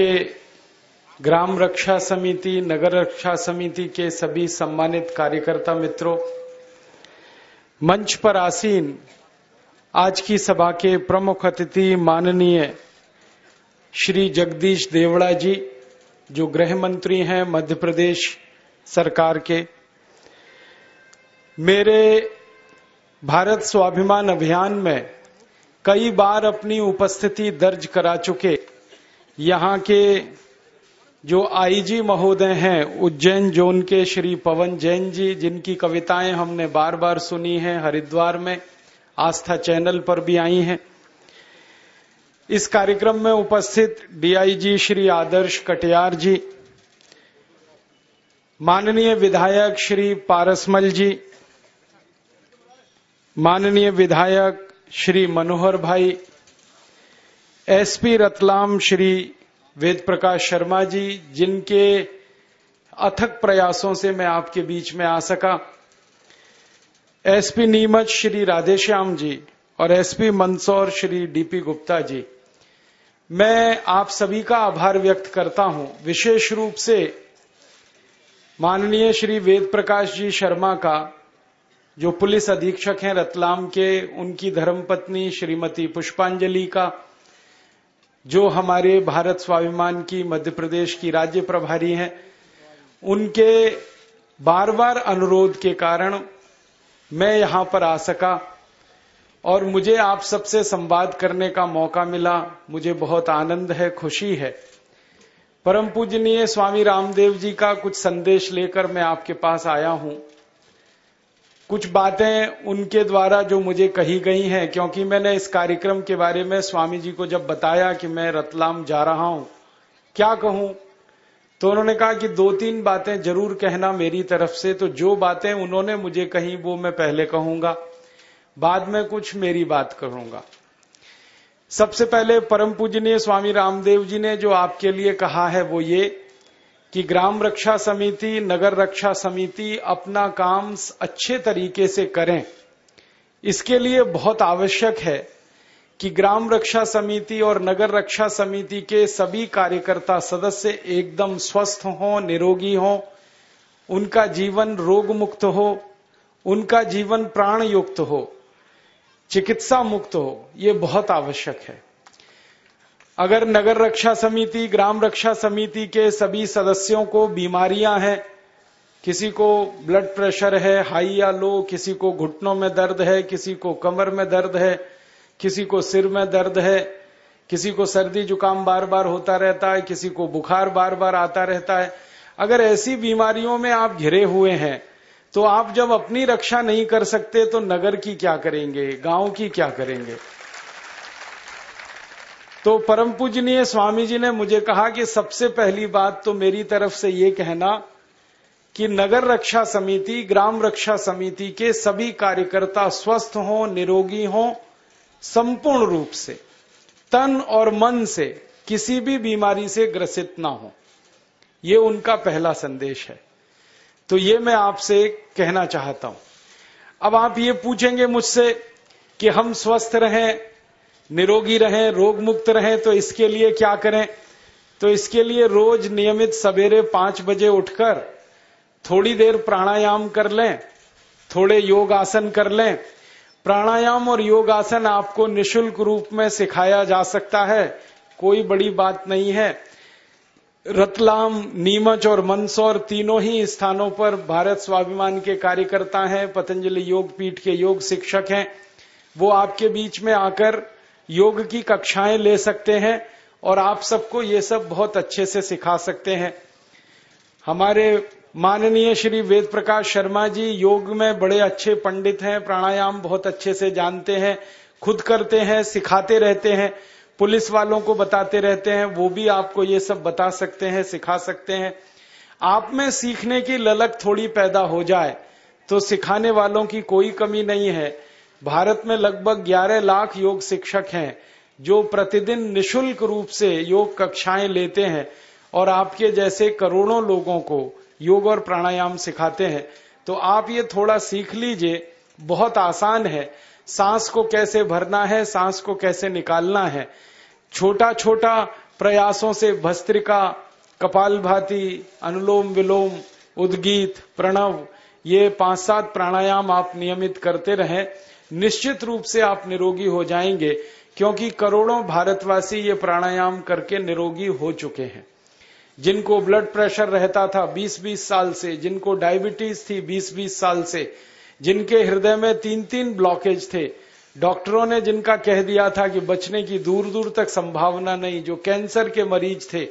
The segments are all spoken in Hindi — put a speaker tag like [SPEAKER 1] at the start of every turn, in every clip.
[SPEAKER 1] ग्राम रक्षा समिति, नगर रक्षा समिति के सभी सम्मानित कार्यकर्ता मित्रों, मंच पर आसीन आज की सभा के प्रमुख अतिथि माननीय श्री जगदीश देवड़ा जी, जो गृह मंत्री हैं मध्य प्रदेश सरकार के। मेरे भारत स्वाभिमान अभियान में कई बार अपनी उपस्थिति दर्ज करा चुके यहाँ के जो आईजी महोदय हैं, उज्जैन जोन के श्री पवन जैन जी, जिनकी कविताएँ हमने बार बार सुनी हैं, हरिद्वार में, आस्था चैनल पर भी आई हैं। इस कार्यक्रम में उपस्थित डीआईजी श्री आदर्श कटियार जी, माननीय विधायक श्री पारसमल जी, माननीय विधायक श्री मनोहर भाई एसपी रतलाम श्री वेद प्रकाश शर्मा जी, जिनके अथक प्रयासों से मैं आपके बीच में आ सका। एसपी नीमच श्री राधेश्याम जी और एसपी मंदसौर श्री डीपी गुप्ता जी। मैं आप सभी का आभार व्यक्त करता हूँ। विशेष रूप से माननीय श्री वेद प्रकाश जी शर्मा का, जो पुलिस अधीक्षक हैं रतलाम के, उनकी धर्मपत्नी श्रीमती पुष्पांजलि का जो हमारे भारत स्वाभिमान की, मध्य प्रदेश की राज्य प्रभारी हैं, उनके बार बार अनुरोध के कारण मैं यहाँ पर आ सका और मुझे आप सबसे संवाद करने का मौका मिला। मुझे बहुत आनंद है, खुशी है। परम पूजनीय स्वामी रामदेव जी का कुछ संदेश लेकर मैं आपके पास आया हूँ। कुछ बातें उनके द्वारा जो मुझे कही गई हैं, क्योंकि मैंने इस कार्यक्रम के बारे में स्वामी जी को जब बताया कि मैं रतलाम जा रहा हूँ, क्या कहूँ? तो उन्होंने कहा कि दो तीन बातें ज़रूर कहना मेरी तरफ़ से तो जो बातें उन्होंने मुझे कही वो मैं पहले कहूँगा, बाद में कुछ मेरी बात करूँगा। सबसे पहले परम पूजनीय स्वामी रामदेव जी ने जो आपके लिए कहा है वो ये कि ग्राम रक्षा समिति, नगर रक्षा समिति अपना काम अच्छे तरीके से करें। इसके लिए बहुत आवश्यक है कि ग्राम रक्षा समिति और नगर रक्षा समिति के सभी कार्यकर्ता सदस्य एकदम स्वस्थ हो, निरोगी हो, उनका जीवन रोग मुक्त हो, उनका जीवन प्राण युक्त हो, चिकित्सा मुक्त हो, ये बहुत आवश्यक है। अगर नगर रक्षा समिति, ग्राम रक्षा समिति के सभी सदस्यों को बीमारियाँ हैं, किसी को ब्लड प्रेशर है हाई या लो किसी को घुटनों में दर्द है, किसी को कमर में दर्द है, किसी को सिर में दर्द है, किसी को सर्दी जुकाम बार बार होता रहता है, किसी को बुखार बार बार आता रहता है, अगर ऐसी बीमारियों में आप घिरे हुए हैं तो आप जब अपनी रक्षा नहीं कर सकते तो नगर की क्या करेंगे, गाँव की क्या करेंगे? तो परम पूजनीय स्वामी जी ने मुझे कहा कि सबसे पहली बात तो मेरी तरफ़ से ये कहना कि नगर रक्षा समिति, ग्राम रक्षा समिति के सभी कार्यकर्ता स्वस्थ हो, निरोगी हो, संपूर्ण रूप से, तन और मन से किसी भी बीमारी से ग्रसित ना हो। ये उनका पहला संदेश है। तो ये मैं आपसे कहना चाहता हूँ। अब आप ये पूछेंगे मुझसे कि हम स्वस्थ रहें निरोगी रहें रोग मुक्त रहें तो इसके लिए क्या करें? तो इसके लिए रोज नियमित सवेरे पाँच बजे उठकर थोड़ी देर प्राणायाम कर लें, थोड़े योग आसन कर लें। प्राणायाम और योग आसन आपको निशुल्क रूप में सिखाया जा सकता है, कोई बड़ी बात नहीं है। रतलाम, नीमच और मंदसौर तीनों ही स्थानों पर भारत स्वाभिमान के कार्यकर्ता हैं, पतंजलि योग पीठ के योग शिक्षक हैं। वो आपके बीच में आकर योग की कक्षाएँ ले सकते हैं और आप सबको ये सब बहुत अच्छे से सिखा सकते हैं। हमारे माननीय श्री वेद प्रकाश शर्मा जी योग में बड़े अच्छे पंडित हैं, प्राणायाम बहुत अच्छे से जानते हैं, खुद करते हैं, सिखाते रहते हैं, पुलिस वालों को बताते रहते हैं, वो भी आपको ये सब बता सकते हैं, सिखा सकते हैं। आप में सीखने की ललक थोड़ी पैदा हो जाए तो सिखाने वालों की कोई कमी नहीं है। भारत में लगभग 11 लाख योग शिक्षक हैं, जो प्रतिदिन निशुल्क रूप से योग कक्षाएँ लेते हैं और आपके जैसे करोड़ों लोगों को योग और प्राणायाम सिखाते हैं। तो आप ये थोड़ा सीख लीजिए, बहुत आसान है। सांस को कैसे भरना है, सांस को कैसे निकालना है। छोटा छोटा प्रयासों से भस्त्रिका कपाल भाती अनुलोम विलोम, उद्गीत, प्रणव, ये पाँच सात प्राणायाम आप नियमित करते रहें। निश्चित रूप से आप निरोगी हो जाएँगे, क्योंकि करोड़ों भारतवासी ये प्राणायाम करके निरोगी हो चुके हैं। जिनको ब्लड प्रेशर रहता था 20-20 साल से, जिनको डायबिटीज़ थी 20-20 साल से, जिनके हृदय में तीन तीन ब्लॉकेज थे, डॉक्टरों ने जिनका कह दिया था कि बचने की दूर दूर तक संभावना नहीं, जो कैंसर के मरीज़ थे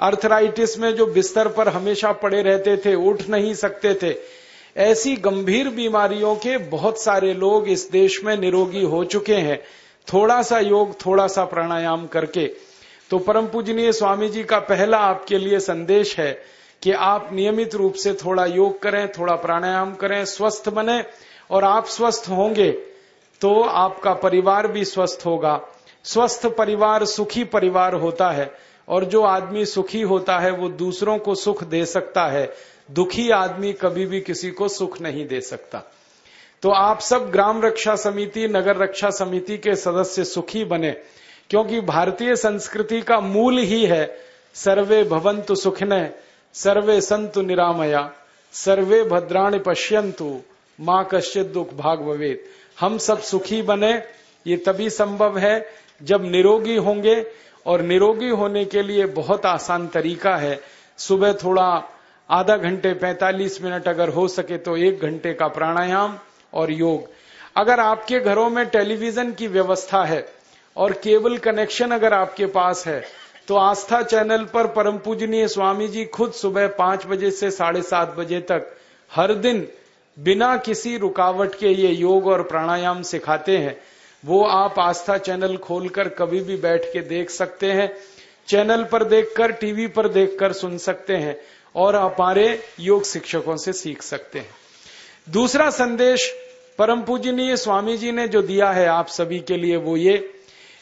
[SPEAKER 1] अर्थराइटिस में जो बिस्तर पर हमेशा पड़े रहते थे, उठ नहीं सकते थे ऐसी गंभीर बीमारियों के बहुत सारे लोग इस देश में निरोगी हो चुके हैं। थोड़ा सा योग, थोड़ा सा प्राणायाम करके। तो परम पूजनीय स्वामी जी का पहला आपके लिए संदेश है कि आप नियमित रूप से थोड़ा योग करें, थोड़ा प्राणायाम करें, स्वस्थ बने और आप स्वस्थ होंगे तो आपका परिवार भी स्वस्थ होगा। स्वस्थ परिवार सुखी परिवार होता है और जो आदमी सुखी होता है वो दूसरों को सुख दे सकता है। दुखी आदमी कभी भी किसी को सुख नहीं दे सकता। तो आप सब ग्राम रक्षा समिति, नगर रक्षा समिति के सदस्य सुखी बने, क्योंकि भारतीय संस्कृति का मूल ही है, सर्वे भवंतु सुखने, सर्वे संतु निरामया, सर्वे भद्राणि पश्यंतु माँ कश्चित दुख भाग भवेद हम सब सुखी बने, ये तभी संभव है जब निरोगी होंगे, और निरोगी होने के लिए बहुत आसान तरीका है। सुबह थोड़ा आधा घंटे 45 मिनट अगर हो सके तो एक घंटे का प्राणायाम और योग। अगर आपके घरों में टेलीविज़न की व्यवस्था है और केबल कनेक्शन अगर आपके पास है तो आस्था चैनल पर परम पूजनीय स्वामी जी खुद सुबह पाँच बजे से साढ़े सात बजे तक हर दिन बिना किसी रुकावट के ये योग और प्राणायाम सिखाते हैं। वो आप आस्था चैनल खोलकर कभी भी बैठ के देख सकते हैं, चैनल पर देखकर, टीवी पर देखकर सुन सकते हैं। और हमारे योग शिक्षकों से सीख सकते हैं। दूसरा संदेश परम पूजनीय स्वामी जी ने जो दिया है आप सभी के लिए वो ये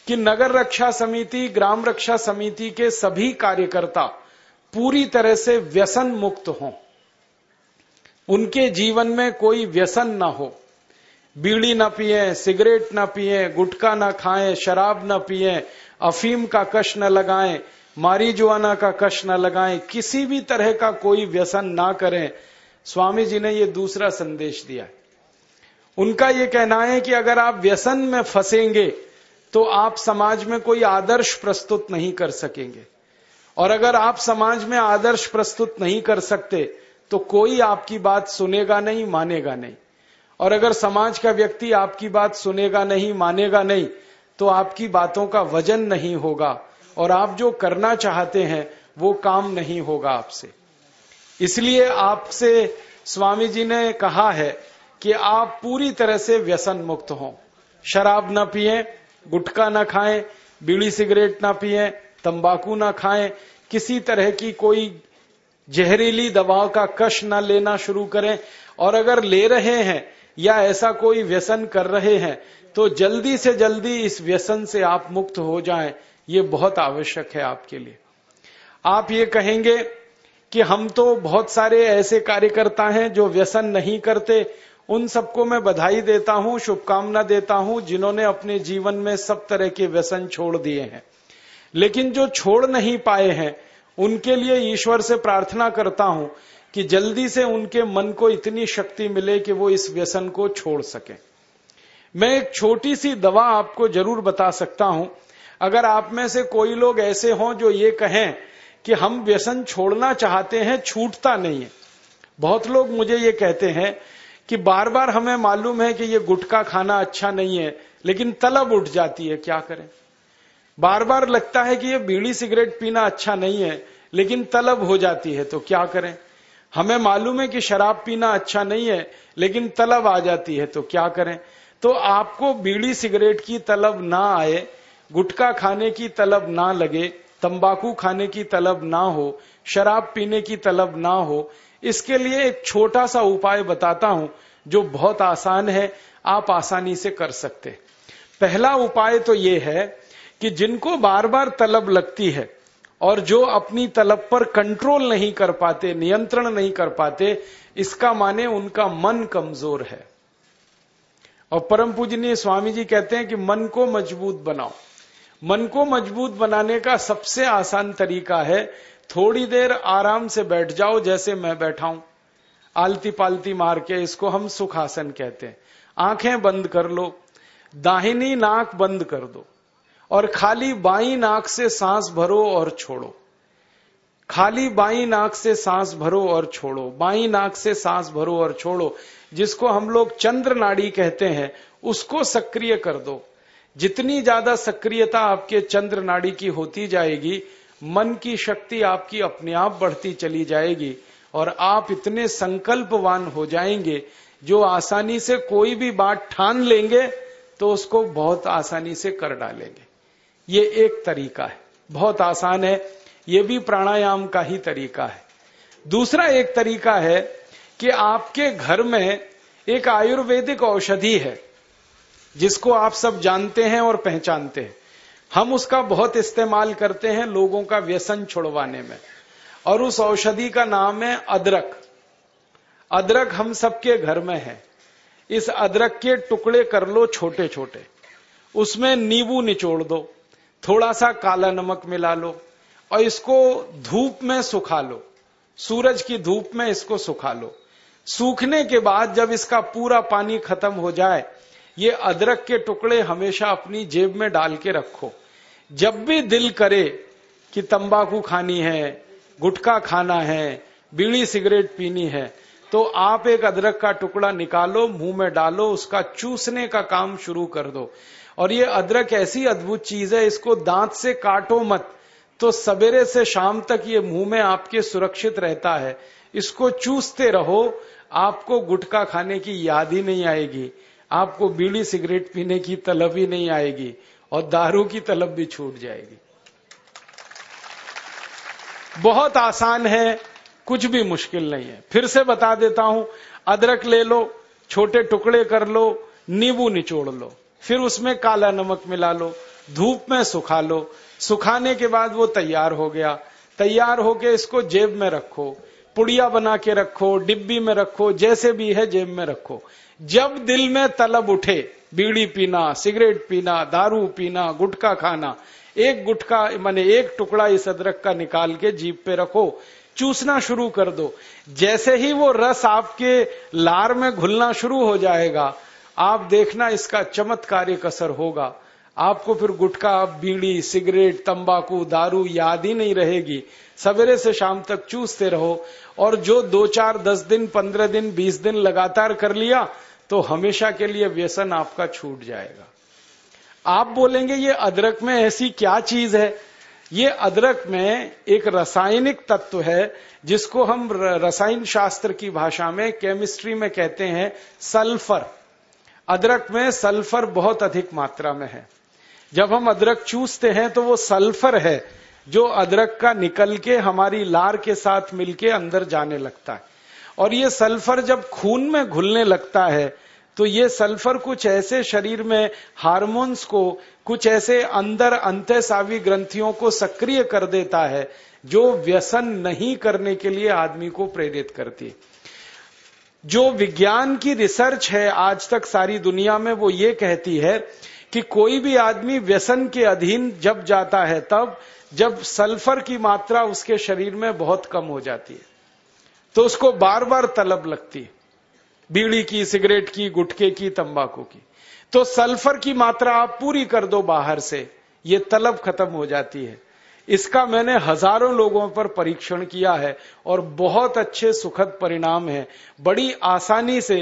[SPEAKER 1] कि नगर रक्षा समिति, ग्राम रक्षा समिति के सभी कार्यकर्ता पूरी तरह से व्यसन मुक्त हों। उनके जीवन में कोई व्यसन ना हो। बीड़ी ना पिए, सिगरेट ना पिए, गुटखा ना खाएँ, शराब ना पिए, अफीम का कश न लगाएँ मारी जुआना का कश न लगाएँ, किसी भी तरह का कोई व्यसन ना करें। स्वामी जी ने ये दूसरा संदेश दिया उनका ये कहना है कि अगर आप व्यसन में फंसेंगे तो आप समाज में कोई आदर्श प्रस्तुत नहीं कर सकेंगे। और अगर आप समाज में आदर्श प्रस्तुत नहीं कर सकते तो कोई आपकी बात सुनेगा नहीं, मानेगा नहीं। और अगर समाज का व्यक्ति आपकी बात सुनेगा नहीं, मानेगा नहीं तो आपकी बातों का वज़न नहीं होगा। और आप जो करना चाहते हैं, वो काम नहीं होगा आपसे। इसलिए आपसे स्वामी जी ने कहा है कि आप पूरी तरह से व्यसन मुक्त हों। शराब न पिए, गुटखा न खाएँ, बीड़ी सिगरेट न पिए, तंबाकू ना खाएँ, किसी तरह की कोई जहरीली दवाओं का कश न लेना शुरू करें। और अगर ले रहे हैं या ऐसा कोई व्यसन कर रहे हैं तो जल्दी से जल्दी इस व्यसन से आप मुक्त हो जाएँ। ये बहुत आवश्यक है आपके लिए। आप ये कहेंगे कि हम तो बहुत सारे ऐसे कार्यकर्ता हैं जो व्यसन नहीं करते। उन सबको मैं बधाई देता हूँ, शुभकामना देता हूँ, जिन्होंने अपने जीवन में सब तरह के व्यसन छोड़ दिए हैं। लेकिन जो छोड़ नहीं पाए हैं, उनके लिए ईश्वर से प्रार्थना करता हूँ कि जल्दी से उनके मन को इतनी शक्ति मिले कि वो इस व्यसन को छोड़ सके। मैं एक छोटी सी दवा आपको ज़रूर बता सकता हूँ। अगर आप में से कोई लोग ऐसे हों जो ये कहें कि हम व्यसन छोड़ना चाहते हैं, छूटता नहीं है। बहुत लोग मुझे ये कहते हैं कि बार बार हमें मालूम है कि ये गुटखा खाना अच्छा नहीं है, लेकिन तलब उठ जाती है, क्या करें? बार बार लगता है कि ये बीड़ी सिगरेट पीना अच्छा नहीं है, लेकिन तलब हो जाती है तो क्या करें? हमें मालूम है कि शराब पीना अच्छा नहीं है, लेकिन तलब आ जाती है तो क्या करें? तो आपको बीड़ी सिगरेट की तलब ना आए गुटखा खाने की तलब ना लगे, तंबाकू खाने की तलब ना हो, शराब पीने की तलब ना हो, इसके लिए एक छोटा सा उपाय बताता हूँ, जो बहुत आसान है, आप आसानी से कर सकते पहला उपाय तो ये है कि जिनको बार बार तलब लगती है, और जो अपनी तलब पर कंट्रोल नहीं कर पाते, नियंत्रण नहीं कर पाते, इसका माने उनका मन कमज़ोर है। और परम पूजनीय स्वामी जी कहते हैं कि मन को मज़बूत बनाओ। मन को मज़बूत बनाने का सबसे आसान तरीका है, थोड़ी देर आराम से बैठ जाओ जैसे मैं बैठा हूँ। आलती पालती मार के इसको हम सुखासन कहते हैं। आँखें बंद कर लो, दाहिनी नाक बंद कर दो, और खाली बाई नाक से सांस भरो और छोड़ो। खाली बाई नाक से सांस भरो और छोड़ो, बाई नाक से सांस भरो और छोड़ो, जिसको हम लोग चंद्र नाड़ी कहते हैं, उसको सक्रिय कर दो। जितनी ज़्यादा सक्रियता आपके चंद्र नाड़ी की होती जाएगी, मन की शक्ति आपकी अपने आप बढ़ती चली जाएगी और आप इतने संकल्पवान हो जाएँगे, जो आसानी से कोई भी बात ठान लेंगे तो उसको बहुत आसानी से कर डालेंगे। ये एक तरीका है। बहुत आसान है। ये भी प्राणायाम का ही तरीका है। दूसरा एक तरीका है कि आपके घर में एक आयुर्वेदिक औषधि है। जिसको आप सब जानते हैं और पहचानते हैं। हम उसका बहुत इस्तेमाल करते हैं लोगों का व्यसन छुड़वाने में। और उस औषधि का नाम है अदरक। अदरक हम सबके घर में है। इस अदरक के टुकड़े कर लो छोटे छोटे उसमें नींबू निचोड़ दो। थोड़ा सा काला नमक मिला लो। और इसको धूप में सुखा लो। सूरज की धूप में इसको सुखा लो। सूखने के बाद जब इसका पूरा पानी खत्म हो जाए ये अदरक के टुकड़े हमेशा अपनी जेब में डाल के रखो। जब भी दिल करे कि तंबाकू खानी है, गुटखा खाना है, बीड़ी सिगरेट पीनी है तो आप एक अदरक का टुकड़ा निकालो, मुँह में डालो, उसका चूसने का काम शुरू कर दो। और ये अदरक ऐसी अद्भुत चीज़ है, इसको दांत से काटो मत। तो सवेरे से शाम तक ये मुँह में आपके सुरक्षित रहता है। इसको चूसते रहो, आपको गुटखा खाने की याद ही नहीं आएगी। आपको बीड़ी सिगरेट पीने की तलब ही नहीं आएगी और दारू की तलब भी छूट जाएगी। बहुत आसान है, कुछ भी मुश्किल नहीं है। फिर से बता देता हूँ, अदरक ले लो, छोटे टुकड़े कर लो, नींबू निचोड़ लो, फिर उसमें काला नमक मिला लो, धूप में सुखा लो। सुखाने के बाद वो तैयार हो गया। तैयार होके इसको जेब में रखो, पुड़िया बना के रखो, डिब्बी में रखो, जैसे भी है जेब में रखो। जब दिल में तलब उठे, बीड़ी पीना, सिगरेट पीना, दारू पीना, गुटखा खाना, एक गुटखा, माने एक टुकड़ा इस अदरक का निकाल के जीप पे रखो, चूसना शुरू कर दो। जैसे ही वो रस आपके लार में घुलना शुरू हो जाएगा, आप देखना इसका चमत्कारिक असर होगा। आपको फिर गुटखा, बीड़ी, सिगरेट, तंबाकू, दारू याद ही नहीं रहेगी। सवेरे से शाम तक चूसते रहो और जो दो चार, दस दिन, पंद्रह दिन, बीस दिन लगातार कर लिया तो हमेशा के लिए व्यसन आपका छूट जाएगा। आप बोलेंगे, ये अदरक में ऐसी क्या चीज़ है? ये अदरक में एक रासायनिक तत्व है, जिसको हम रसायन शास्त्र की भाषा में केमिस्ट्री में कहते हैं सल्फ़र अदरक में सल्फ़र बहुत अधिक मात्रा में है। जब हम अदरक चूसते हैं तो वो सल्फ़र है, जो अदरक का निकल के, हमारी लार के साथ मिलके अंदर जाने लगता है। और ये सल्फ़र जब खून में घुलने लगता है तो ये सल्फ़र कुछ ऐसे शरीर में हार्मोन्स को, कुछ ऐसे अंदर अंत्यसावी ग्रंथियों को सक्रिय कर देता है, जो व्यसन नहीं करने के लिए आदमी को प्रेरित करती है। जो विज्ञान की रिसर्च है आज तक सारी दुनिया में, वो ये कहती है कि कोई भी आदमी व्यसन के अधीन जब जाता है, तब जब सल्फ़र की मात्रा उसके शरीर में बहुत कम हो जाती है। तो उसको बार बार तलब लगती है। बीड़ी की, सिगरेट की, गुटके की, तंबाकू की। तो सल्फ़र की मात्रा आप पूरी कर दो बाहर से, ये तलब खत्म हो जाती है। इसका मैंने हज़ारों लोगों पर परीक्षण किया है और बहुत अच्छे सुखद परिणाम है। बड़ी आसानी से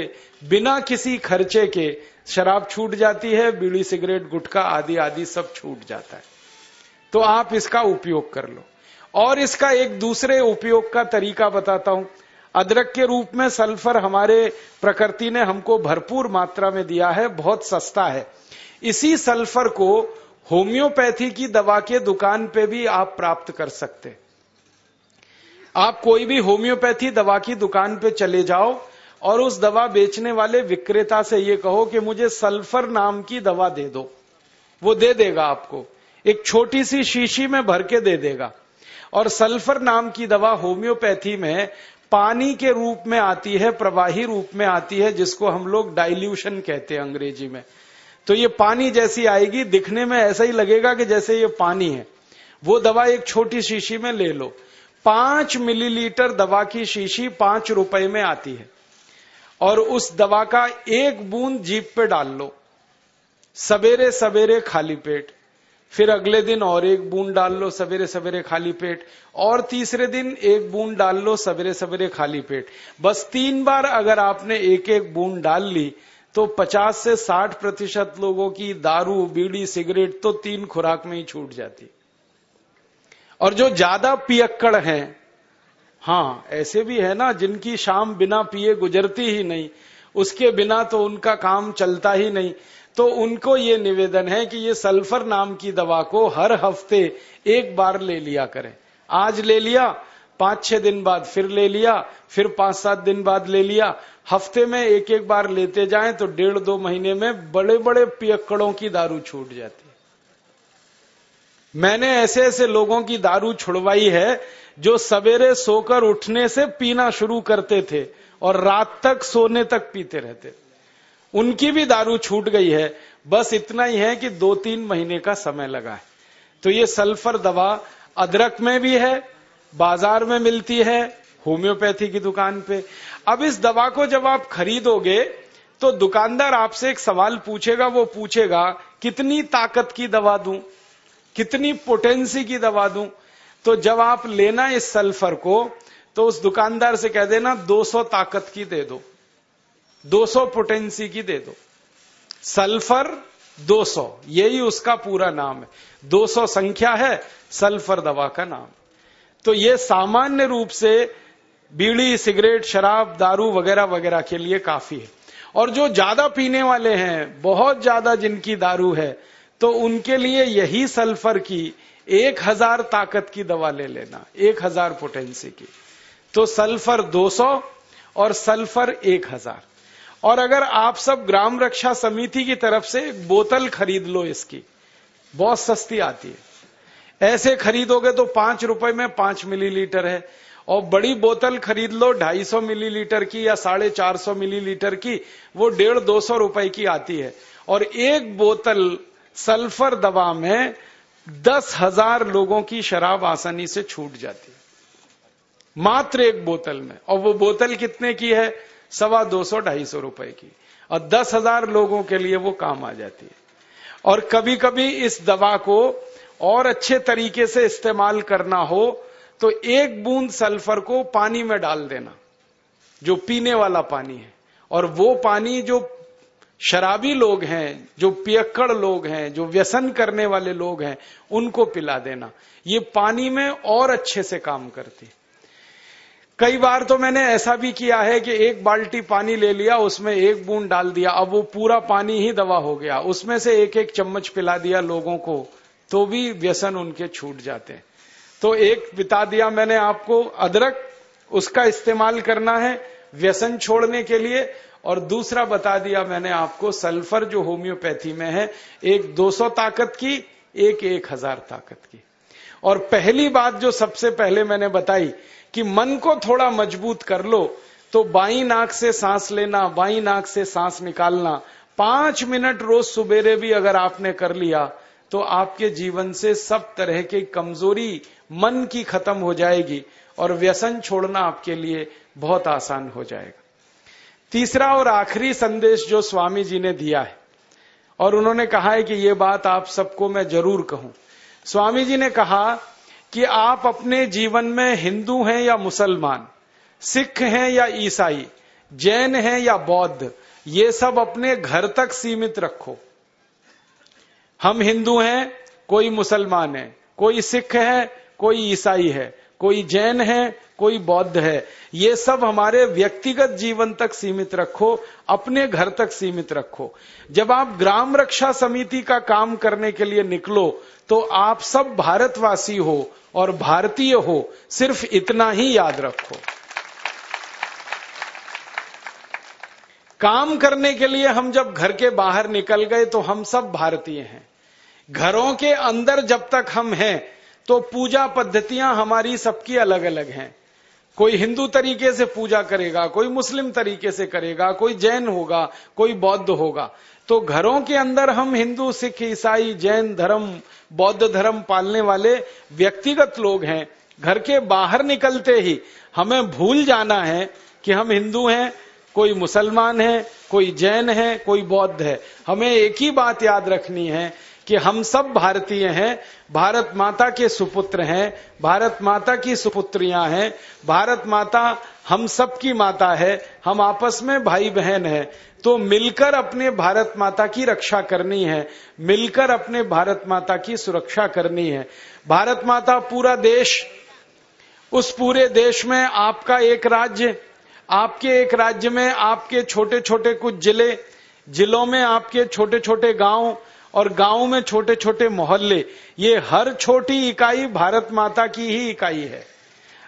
[SPEAKER 1] बिना किसी खर्चे के शराब छूट जाती है, बीड़ी, सिगरेट, गुटखा आदि आदि सब छूट जाता है। तो आप इसका उपयोग कर लो। और इसका एक दूसरे उपयोग का तरीका बताता हूँ। अदरक के रूप में सल्फ़र हमारे प्रकृति ने हमको भरपूर मात्रा में दिया है, बहुत सस्ता है। इसी सल्फ़र को होम्योपैथी की दवा के दुकान पे भी आप प्राप्त कर सकते। आप कोई भी होम्योपैथी दवा की दुकान पे चले जाओ और उस दवा बेचने वाले विक्रेता से ये कहो कि मुझे सल्फ़र नाम की दवा दे दो। वो दे देगा आपको। एक छोटी सी शीशी में भर के दे देगा। और सल्फ़र नाम की दवा होम्योपैथी में पानी के रूप में आती है, प्रवाही रूप में आती है, जिसको हम लोग डाइल्यूशन कहते हैं अंग्रेज़ी में। तो ये पानी जैसी आएगी, दिखने में ऐसा ही लगेगा कि जैसे ये पानी है। वो दवा एक छोटी शीशी में ले लो। पाँच मिलीलीटर दवा की शीशी पाँच रुपए में आती है। और उस दवा का एक बूंद जीप पे डाल लो। सवेरे सवेरे खाली पेट। फिर अगले दिन और एक बूंद डाल लो सवेरे सवेरे खाली पेट, और तीसरे दिन एक बूंद डाल लो सवेरे सवेरे खाली पेट। बस तीन बार अगर आपने एक एक बूंद डाल ली तो 50 से 60 प्रतिशत लोगों की दारू, बीड़ी, सिगरेट तो तीन खुराक में ही छूट जाती। और जो ज़्यादा पियक्कड़ हैं हाँ ऐसे भी है ना, जिनकी शाम बिना पिए गुजरती ही नहीं, उसके बिना तो उनका काम चलता ही नहीं। तो उनको ये निवेदन है कि ये सल्फ़र नाम की दवा को हर हफ़्ते एक बार ले लिया करें। आज ले लिया, पाँच छह दिन बाद फिर ले लिया, फिर पाँच सात दिन बाद ले लिया। हफ़्ते में एक एक बार लेते जाएँ तो डेढ़ दो महीने में बड़े बड़े पियक्कड़ों की दारू छूट जाती है। मैंने ऐसे ऐसे लोगों की दारू छुड़वाई है जो सवेरे सोकर उठने से पीना शुरू करते थे और रात तक सोने तक पीते रहते उनकी भी दारू छूट गई है। बस इतना ही है कि दो तीन महीने का समय लगा है। तो ये सल्फ़र दवा अदरक में भी है, बाज़ार में मिलती है, होम्योपैथी की दुकान पे। अब इस दवा को जब आप खरीदोगे तो दुकानदार आपसे एक सवाल पूछेगा, वो पूछेगा, कितनी ताकत की दवा दूँ? कितनी पोटेंसी की दवा दूँ? तो जब आप लेना इस सल्फ़र को तो उस दुकानदार से कह देना 200 ताकत की दे दो। 200 पोटेंसी की दे दो। सल्फ़र 200 यही उसका पूरा नाम है। 200 संख्या है सल्फ़र दवा का नाम। तो ये सामान्य रूप से बीड़ी, सिगरेट, शराब, दारू वगैरह वगैरह के लिए काफ़ी है। और जो ज़्यादा पीने वाले हैं, बहुत ज़्यादा जिनकी दारू है तो उनके लिए यही सल्फ़र की एक हज़ार ताकत की दवा ले लेना, एक हज़ार पोटेंसी की। तो सल्फ़र 200 और सल्फ़र एक हज़ार। और अगर आप सब ग्राम रक्षा समिति की तरफ़ से एक बोतल खरीद लो इसकी, बहुत सस्ती आती है। ऐसे खरीदोगे तो पाँच रुपए में पाँच मिलीलीटर है, और बड़ी बोतल खरीद लो ढाई सौ मिलीलीटर की या साढ़े चार सौ मिलीलीटर की, वो डेढ़ दो सौ रुपए की आती है। और एक बोतल सल्फ़र दवा में दस हज़ार लोगों की शराब आसानी से छूट जाती है। मात्र एक बोतल में। और वो बोतल कितने की है? सवा दो सौ ढाई सौ रुपए की। और दस हज़ार लोगों के लिए वो काम आ जाती है। और कभी कभी इस दवा को और अच्छे तरीके से इस्तेमाल करना हो तो एक बूंद सल्फ़र को पानी में डाल देना, जो पीने वाला पानी है। और वो पानी जो शराबी लोग हैं, जो पियक्कड़ लोग हैं, जो व्यसन करने वाले लोग हैं, उनको पिला देना। ये पानी में और अच्छे से काम करती कई बार तो मैंने ऐसा भी किया है कि एक बाल्टी पानी ले लिया, उसमें एक बूंद डाल दिया, अब वो पूरा पानी ही दवा हो गया। उसमें से एक एक चम्मच पिला दिया लोगों को तो भी व्यसन उनके छूट जाते हैं। तो एक बिता दिया मैंने आपको, अदरक, उसका इस्तेमाल करना है व्यसन छोड़ने के लिए, और दूसरा बता दिया मैंने आपको, सल्फ़र जो होम्योपैथी में है, एक 200 ताकत की, एक एक हज़ार ताकत की। और पहली बात जो सबसे पहले मैंने बताई कि मन को थोड़ा मज़बूत कर लो तो बाई नाक से सांस लेना, बाई नाक से सांस निकालना। पाँच मिनट रोज सुबेरे भी अगर आपने कर लिया तो आपके जीवन से सब तरह की कमज़ोरी मन की खत्म हो जाएगी और व्यसन छोड़ना आपके लिए बहुत आसान हो जाएगा। तीसरा और आखिरी संदेश जो स्वामी जी ने दिया है, और उन्होंने कहा है कि ये बात आप सबको मैं ज़रूर कहूँ। स्वामी जी ने कहा कि आप अपने जीवन में हिंदू हैं या मुसलमान, सिख हैं या ईसाई, जैन हैं या बौद्ध, ये सब अपने घर तक सीमित रखो। हम हिंदू हैं, कोई मुसलमान है, कोई सिख है, कोई ईसाई है कोई जैन है, कोई बौद्ध है, ये सब हमारे व्यक्तिगत जीवन तक सीमित रखो, अपने घर तक सीमित रखो। जब आप ग्राम रक्षा समिति का काम करने के लिए निकलो तो आप सब भारतवासी हो और भारतीय हो, सिर्फ़ इतना ही याद रखो। काम करने के लिए हम जब घर के बाहर निकल गए तो हम सब भारतीय हैं। घरों के अंदर जब तक हम हैं तो पूजा पद्धतियाँ हमारी सबकी अलग अलग हैं। कोई हिंदू तरीके से पूजा करेगा, कोई मुस्लिम तरीके से करेगा, कोई जैन होगा, कोई बौद्ध होगा। तो घरों के अंदर हम हिंदू, सिख, ईसाई, जैन धर्म, बौद्ध धर्म पालने वाले व्यक्तिगत लोग हैं। घर के बाहर निकलते ही हमें भूल जाना है कि हम हिंदू हैं, कोई मुसलमान है, कोई जैन है, कोई बौद्ध है। हमें एक ही बात याद रखनी है कि हम सब भारतीय हैं, भारत माता के सुपुत्र हैं, भारत माता की सुपुत्रियाँ हैं, भारत माता हम सब की माता है, हम आपस में भाई बहन हैं। तो मिलकर अपने भारत माता की रक्षा करनी है, मिलकर अपने भारत माता की सुरक्षा करनी है। भारत माता पूरा देश, उस पूरे देश में आपका एक राज्य, आपके एक राज्य में आपके छोटे छोटे कुछ ज़िले, जिलों में आपके छोटे छोटे गाँव और गाँव में छोटे छोटे मोहल्ले, ये हर छोटी इकाई भारत माता की ही इकाई है।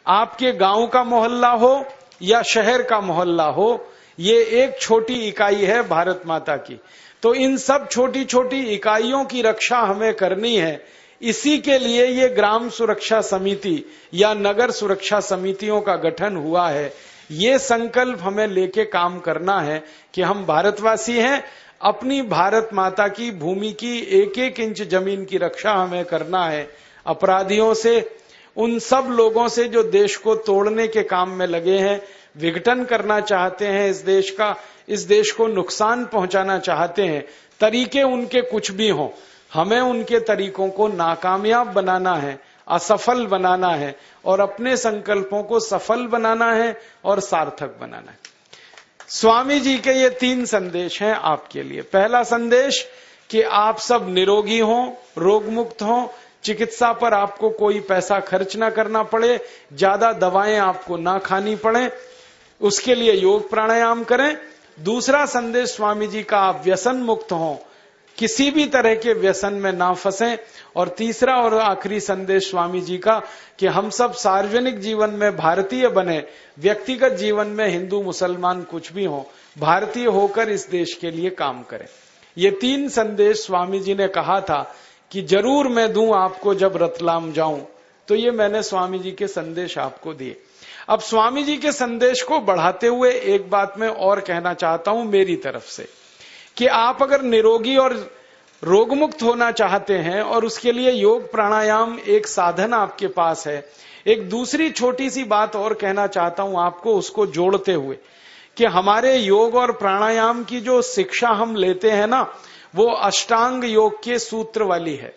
[SPEAKER 1] आपके गाँव का मोहल्ला हो या शहर का मोहल्ला हो, ये एक छोटी इकाई है भारत माता की। तो इन सब छोटी छोटी इकाइयों की रक्षा हमें करनी है। इसी के लिए ये ग्राम सुरक्षा समिति या नगर सुरक्षा समितियों का गठन हुआ है। ये संकल्प हमें लेके काम करना है कि हम भारतवासी हैं अपनी भारत माता की भूमि की एक एक इंच ज़मीन की रक्षा हमें करना है। अपराधियों से, उन सब लोगों से जो देश को तोड़ने के काम में लगे हैं, विघटन करना चाहते हैं, इस देश का, इस देश को नुकसान पहुंचाना चाहते हैं, तरीके उनके कुछ भी हों, हमें उनके तरीकों को नाकामयाब बनाना है, असफल बनाना है, और अपने संकल्पों को सफल बनाना है और सार्थक बनाना है। स्वामी जी के ये तीन संदेश हैं आपके लिए। पहला संदेश कि आप सब निरोगी हों रोग मुक्त हो, चिकित्सा पर आपको कोई पैसा खर्च ना करना पड़े, ज़्यादा दवाएँ आपको ना खानी पड़े, उसके लिए योग प्राणायाम करें। दूसरा संदेश स्वामी जी का, आप व्यसन मुक्त हो किसी भी तरह के व्यसन में ना फंसे। और तीसरा और आखिरी संदेश स्वामी जी का कि हम सब सार्वजनिक जीवन में भारतीय बने, व्यक्तिगत जीवन में हिंदू मुसलमान कुछ भी हो, भारतीय होकर इस देश के लिए काम करें। ये तीन संदेश स्वामी जी ने कहा था कि ज़रूर मैं दूँ आपको जब रतलाम जाऊँ। तो ये मैंने स्वामी जी के संदेश आपको दिए। अब स्वामी जी के संदेश को बढ़ाते हुए एक बात मैं और कहना चाहता हूँ मेरी तरफ़ से। कि आप अगर निरोगी और रोग मुक्त होना चाहते हैं और उसके लिए योग प्राणायाम एक साधन आपके पास है, एक दूसरी छोटी सी बात और कहना चाहता हूँ आपको उसको जोड़ते हुए कि हमारे योग और प्राणायाम की जो शिक्षा हम लेते हैं ना, वो अष्टांग योग के सूत्र वाली है।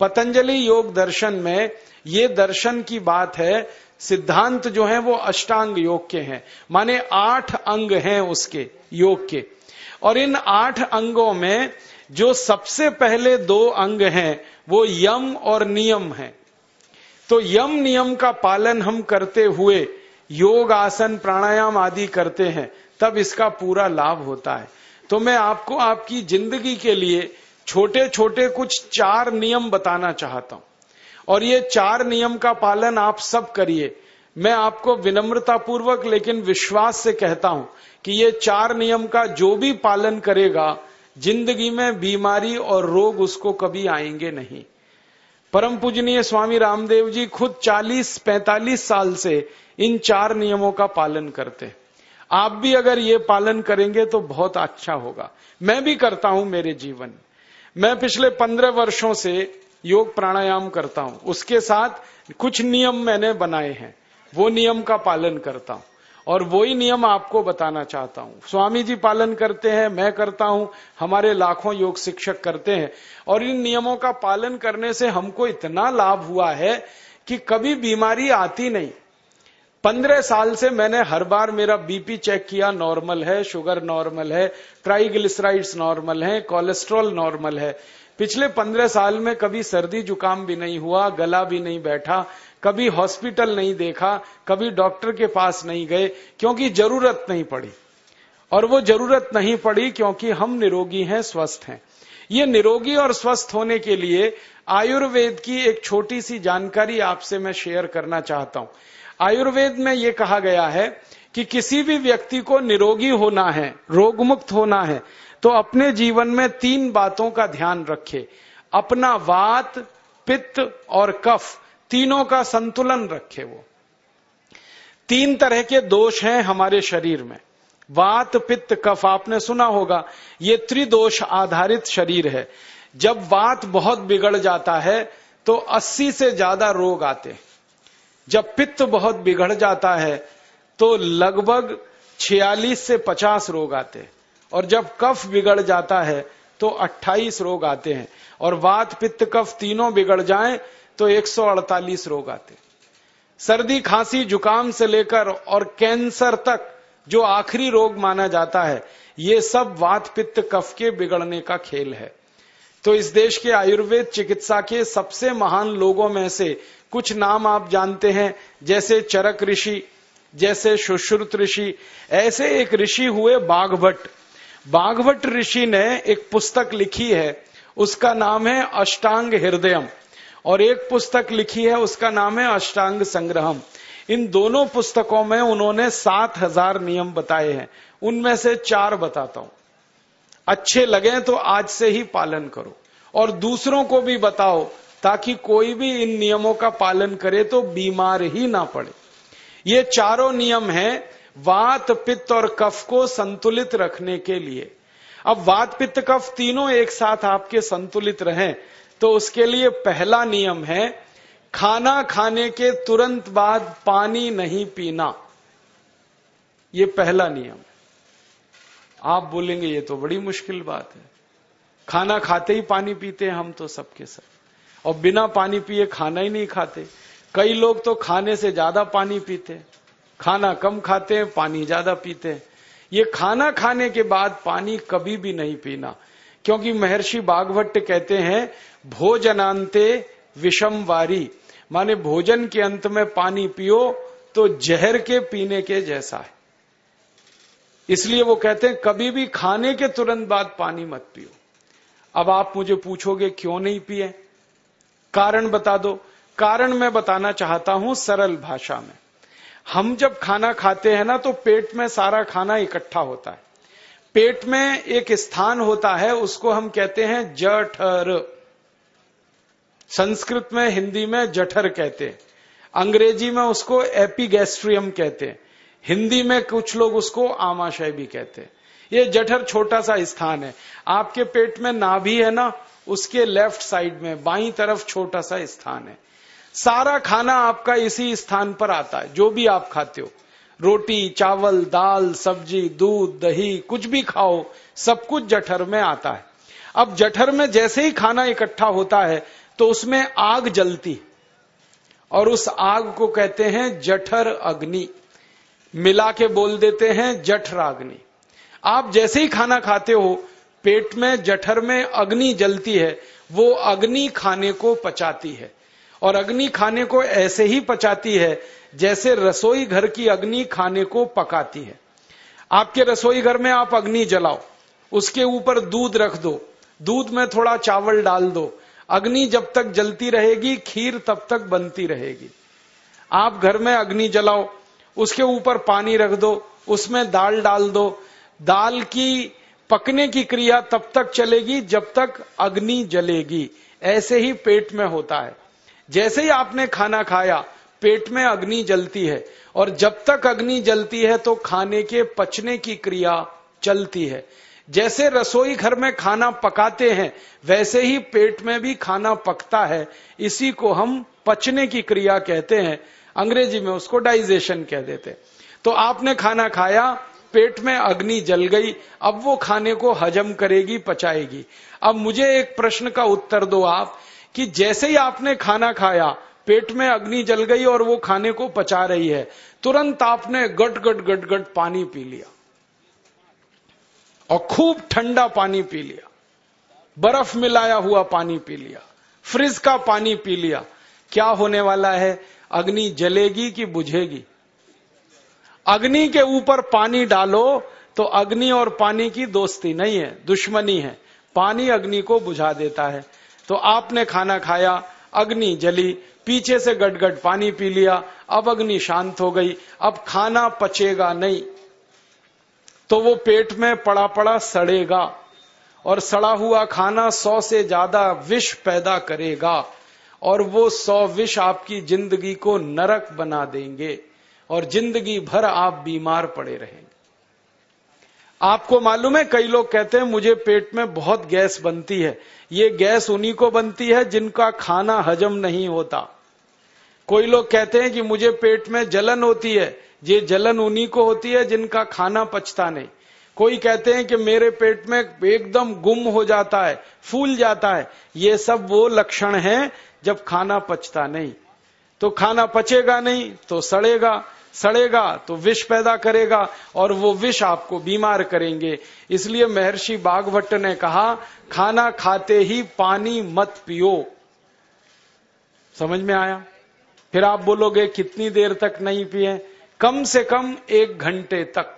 [SPEAKER 1] पतंजलि योग दर्शन में ये दर्शन की बात है, सिद्धांत जो है वो अष्टांग योग के हैं। माने आठ अंग हैं उसके, योग के। और इन आठ अंगों में जो सबसे पहले दो अंग हैं, वो यम और नियम है। तो यम नियम का पालन हम करते हुए योग, आसन, प्राणायाम आदि करते हैं, तब इसका पूरा लाभ होता है। तो मैं आपको आपकी ज़िंदगी के लिए छोटे छोटे कुछ चार नियम बताना चाहता हूँ। और ये चार नियम का पालन आप सब करिए। मैं आपको विनम्रता पूर्वक लेकिन विश्वास से कहता हूँ कि ये चार नियम का जो भी पालन करेगा, ज़िंदगी में बीमारी और रोग उसको कभी आएँगे नहीं। परम पूजनीय स्वामी रामदेव जी खुद 40-45 साल से इन चार नियमों का पालन करते आप भी अगर ये पालन करेंगे तो बहुत अच्छा होगा। मैं भी करता हूँ मेरे जीवन। मैं पिछले पंद्रह वर्षों से योग प्राणायाम करता हूँ। उसके साथ कुछ नियम मैंने बनाए हैं। वो नियम का पालन करता हूँ। और वही नियम आपको बताना चाहता हूँ। स्वामी जी पालन करते हैं, मैं करता हूँ, हमारे लाखों योग शिक्षक करते हैं। और इन नियमों का पालन करने से हमको इतना लाभ हुआ है कि कभी बीमारी आती नहीं। पंद्रह साल से मैंने हर बार मेरा बीपी चेक किया नॉर्मल है शुगर नॉर्मल है ट्राइग्लिसराइड्स नॉर्मल है कोलेस्ट्रॉल नॉर्मल है। पिछले पंद्रह साल में कभी सर्दी जुकाम भी नहीं हुआ, गला भी नहीं बैठा कभी हॉस्पिटल नहीं देखा, कभी डॉक्टर के पास नहीं गए, क्योंकि ज़रूरत नहीं पड़ी। और वो ज़रूरत नहीं पड़ी क्योंकि हम निरोगी हैं, स्वस्थ हैं। ये निरोगी और स्वस्थ होने के लिए आयुर्वेद की एक छोटी सी जानकारी आपसे मैं शेयर करना चाहता हूँ। आयुर्वेद में ये कहा गया है कि किसी भी व्यक्ति को निरोगी होना है रोग मुक्त होना है तो अपने जीवन में तीन बातों का ध्यान रखे। अपना वात, पित्त और कफ। तीनों का संतुलन रखे वो। तीन तरह के दोष हैं हमारे शरीर में। वात, पित्त, कफ, आपने सुना होगा, ये त्रिदोष आधारित शरीर है। जब वात बहुत बिगड़ जाता है तो 80 से ज़्यादा रोग आते जब पित्त बहुत बिगड़ जाता है तो लगभग 46 से 50 रोग आते और जब कफ बिगड़ जाता है तो 28 रोग आते हैं। और वात, पित्त, कफ तीनों बिगड़ जाएँ तो 148 रोग आते सर्दी, खांसी, जुकाम से लेकर और कैंसर तक जो आखिरी रोग माना जाता है, ये सब वात पित्त कफ के बिगड़ने का खेल है। तो इस देश के आयुर्वेद चिकित्सा के सबसे महान लोगों में से कुछ नाम आप जानते हैं, जैसे चरक ऋषि, जैसे सुश्रुत ऋषि, ऐसे एक ऋषि हुए बाघभट्ट। बाघभट्ट ऋषि ने एक पुस्तक लिखी है, उसका नाम है अष्टांग हृदयम। और एक पुस्तक लिखी है, उसका नाम है अष्टांग संग्रहम। इन दोनों पुस्तकों में उन्होंने सात हज़ार नियम बताए हैं। उनमें से चार बताता हूँ। अच्छे लगे तो आज से ही पालन करो। और दूसरों को भी बताओ, ताकि कोई भी इन नियमों का पालन करे तो बीमार ही ना पड़े। ये चारों नियम हैं, वात, पित्त और कफ को संतुलित रखने के लिए। अब वात, पित्त, कफ तीनों एक साथ आपके संतुलित रहें। तो उसके लिए पहला नियम है, खाना खाने के तुरंत बाद पानी नहीं पीना। ये पहला नियम है। आप बोलेंगे, ये तो बड़ी मुश्किल बात है। खाना खाते ही पानी पीते हैं हम तो सबके सब। और बिना पानी पिए खाना ही नहीं खाते। कई लोग तो खाने से ज़्यादा पानी पीते खाना कम खाते हैं, पानी ज़्यादा पीते हैं। ये खाना खाने के बाद पानी कभी भी नहीं पीना। क्योंकि महर्षि बागभट्ट कहते हैं भोजनांते विषम वारी। माने भोजन के अंत में पानी पियो तो जहर के पीने के जैसा है। इसलिए वो कहते हैं, कभी भी खाने के तुरंत बाद पानी मत पियो। अब आप मुझे पूछोगे, क्यों नहीं पिए? कारण बता दो। कारण मैं बताना चाहता हूँ सरल भाषा में। हम जब खाना खाते हैं ना तो पेट में सारा खाना इकट्ठा होता है। पेट में एक स्थान होता है, उसको हम कहते हैं जठर। संस्कृत में, हिंदी में जठर कहते हैं। अंग्रेज़ी में उसको एपीगैस्ट्रियम कहते हैं। हिंदी में कुछ लोग उसको आमाशय भी कहते हैं। ये जठर छोटा सा स्थान है। आपके पेट में नाभि है ना, उसके लेफ़्ट साइड में, बाई तरफ़ छोटा सा स्थान है। सारा खाना आपका इसी स्थान पर आता है, जो भी आप खाते हो। रोटी, चावल, दाल, सब्ज़ी, दूध, दही, कुछ भी खाओ, सब कुछ जठर में आता है। अब जठर में जैसे ही खाना इकट्ठा होता है तो उसमें आग जलती। और उस आग को कहते हैं जठर अग्नि। मिला के बोल देते हैं जठराग्नि। आप जैसे ही खाना खाते हो, पेट में, जठर में अग्नि जलती है। वो अग्नि खाने को पचाती है। और अग्नि खाने को ऐसे ही पचाती है जैसे रसोई घर की अग्नि खाने को पकाती है। आपके रसोई घर में आप अग्नि जलाओ, उसके ऊपर दूध रख दो, दूध में थोड़ा चावल डाल दो। अग्नि जब तक जलती रहेगी, खीर तब तक बनती रहेगी। आप घर में अग्नि जलाओ, उसके ऊपर पानी रख दो, उसमें दाल डाल दो। दाल की पकने की क्रिया तब तक चलेगी जब तक अग्नि जलेगी। ऐसे ही पेट में होता है। जैसे ही आपने खाना खाया पेट में अग्नि जलती है और जब तक अग्नि जलती है तो खाने के पचने की क्रिया चलती है। जैसे रसोई घर में खाना पकाते हैं, वैसे ही पेट में भी खाना पकता है। इसी को हम पचने की क्रिया कहते हैं। अंग्रेज़ी में उसको डाइजेशन कह देते तो आपने खाना खाया, पेट में अग्नि जल गई, अब वो खाने को हजम करेगी, पचाएगी। अब मुझे एक प्रश्न का उत्तर दो आप, कि जैसे ही आपने खाना खाया पेट में अग्नि जल गई और वो खाने को पचा रही है। तुरंत आपने गट गट गट गट पानी पी लिया और खूब ठंडा पानी पी लिया। बर्फ़ मिलाया हुआ पानी पी लिया। फ्रिज का पानी पी लिया। क्या होने वाला है? अग्नि जलेगी कि बुझेगी? अग्नि के ऊपर पानी डालो तो अग्नि और पानी की दोस्ती नहीं है, दुश्मनी है। पानी अग्नि को बुझा देता है। तो आपने खाना खाया, अग्नि जली पीछे से गटगट पानी पी लिया, अब अग्नि शांत हो गई, अब खाना पचेगा नहीं। तो वो पेट में पड़ा पड़ा सड़ेगा और सड़ा हुआ खाना सौ से ज़्यादा विष पैदा करेगा और वो सौ विष आपकी ज़िंदगी को नरक बना देंगे और ज़िंदगी भर आप बीमार पड़े रहेंगे। आपको मालूम है, कई लोग कहते हैं, मुझे पेट में बहुत गैस बनती है। ये गैस उन्हीं को बनती है जिनका खाना हजम नहीं होता। कोई लोग कहते हैं कि मुझे पेट में जलन होती है, ये जलन उन्हीं को होती है जिनका खाना पचता नहीं। कोई कहते हैं कि मेरे पेट में एकदम गुम हो जाता है, फूल जाता है, ये सब वो लक्षण हैं जब खाना पचता नहीं। तो खाना पचेगा नहीं तो सड़ेगा। सड़ेगा तो विष पैदा करेगा और वो विष आपको बीमार करेंगे। इसलिए महर्षि बागभट्ट ने कहा, खाना खाते ही पानी मत पियो। समझ में आया? फिर आप बोलोगे, कितनी देर तक नहीं पिए? कम से कम एक घंटे तक।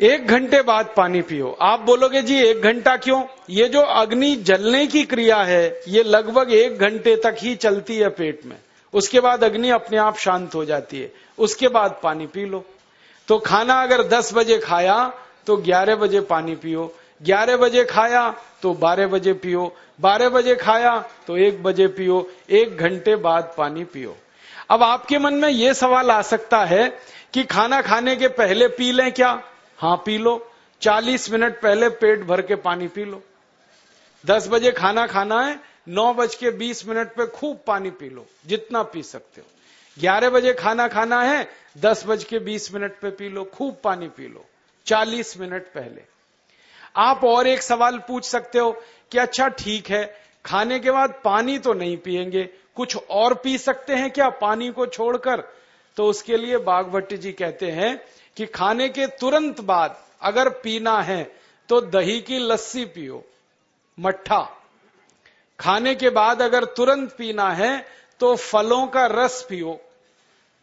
[SPEAKER 1] एक घंटे बाद पानी पियो। आप बोलोगे, जी, एक घंटा क्यों? ये जो अग्नि जलने की क्रिया है, ये लगभग एक घंटे तक ही चलती है पेट में। उसके बाद अग्नि अपने आप शांत हो जाती है। उसके बाद पानी पी लो। तो खाना अगर 10 बजे खाया तो 11 बजे पानी पियो। 11 बजे खाया तो 12 बजे पियो। 12 बजे खाया तो 1 बजे पियो। एक घंटे बाद पानी पियो। अब आपके मन में यह सवाल आ सकता है कि खाना खाने के पहले पी लें क्या? हाँ पी लो। चालीस मिनट पहले पेट भर के पानी पी लो। दस बजे खाना खाना है नौ बज के बीस मिनट पे खूब पानी पी लो, जितना पी सकते हो। ग्यारह बजे खाना खाना है, दस बज के बीस मिनट पे पी लो, खूब पानी पी लो, चालीस मिनट पहले। आप और एक सवाल पूछ सकते हो कि अच्छा ठीक है, खाने के बाद पानी तो नहीं पिएँगे कुछ और पी सकते हैं क्या पानी को छोड़कर? तो उसके लिए बागभट्टी जी कहते हैं कि खाने के तुरंत बाद अगर पीना है तो दही की लस्सी पियो, मट्ठा। खाने के बाद अगर तुरंत पीना है तो फलों का रस पियो।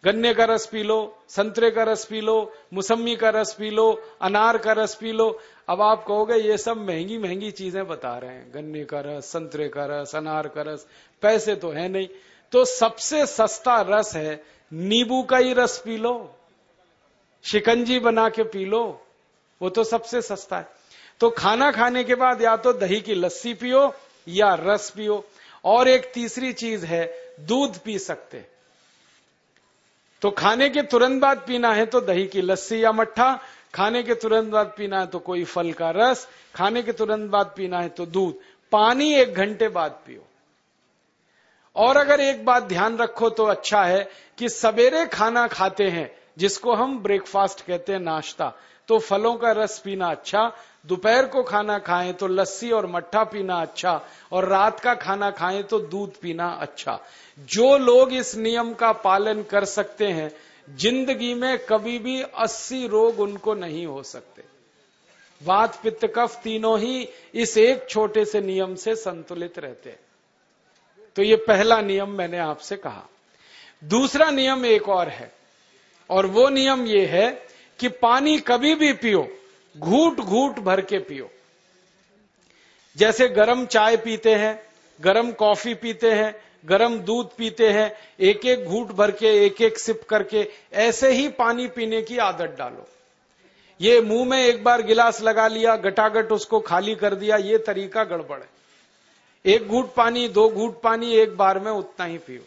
[SPEAKER 1] गन्ने का रस पी लो, संतरे का रस पी लो, मुसम्मी का रस पी लो, अनार का रस पी लो। अब आप कहोगे, ये सब महँगी महँगी चीज़ें बता रहे हैं। गन्ने का रस, संतरे का रस, अनार का रस, पैसे तो है नहीं। तो सबसे सस्ता रस है, नींबू का ही रस पी लो। शिकंजी बना के पी लो। वो तो सबसे सस्ता है। तो खाना खाने के बाद या तो दही की लस्सी पियो या रस पियो। और एक तीसरी चीज़ है, दूध पी सकते। तो खाने के तुरंत बाद पीना है तो दही की लस्सी या मट्ठा, खाने के तुरंत बाद पीना है तो कोई फल का रस, खाने के तुरंत बाद पीना है तो दूध। पानी एक घंटे बाद पियो। और अगर एक बात ध्यान रखो तो अच्छा है कि सवेरे खाना खाते हैं, जिसको हम ब्रेकफास्ट कहते हैं नाश्ता। तो फलों का रस पीना अच्छा दोपहर को खाना खाएँ तो लस्सी और मट्ठा पीना अच्छा और रात का खाना खाएँ तो दूध पीना अच्छा। जो लोग इस नियम का पालन कर सकते हैं, ज़िंदगी में कभी भी 80 रोग उनको नहीं हो सकते। वात पित्त कफ तीनों ही इस एक छोटे से नियम से संतुलित रहते हैं। तो ये पहला नियम मैंने आपसे कहा। दूसरा नियम एक और है, और वो नियम ये है कि पानी कभी भी पियो घूट घूट भर के पियो। जैसे गरम चाय पीते हैं, गरम कॉफ़ी पीते हैं, गरम दूध पीते हैं एक एक घूट भर के एक एक सिप करके ऐसे ही पानी पीने की आदत डालो। ये मुँह में एक बार गिलास लगा लिया गटागट उसको खाली कर दिया, ये तरीका गड़बड़ है। एक घूट पानी, दो घूट पानी, एक बार में उतना ही पियो।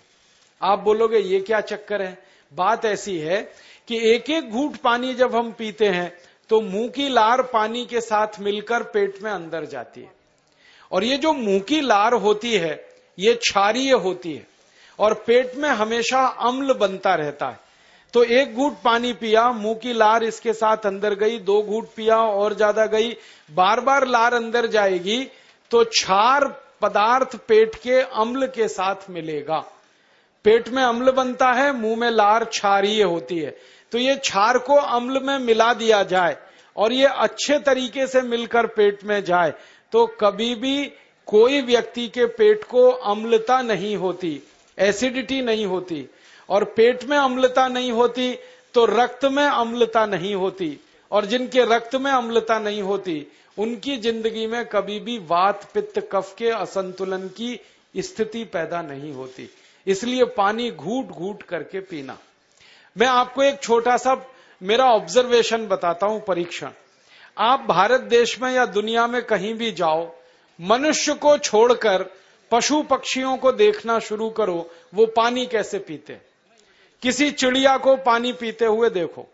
[SPEAKER 1] आप बोलोगे, ये क्या चक्कर है? बात ऐसी है कि एक एक घूट पानी जब हम पीते हैं तो मुँह की लार पानी के साथ मिलकर पेट में अंदर जाती है। और ये जो मुँह की लार होती है, ये क्षारीय होती है। और पेट में हमेशा अम्ल बनता रहता है। तो एक घूट पानी पिया, मुँह की लार इसके साथ अंदर गई, दो घूट पिया, और ज़्यादा गई बार बार लार अंदर जाएगी तो क्षार पदार्थ पेट के अम्ल के साथ मिलेगा। पेट में अम्ल बनता है, मुँह में लार क्षारीय होती है। तो ये क्षार को अम्ल में मिला दिया जाए और ये अच्छे तरीके से मिलकर पेट में जाए तो कभी भी कोई व्यक्ति के पेट को अम्लता नहीं होती, एसिडिटी नहीं होती, और पेट में अम्लता नहीं होती तो रक्त में अम्लता नहीं होती, और जिनके रक्त में अम्लता नहीं होती, उनकी ज़िंदगी में कभी भी वात, पित्त, कफ के असंतुलन की स्थिति पैदा नहीं होती। इसलिए पानी घूट घूट करके पीना। मैं आपको एक छोटा सा मेरा ऑब्जर्वेशन बताता हूँ, परीक्षण। आप भारत देश में या दुनिया में कहीं भी जाओ, मनुष्य को छोड़कर पशु पक्षियों को देखना शुरू करो, वो पानी कैसे पीते किसी चिड़िया को पानी पीते हुए देखो,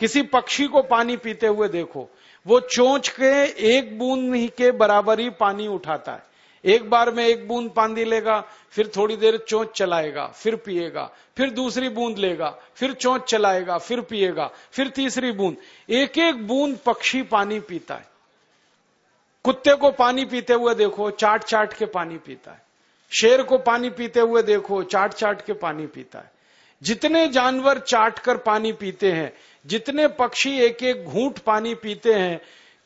[SPEAKER 1] किसी पक्षी को पानी पीते हुए देखो, वो चोंच के एक बूंद के बराबर ही पानी उठाता है। एक बार में एक बूंद पानी लेगा, फिर थोड़ी देर चोंच चलाएगा, फिर पिएगा, फिर दूसरी बूंद लेगा, फिर चोंच चलाएगा, फिर पिएगा, फिर तीसरी बूंद। एक एक बूंद पक्षी पानी पीता है। कुत्ते को पानी पीते हुए देखो चाट चाट के पानी पीता है। शेर को पानी पीते हुए देखो चाट चाट के पानी पीता है। जितने जानवर चाट कर पानी पीते हैं, जितने पक्षी एक एक घूट पानी पीते हैं,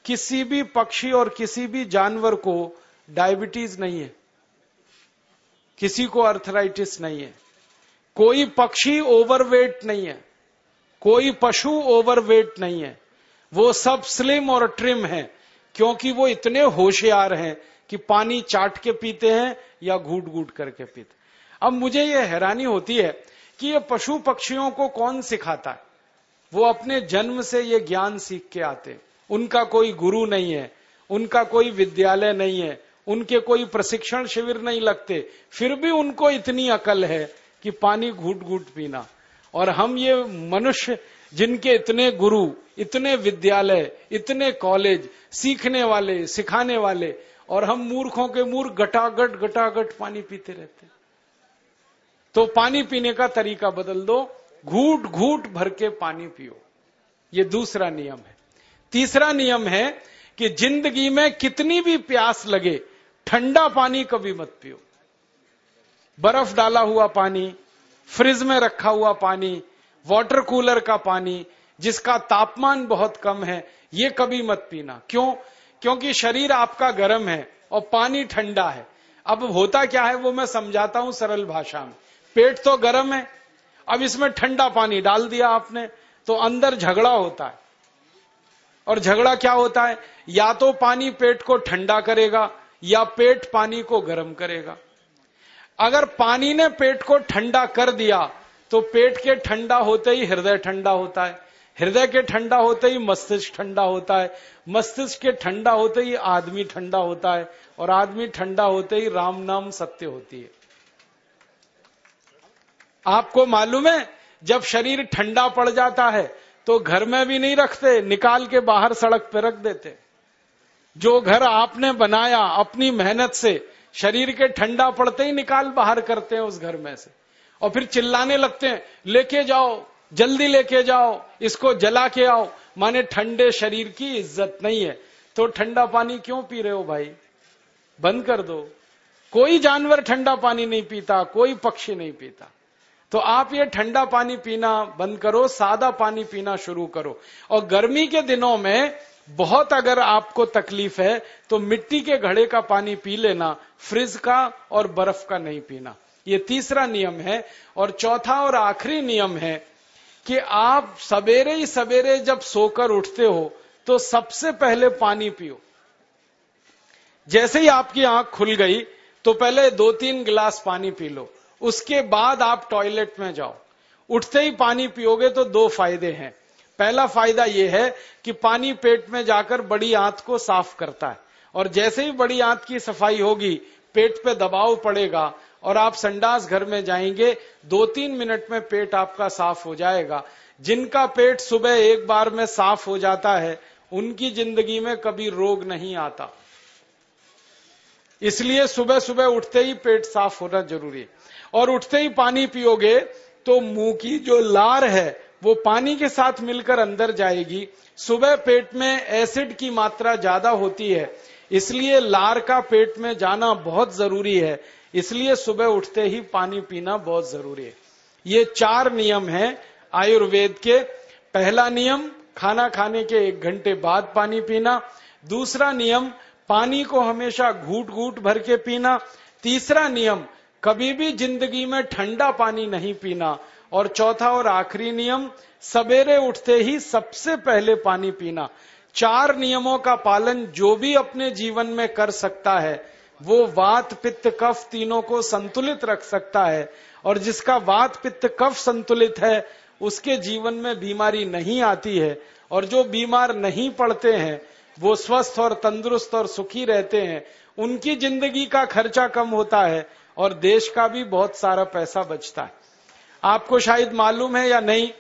[SPEAKER 1] किसी भी पक्षी और किसी भी जानवर को डायबिटीज़ नहीं है। किसी को अर्थराइटिस नहीं है। कोई पक्षी ओवरवेट नहीं है। कोई पशु ओवरवेट नहीं है। वो सब स्लिम और ट्रिम है, क्योंकि वो इतने होशियार हैं कि पानी चाट के पीते हैं या घूट घूट करके पीते अब मुझे ये हैरानी होती है कि ये पशु पक्षियों को कौन सिखाता है? वो अपने जन्म से ये ज्ञान सीख के आते उनका कोई गुरु नहीं है। उनका कोई विद्यालय नहीं है। उनके कोई प्रशिक्षण शिविर नहीं लगते। फिर भी उनको इतनी अकल है कि पानी घूट घूट पीना। और हम ये मनुष्य जिनके इतने गुरु, इतने विद्यालय, इतने कॉलेज, सीखने वाले, सिखाने वाले, और हम मूर्खों के मूर्ख गटागट गटागट पानी पीते रहते। तो पानी पीने का तरीका बदल दो। घूट घूट भर के पानी पियो। ये दूसरा नियम है। तीसरा नियम है कि ज़िंदगी में कितनी भी प्यास लगे ठंडा पानी कभी मत पियो। बर्फ़ डाला हुआ पानी, फ्रिज में रखा हुआ पानी, वाटर कूलर का पानी, जिसका तापमान बहुत कम है, ये कभी मत पीना। क्यों? क्योंकि शरीर आपका गर्म है और पानी ठंडा है। अब होता क्या है, वो मैं समझाता हूँ सरल भाषा में। पेट तो गर्म है, अब इसमें ठंडा पानी डाल दिया आपने तो अंदर झगड़ा होता है। और झगड़ा क्या होता है? या तो पानी पेट को ठंडा करेगा या पेट पानी को गर्म करेगा। अगर पानी ने पेट को ठंडा कर दिया तो पेट के ठंडा होते ही हृदय ठंडा होता है। हृदय के ठंडा होते ही मस्तिष्क ठंडा होता है। मस्तिष्क के ठंडा होते ही आदमी ठंडा होता है और आदमी ठंडा होते ही राम नाम सत्य होती है। आपको मालूम है, जब शरीर ठंडा पड़ जाता है तो घर में भी नहीं रखते, निकाल के बाहर सड़क पर रख देते। जो घर आपने बनाया अपनी मेहनत से, शरीर के ठंडा पड़ते ही निकाल बाहर करते हैं उस घर में से। और फिर चिल्लाने लगते हैं, लेके जाओ, जल्दी लेके जाओ, इसको जला के आओ। माने ठंडे शरीर की इज़्ज़त नहीं है। तो ठंडा पानी क्यों पी रहे हो भाई? बंद कर दो। कोई जानवर ठंडा पानी नहीं पीता, कोई पक्षी नहीं पीता। तो आप ये ठंडा पानी पीना बंद करो, सादा पानी पीना शुरू करो। और गर्मी के दिनों में बहुत अगर आपको तकलीफ़ है तो मिट्टी के घड़े का पानी पी लेना, फ्रिज का और बर्फ़ का नहीं पीना। ये तीसरा नियम है। और चौथा और आखिरी नियम है कि आप सवेरे ही सवेरे जब सोकर उठते हो तो सबसे पहले पानी पियो। जैसे ही आपकी आँख खुल गई तो पहले दो तीन गिलास पानी पी लो। उसके बाद आप टॉयलेट में जाओ। उठते ही पानी पियोगे तो दो फ़ायदे हैं। पहला फ़ायदा यह है कि पानी पेट में जाकर बड़ी आंत को साफ़ करता है। और जैसे ही बड़ी आंत की सफ़ाई होगी, पेट पे दबाव पड़ेगा और आप संडास घर में जाएँगे दो तीन मिनट में पेट आपका साफ़ हो जाएगा। जिनका पेट सुबह एक बार में साफ़ हो जाता है, उनकी ज़िंदगी में कभी रोग नहीं आता। इसलिए सुबह सुबह उठते ही पेट साफ़ होना ज़रूरी है। और उठते ही पानी पियोगे तो मुँह की जो लार है वो पानी के साथ मिलकर अंदर जाएगी। सुबह पेट में एसिड की मात्रा ज़्यादा होती है, इसलिए लार का पेट में जाना बहुत ज़रूरी है। इसलिए सुबह उठते ही पानी पीना बहुत ज़रूरी है। ये चार नियम हैं आयुर्वेद के। पहला नियम, खाना खाने के एक घंटे बाद पानी पीना। दूसरा नियम, पानी को हमेशा घूट घूट भर के पीना। तीसरा नियम, कभी भी ज़िंदगी में ठंडा पानी नहीं पीना। और चौथा और आखिरी नियम, सवेरे उठते ही सबसे पहले पानी पीना। चार नियमों का पालन जो भी अपने जीवन में कर सकता है, वो वात, पित्त, कफ तीनों को संतुलित रख सकता है। और जिसका वात, पित्त, कफ संतुलित है, उसके जीवन में बीमारी नहीं आती है। और जो बीमार नहीं पड़ते हैं, वो स्वस्थ और तंदुरुस्त और सुखी रहते हैं। उनकी ज़िंदगी का खर्चा कम होता है और देश का भी बहुत सारा पैसा बचता है। आपको शायद मालूम है या नहीं,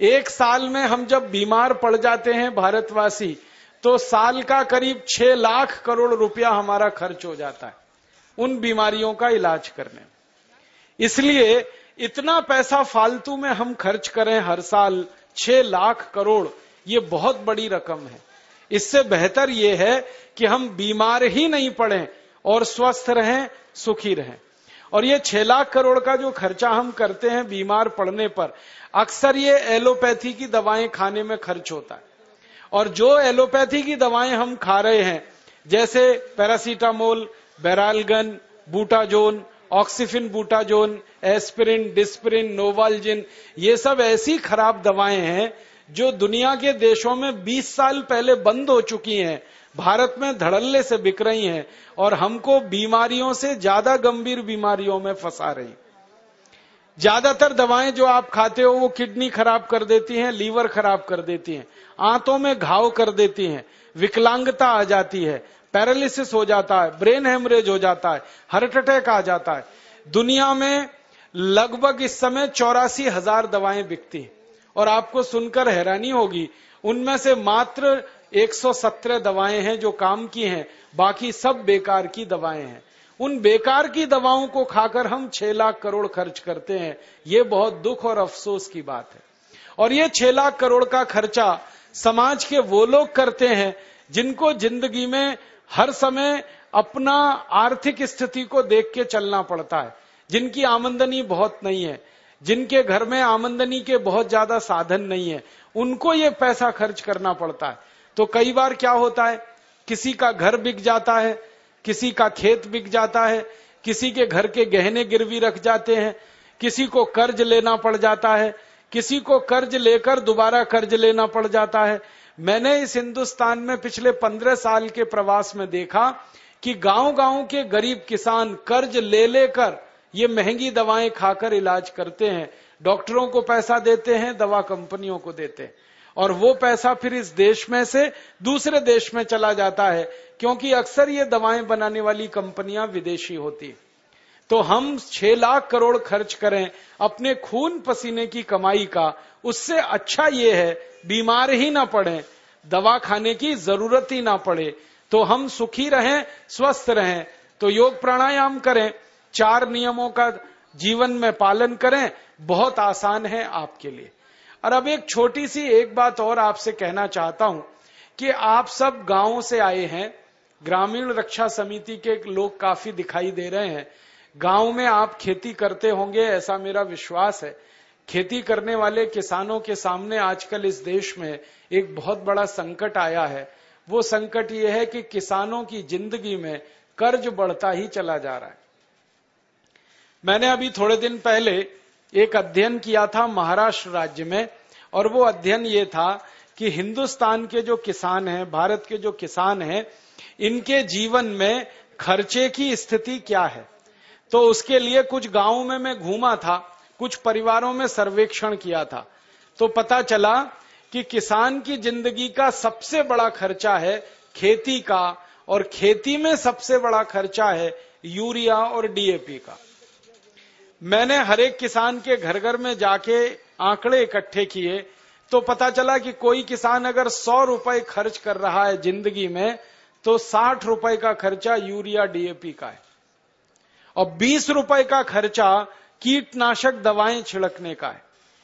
[SPEAKER 1] एक साल में हम जब बीमार पड़ जाते हैं भारतवासी तो साल का करीब छह लाख करोड़ रुपया हमारा खर्च हो जाता है उन बीमारियों का इलाज करने। इसलिए इतना पैसा फालतू में हम खर्च करें हर साल छह लाख करोड़, ये बहुत बड़ी रकम है। इससे बेहतर ये है कि हम बीमार ही नहीं पड़े और स्वस्थ रहें, सुखी रहें। और ये छह लाख करोड़ का जो खर्चा हम करते हैं बीमार पड़ने पर, अक्सर ये एलोपैथी की दवाएँ खाने में खर्च होता है। और जो एलोपैथी की दवाएँ हम खा रहे हैं, जैसे paracetamol, Baralgan, Butazone, oxyphenbutazone, aspirin, Disprin, Novalgin, ये सब ऐसी खराब दवाएँ हैं जो दुनिया के देशों में 20 साल पहले बंद हो चुकी हैं। भारत में धड़ल्ले से बिक रही हैं और हमको बीमारियों से ज़्यादा गंभीर बीमारियों में फंसा रही ज़्यादातर दवाएँ जो आप खाते हो, वो किडनी खराब कर देती हैं, लीवर खराब कर देती हैं, आंतों में घाव कर देती हैं, विकलांगता आ जाती है, पैरालिसिस हो जाता है, ब्रेन हेमरेज हो जाता है, हार्ट अटैक आ जाता है। दुनिया में लगभग इस समय चौरासी हज़ार दवाएँ बिकती हैं। और आपको सुनकर हैरानी होगी, उनमें से मात्र 117 दवाएँ हैं जो काम की हैं, बाकी सब बेकार की दवाएँ हैं। उन बेकार की दवाओं को खाकर हम छह लाख करोड़ खर्च करते हैं। ये बहुत दुख और अफसोस की बात है। और ये छह लाख करोड़ का खर्चा समाज के वो लोग करते हैं जिनको ज़िंदगी में हर समय अपना आर्थिक स्थिति को देख के चलना पड़ता है। जिनकी आमदनी बहुत नहीं है, जिनके घर में आमदनी के बहुत ज़्यादा साधन नहीं है, उनको ये पैसा खर्च करना पड़ता है। तो कई बार क्या होता है? किसी का घर बिक जाता है, किसी का खेत बिक जाता है, किसी के घर के गहने गिरवी रख जाते हैं, किसी को कर्ज लेना पड़ जाता है, किसी को कर्ज लेकर दोबारा कर्ज लेना पड़ जाता है। मैंने इस हिंदुस्तान में पिछले पंद्रह साल के प्रवास में देखा कि गाँव गाँव के गरीब किसान कर्ज ले लेकर ये महँगी दवाएँ खाकर इलाज करते हैं। डॉक्टरों को पैसा देते हैं, दवा कंपनियों को देते हैं। और वो पैसा फिर इस देश में से दूसरे देश में चला जाता है, क्योंकि अक्सर ये दवाएँ बनाने वाली कंपनियाँ विदेशी होती। तो हम छह लाख करोड़ खर्च करें अपने खून पसीने की कमाई का, उससे अच्छा ये है, बीमार ही ना पड़े, दवा खाने की ज़रूरत ही ना पड़े तो हम सुखी रहें, स्वस्थ रहें तो योग प्राणायाम करें, चार नियमों का जीवन में पालन करें, बहुत आसान है आपके लिए। और अब एक छोटी सी एक बात और आपसे कहना चाहता हूँ कि आप सब गाँवों से आए हैं, ग्रामीण रक्षा समिति के लोग काफ़ी दिखाई दे रहे हैं। गाँव में आप खेती करते होंगे, ऐसा मेरा विश्वास है। खेती करने वाले किसानों के सामने आजकल इस देश में एक बहुत बड़ा संकट आया है। वो संकट ये है कि किसानों की ज़िंदगी में कर्ज बढ़ता ही चला जा रहा है। मैंने अभी थोड़े दिन पहले एक अध्ययन किया था महाराष्ट्र राज्य में, और वो अध्ययन ये था कि हिंदुस्तान के जो किसान हैं, भारत के जो किसान हैं, इनके जीवन में खर्चे की स्थिति क्या है? तो उसके लिए कुछ गाँवों में मैं घूमा था, कुछ परिवारों में सर्वेक्षण किया था। तो पता चला कि किसान की ज़िंदगी का सबसे बड़ा खर्चा है खेती का, और खेती में सबसे बड़ा खर्चा है यूरिया और डीएपी का। मैंने हर एक किसान के घर घर में जाके आंकड़े इकट्ठे किए तो पता चला कि कोई किसान अगर सौ रुपए खर्च कर रहा है ज़िंदगी में तो साठ रुपए का खर्चा यूरिया डीएपी का है। और बीस रुपए का खर्चा कीटनाशक दवाएँ छिड़कने का है।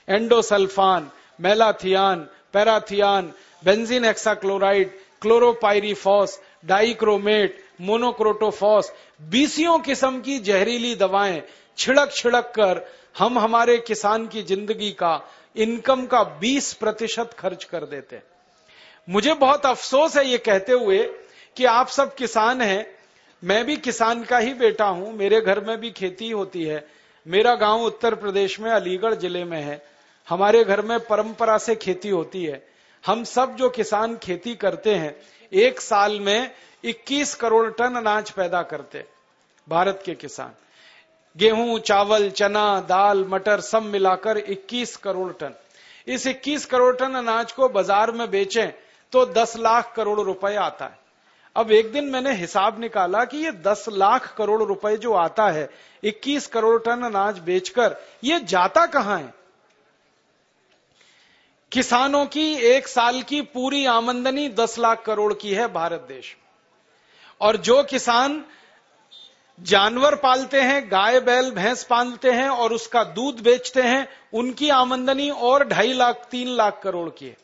[SPEAKER 1] Endosulfan, malathion, parathion, benzene hexachloride chlorpyrifos dichromate monocrotophos बीसियों किस्म की जहरीली दवाएँ छिड़क छिड़क कर हम हमारे किसान की ज़िंदगी का, इनकम का 20 प्रतिशत खर्च कर देते हैं। मुझे बहुत अफसोस है ये कहते हुए कि आप सब किसान हैं। मैं भी किसान का ही बेटा हूँ। मेरे घर में भी खेती होती है। मेरा गाँव उत्तर प्रदेश में अलीगढ़ ज़िले में है। हमारे घर में परंपरा से खेती होती है। हम सब जो किसान खेती करते हैं, एक साल में 21 करोड़ टन अनाज पैदा करते भारत के किसान। गेहूँ, चावल, चना, दाल, मटर सब मिलाकर 21 करोड़ टन। इस 21 करोड़ टन अनाज को बाज़ार में बेचें तो 10 लाख करोड़ रुपए आता है। अब एक दिन मैंने हिसाब निकाला कि ये दस लाख करोड़ रुपए जो आता है, इक्कीस करोड़ टन अनाज बेचकर, ये जाता कहाँ है? किसानों की एक साल की पूरी आमंदनी दस लाख करोड़ की है भारत देश और जो किसान जानवर पालते हैं, गाय, बैल, भैंस पालते हैं और उसका दूध बेचते हैं, उनकी आमंदनी और ढाई लाख, तीन लाख करोड़ की है।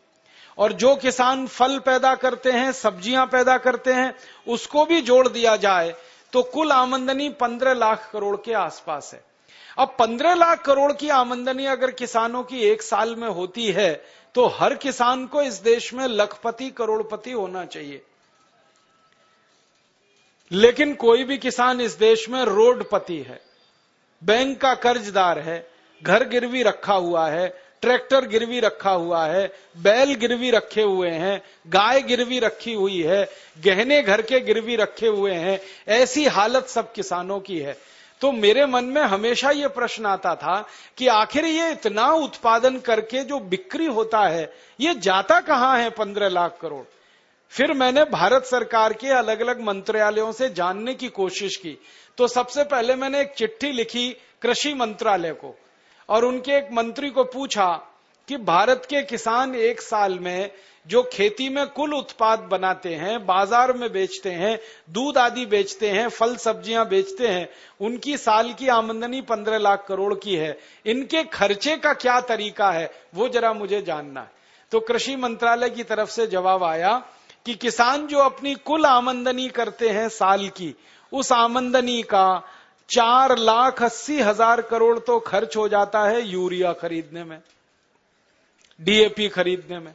[SPEAKER 1] और जो किसान फल पैदा करते हैं, सब्ज़ियाँ पैदा करते हैं, उसको भी जोड़ दिया जाए तो कुल आमंदनी पंद्रह लाख करोड़ के आसपास है। अब पंद्रह लाख करोड़ की आमंदनी अगर किसानों की एक साल में होती है तो हर किसान को इस देश में लखपति, करोड़पति होना चाहिए। लेकिन कोई भी किसान इस देश में रोडपति है, बैंक का कर्जदार है, घर गिरवी रखा हुआ है, ट्रैक्टर गिरवी रखा हुआ है, बैल गिरवी रखे हुए हैं, गाय गिरवी रखी हुई है, गहने घर के गिरवी रखे हुए हैं, ऐसी हालत सब किसानों की है। तो मेरे मन में हमेशा ये प्रश्न आता था कि आखिर ये इतना उत्पादन करके जो बिक्री होता है, ये जाता कहाँ है पंद्रह लाख करोड़? फिर मैंने भारत सरकार के अलग अलग मंत्रालयों से जानने की कोशिश की। तो सबसे पहले मैंने एक चिट्ठी लिखी कृषि मंत्रालय को और उनके एक मंत्री को पूछा कि भारत के किसान एक साल में जो खेती में कुल उत्पाद बनाते हैं, बाज़ार में बेचते हैं, दूध आदि बेचते हैं, फल सब्ज़ियाँ बेचते हैं, उनकी साल की आमदनी पंद्रह लाख करोड़ की है। इनके खर्चे का क्या तरीका है, वो जरा मुझे जानना है। तो कृषि मंत्रालय की तरफ़ से जवाब आया कि किसान जो अपनी कुल आमंदनी करते हैं साल की, उस आमंदनी का चार लाख अस्सी हज़ार करोड़ तो खर्च हो जाता है यूरिया खरीदने में डीएपी खरीदने में।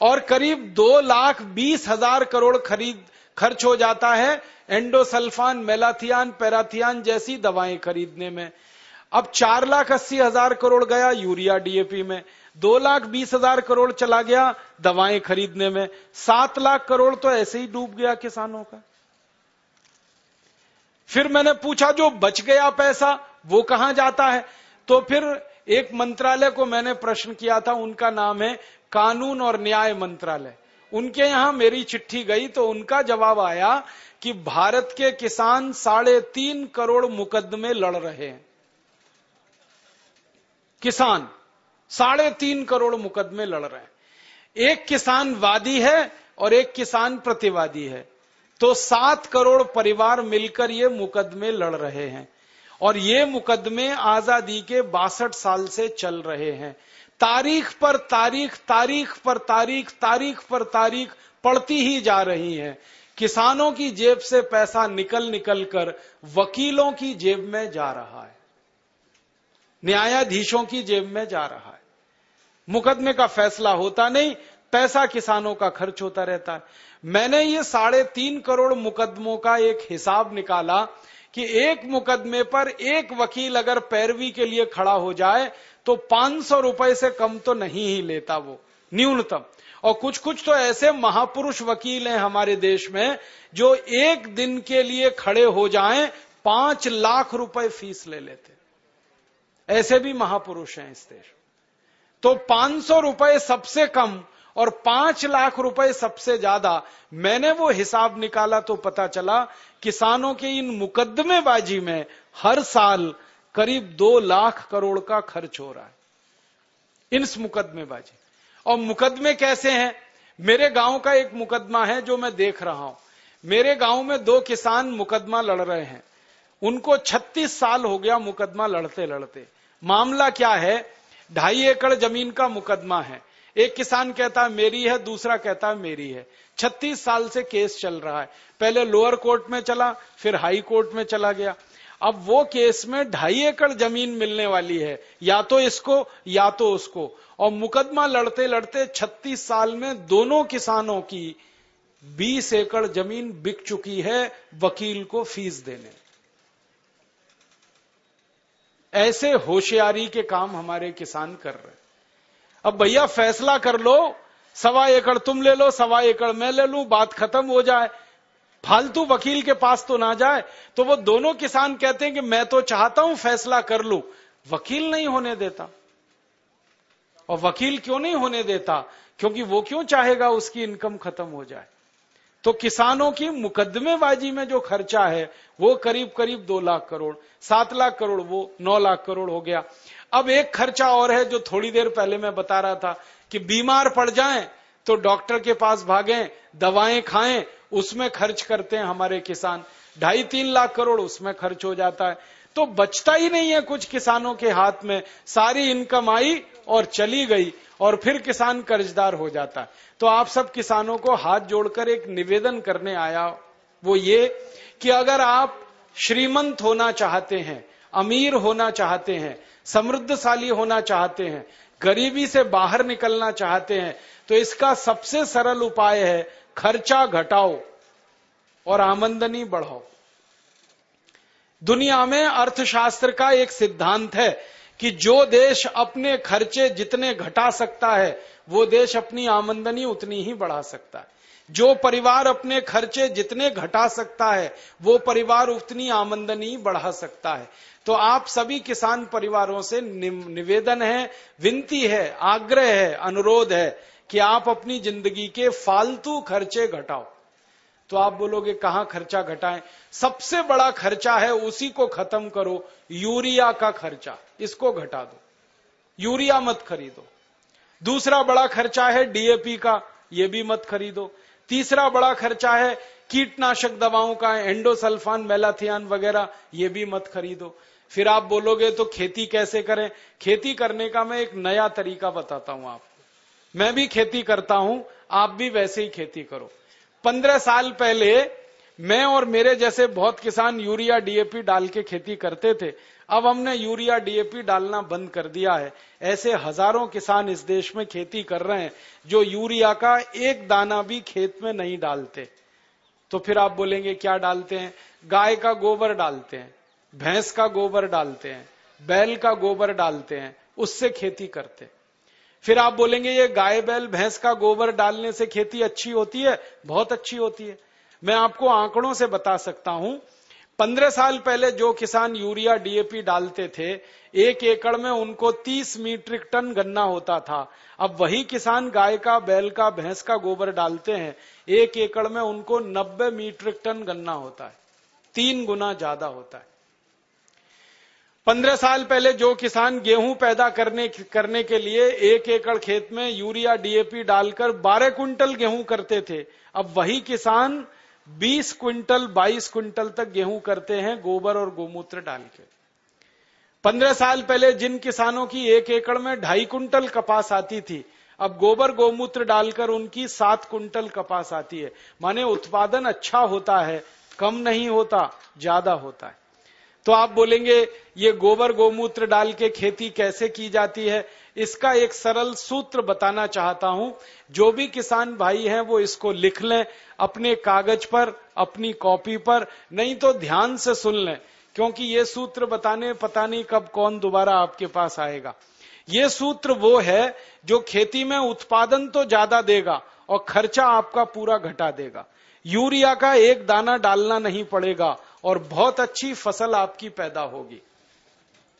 [SPEAKER 1] और करीब दो लाख बीस हज़ार करोड़ खरीद, खर्च हो जाता है एंडोसल्फान, मेलाथियान, पैराथियान जैसी दवाएँ खरीदने में। अब चार लाख अस्सी हज़ार करोड़ गया यूरिया डीएपी में। दो लाख बीस हज़ार करोड़ चला गया दवाएँ खरीदने में। सात लाख करोड़ तो ऐसे ही डूब गया किसानों का। फिर मैंने पूछा, जो बच गया पैसा, वो कहाँ जाता है? तो फिर एक मंत्रालय को मैंने प्रश्न किया था, उनका नाम है कानून और न्याय मंत्रालय। उनके यहाँ मेरी चिट्ठी गई तो उनका जवाब आया कि भारत के किसान साढ़े तीन करोड़ मुकदमे लड़ रहे हैं। किसान साढ़े तीन करोड़ मुकदमे लड़ रहे हैं। एक किसान वादी है और एक किसान प्रतिवादी है। तो सात करोड़ परिवार मिलकर ये मुकदमे लड़ रहे हैं और ये मुकदमे आज़ादी के बासठ साल से चल रहे हैं। तारीख पर तारीख तारीख पर तारीख तारीख पर तारीख पड़ती ही जा रही है। किसानों की जेब से पैसा निकल निकल कर वकीलों की जेब में जा रहा है। न्यायाधीशों की जेब में जा रहा है। मुकदमे का फैसला होता नहीं, पैसा किसानों का खर्च होता रहता। है मैंने ये साढ़े तीन करोड़ मुकदमों का एक हिसाब निकाला कि एक मुकदमे पर एक वकील अगर पैरवी के लिए खड़ा हो जाए तो पाँच सौ रुपए से कम तो नहीं ही लेता वो, न्यूनतम। और कुछ कुछ तो ऐसे महापुरुष वकील हैं हमारे देश में, जो एक दिन के लिए खड़े हो जाएँ, पाँच लाख रुपए फ़ीस ले लेते। ऐसे भी महापुरुष हैं इस देश तो पाँच सौ रुपए सबसे कम और पाँच लाख रुपए सबसे ज़्यादा। मैंने वो हिसाब निकाला तो पता चला, किसानों के इन मुकदमेबाजी में हर साल करीब दो लाख करोड़ का खर्च हो रहा है। इन मुकदमेबाजी और मुकदमे कैसे हैं? मेरे गाँव का एक मुकदमा है जो मैं देख रहा हूँ। मेरे गाँव में दो किसान मुकदमा लड़ रहे हैं। उनको 36 साल हो गया मुकदमा लड़ते लड़ते मामला क्या है? ढाई एकड़ ज़मीन का मुकदमा है। एक किसान कहता है, मेरी है, दूसरा कहता है, मेरी है। छत्तीस साल से केस चल रहा है। पहले लोअर कोर्ट में चला, फिर हाई कोर्ट में चला गया। अब वो केस में ढाई एकड़ ज़मीन मिलने वाली है। या तो इसको, या तो उसको। और मुकदमा लड़ते लड़ते 36 साल में दोनों किसानों की 20 एकड़ ज़मीन बिक चुकी है वकील को फ़ीस देने। ऐसे होशियारी के काम हमारे किसान कर रहे अब भैया फैसला कर लो, सवा एकड़ तुम ले लो, सवा एकड़ मैं ले लू, बात खत्म हो जाए। फालतू वकील के पास तो ना जाए। तो वो दोनों किसान कहते हैं कि मैं तो चाहता हूँ फैसला कर लू। वकील नहीं होने देता। और वकील क्यों नहीं होने देता? क्योंकि वो क्यों चाहेगा उसकी इनकम खत्म हो जाए? तो किसानों की मुकदमेबाजी में जो खर्चा है, वो करीब करीब दो लाख करोड़, सात लाख करोड़, वो नौ लाख करोड़ हो गया। अब एक खर्चा और है जो थोड़ी देर पहले मैं बता रहा था कि बीमार पड़ जाएँ तो डॉक्टर के पास भागें, दवाएँ खाएँ, उसमें खर्च करते हैं हमारे किसान। ढाई तीन लाख करोड़ उसमें खर्च हो जाता है। तो बचता ही नहीं है कुछ किसानों के हाथ में। सारी इनकम आई और चली गई और फिर किसान कर्जदार हो जाता। तो आप सब किसानों को हाथ जोड़कर एक निवेदन करने आया वो ये कि अगर आप श्रीमंत होना चाहते हैं, अमीर होना चाहते हैं, समृद्धशाली होना चाहते हैं, गरीबी से बाहर निकलना चाहते हैं तो इसका सबसे सरल उपाय है, खर्चा घटाओ और आमंदनी बढ़ाओ। दुनिया में अर्थशास्त्र का एक सिद्धांत है कि जो देश अपने खर्चे जितने घटा सकता है, वो देश अपनी आमंदनी उतनी ही बढ़ा सकता है। जो परिवार अपने खर्चे जितने घटा सकता है, वो परिवार उतनी आमंदनी बढ़ा सकता है। तो आप सभी किसान परिवारों से निवेदन है, विनती है, आग्रह है, अनुरोध है कि आप अपनी ज़िंदगी के फालतू खर्चे घटाओ। तो आप बोलोगे, कहाँ खर्चा घटाएँ? सबसे बड़ा खर्चा है उसी को खत्म करो, यूरिया का खर्चा, इसको घटा दो। यूरिया मत खरीदो। दूसरा बड़ा खर्चा है डीएपी का यह भी मत खरीदो। तीसरा बड़ा खर्चा है कीटनाशक दवाओं का, एंडोसल्फान, मेलाथियान वगैरह, ये भी मत खरीदो। फिर आप बोलोगे तो खेती कैसे करें? खेती करने का मैं एक नया तरीका बताता हूँ आपको। मैं भी खेती करता हूँ, आप भी वैसे ही खेती करो। पंद्रह साल पहले मैं और मेरे जैसे बहुत किसान यूरिया डीएपी डाल के खेती करते थे। अब हमने यूरिया डीएपी डालना बंद कर दिया है। ऐसे हज़ारों किसान इस देश में खेती कर रहे हैं, जो यूरिया का एक दाना भी खेत में नहीं डालते। तो फिर आप बोलेंगे, क्या डालते हैं? गाय का गोबर डालते हैं, भैंस का गोबर डालते हैं, बैल का गोबर डालते हैं, उससे खेती करते हैं। फिर आप बोलेंगे, ये गाय, बैल, भैंस का गोबर डालने से खेती अच्छी होती है? बहुत अच्छी होती है। मैं आपको आंकड़ों से बता सकता हूँ। पंद्रह साल पहले जो किसान यूरिया, डीएपी डालते थे, एक एकड़ में उनको तीस मीट्रिक टन गन्ना होता था। अब वही किसान गाय का, बैल का, भैंस का गोबर डालते हैं। एक एकड़ में उनको नब्बे मीट्रिक टन गन्ना होता है। तीन गुना ज़्यादा होता है। पंद्रह साल पहले जो किसान गेहूँ पैदा करने के लिए एक एकड़ खेत में यूरिया, डीएपी डालकर बारह क्विंटल गेहूँ करते थे। अब वही किसान बीस क्विंटल, बाईस क्विंटल तक गेहूँ करते हैं, गोबर और गोमूत्र डाल के। पंद्रह साल पहले जिन किसानों की एक एकड़ में ढाई कुंटल कपास आती थी, अब गोबर, गोमूत्र डालकर उनकी सात कुंटल कपास आती है। माने उत्पादन अच्छा होता है, कम नहीं होता, ज़्यादा होता है। तो आप बोलेंगे, ये गोबर गोमूत्र डाल के खेती कैसे की जाती है? इसका एक सरल सूत्र बताना चाहता हूँ। जो भी किसान भाई हैं, वो इसको लिख लें अपने कागज़ पर, अपनी कॉपी पर, नहीं तो ध्यान से सुन लें, क्योंकि ये सूत्र बताने, पता नहीं कब कौन दोबारा आपके पास आएगा। ये सूत्र वो है जो खेती में उत्पादन तो ज़्यादा देगा और खर्चा आपका पूरा घटा देगा। यूरिया का एक दाना डालना नहीं पड़ेगा। और बहुत अच्छी फ़सल आपकी पैदा होगी।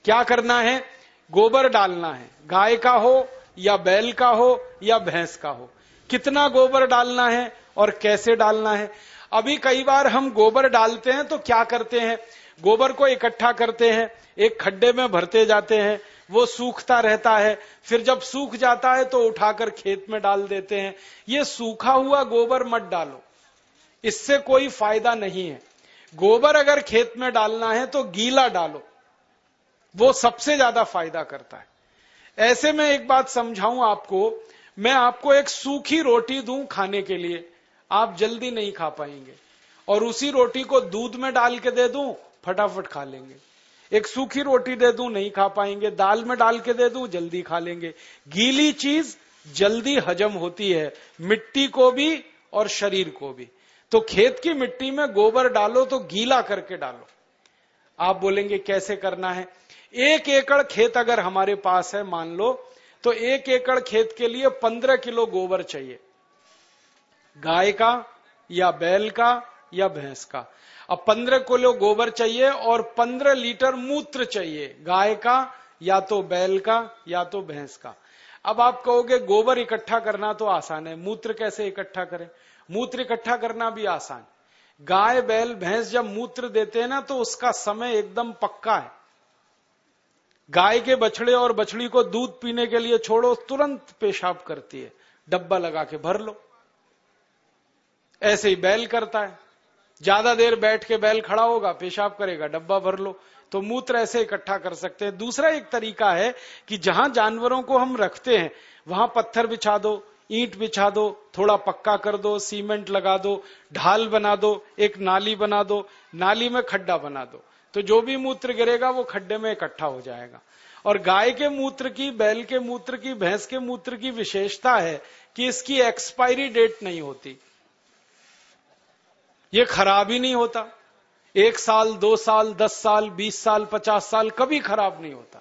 [SPEAKER 1] क्या करना है? गोबर डालना है। गाय का हो, या बैल का हो, या भैंस का हो। कितना गोबर डालना है और कैसे डालना है? अभी कई बार हम गोबर डालते हैं तो क्या करते हैं? गोबर को इकट्ठा करते हैं, एक खड्डे में भरते जाते हैं, वो सूखता रहता है, फिर जब सूख जाता है तो उठाकर खेत में डाल देते हैं। ये सूखा हुआ गोबर मत डालो। इससे कोई फ़ायदा नहीं है। गोबर अगर खेत में डालना है तो गीला डालो। वो सबसे ज़्यादा फ़ायदा करता है। ऐसे में एक बात समझाऊं आपको, मैं आपको एक सूखी रोटी दूँ खाने के लिए, आप जल्दी नहीं खा पाएँगे। और उसी रोटी को दूध में डाल के दे दूँ, फटाफट खा लेंगे। एक सूखी रोटी दे दूँ, नहीं खा पाएँगे। दाल में डाल के दे दूँ, जल्दी खा लेंगे। गीली चीज़ जल्दी हजम होती है, मिट्टी को भी और शरीर को भी। तो खेत की मिट्टी में गोबर डालो तो गीला करके डालो। आप बोलेंगे, कैसे करना है? एक एकड़ खेत अगर हमारे पास है, मान लो तो एक एकड़ खेत के लिए पंद्रह किलो गोबर चाहिए। गाय का या बैल का या भैंस का। अब पंद्रह किलो गोबर चाहिए और पंद्रह लीटर मूत्र चाहिए, गाय का या तो बैल का या तो भैंस का। अब आप कहोगे, गोबर इकट्ठा करना तो आसान है, मूत्र कैसे इकट्ठा करें? मूत्र इकट्ठा करना भी आसान। गाय, बैल, भैंस जब मूत्र देते हैं ना तो उसका समय एकदम पक्का है। गाय के बछड़े और बछड़ी को दूध पीने के लिए छोड़ो, तुरंत पेशाब करती है। डब्बा लगा के भर लो। ऐसे ही बैल करता है। ज़्यादा देर बैठ के बैल खड़ा होगा, पेशाब करेगा, डब्बा भर लो। तो मूत्र ऐसे इकट्ठा कर सकते हैं। दूसरा एक तरीका है कि जहाँ जानवरों को हम रखते हैं, वहाँ पत्थर बिछा दो ईंट बिछा दो, थोड़ा पक्का कर दो, सीमेंट लगा दो, ढाल बना दो, एक नाली बना दो, नाली में खड्डा बना दो। तो जो भी मूत्र गिरेगा, वो खड्डे में इकट्ठा हो जाएगा। और गाय के मूत्र की, बैल के मूत्र की, भैंस के मूत्र की विशेषता है कि इसकी एक्सपायरी डेट नहीं होती। ये खराब ही नहीं होता। एक साल, दो साल, दस साल, बीस साल, पचास साल कभी खराब नहीं होता।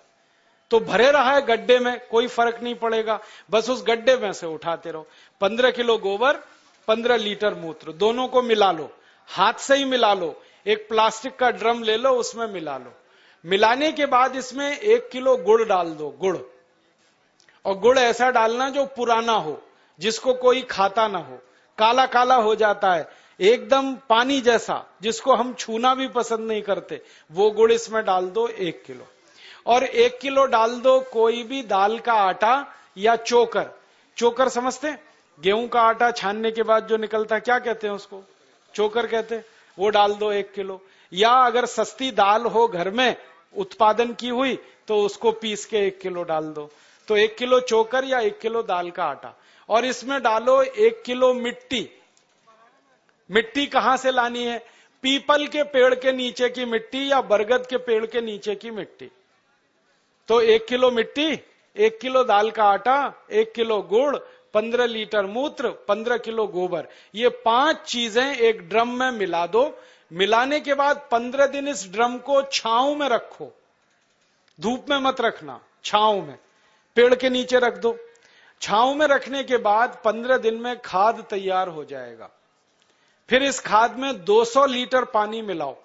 [SPEAKER 1] तो भरे रहा है गड्ढे में, कोई फ़र्क नहीं पड़ेगा। बस उस गड्ढे में से उठाते रहो। पंद्रह किलो गोबर, पंद्रह लीटर मूत्र, दोनों को मिला लो। हाथ से ही मिला लो। एक प्लास्टिक का ड्रम ले लो, उसमें मिला लो। मिलाने के बाद इसमें एक किलो गुड़ डाल दो, गुड़। और गुड़ ऐसा डालना जो पुराना हो, जिसको कोई खाता ना हो। काला काला हो जाता है। एकदम पानी जैसा, जिसको हम छूना भी पसंद नहीं करते। वो गुड़ इसमें डाल दो एक किलो। और एक किलो डाल दो कोई भी दाल का आटा या चोकर। चोकर समझते गेहूँ का आटा छानने के बाद जो निकलता क्या कहते हैं उसको? चोकर कहते हैं। वो डाल दो एक किलो। या अगर सस्ती दाल हो घर में, उत्पादन की हुई तो उसको पीस के एक किलो डाल दो। तो एक किलो चोकर या एक किलो दाल का आटा। और इसमें डालो एक किलो मिट्टी। मिट्टी कहाँ से लानी है? पीपल के पेड़ के नीचे की मिट्टी या बरगद के पेड़ के नीचे की मिट्टी। तो एक किलो मिट्टी, एक किलो दाल का आटा, एक किलो गुड़, पंद्रह लीटर मूत्र, पंद्रह किलो गोबर। ये पाँच चीज़ें एक ड्रम में मिला दो। मिलाने के बाद पंद्रह दिन इस ड्रम को छाव में रखो। धूप में मत रखना, छाव में। पेड़ के नीचे रख दो। छाव में रखने के बाद पंद्रह दिन में खाद तैयार हो जाएगा। फिर इस खाद में 200 लीटर पानी मिलाओ।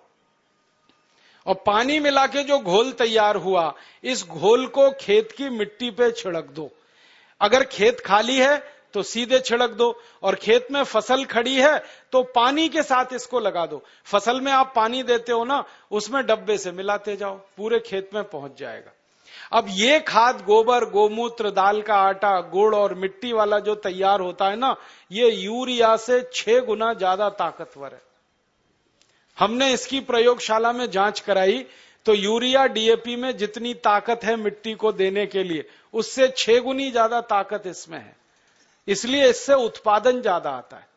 [SPEAKER 1] और पानी मिला के जो घोल तैयार हुआ, इस घोल को खेत की मिट्टी पे छिड़क दो। अगर खेत खाली है तो सीधे छिड़क दो। और खेत में फ़सल खड़ी है तो पानी के साथ इसको लगा दो। फ़सल में आप पानी देते हो ना, उसमें डब्बे से मिलाते जाओ, पूरे खेत में पहुँच जाएगा। अब ये खाद गोबर, गोमूत्र, दाल का आटा, गुड़ और मिट्टी वाला जो तैयार होता है ना, ये यूरिया से छह गुना ज़्यादा ताकतवर है। हमने इसकी प्रयोगशाला में जाँच कराई तो यूरिया डीएपी में जितनी ताकत है मिट्टी को देने के लिए, उससे छह गुनी ज़्यादा ताकत इसमें है। इसलिए इससे उत्पादन ज़्यादा आता है।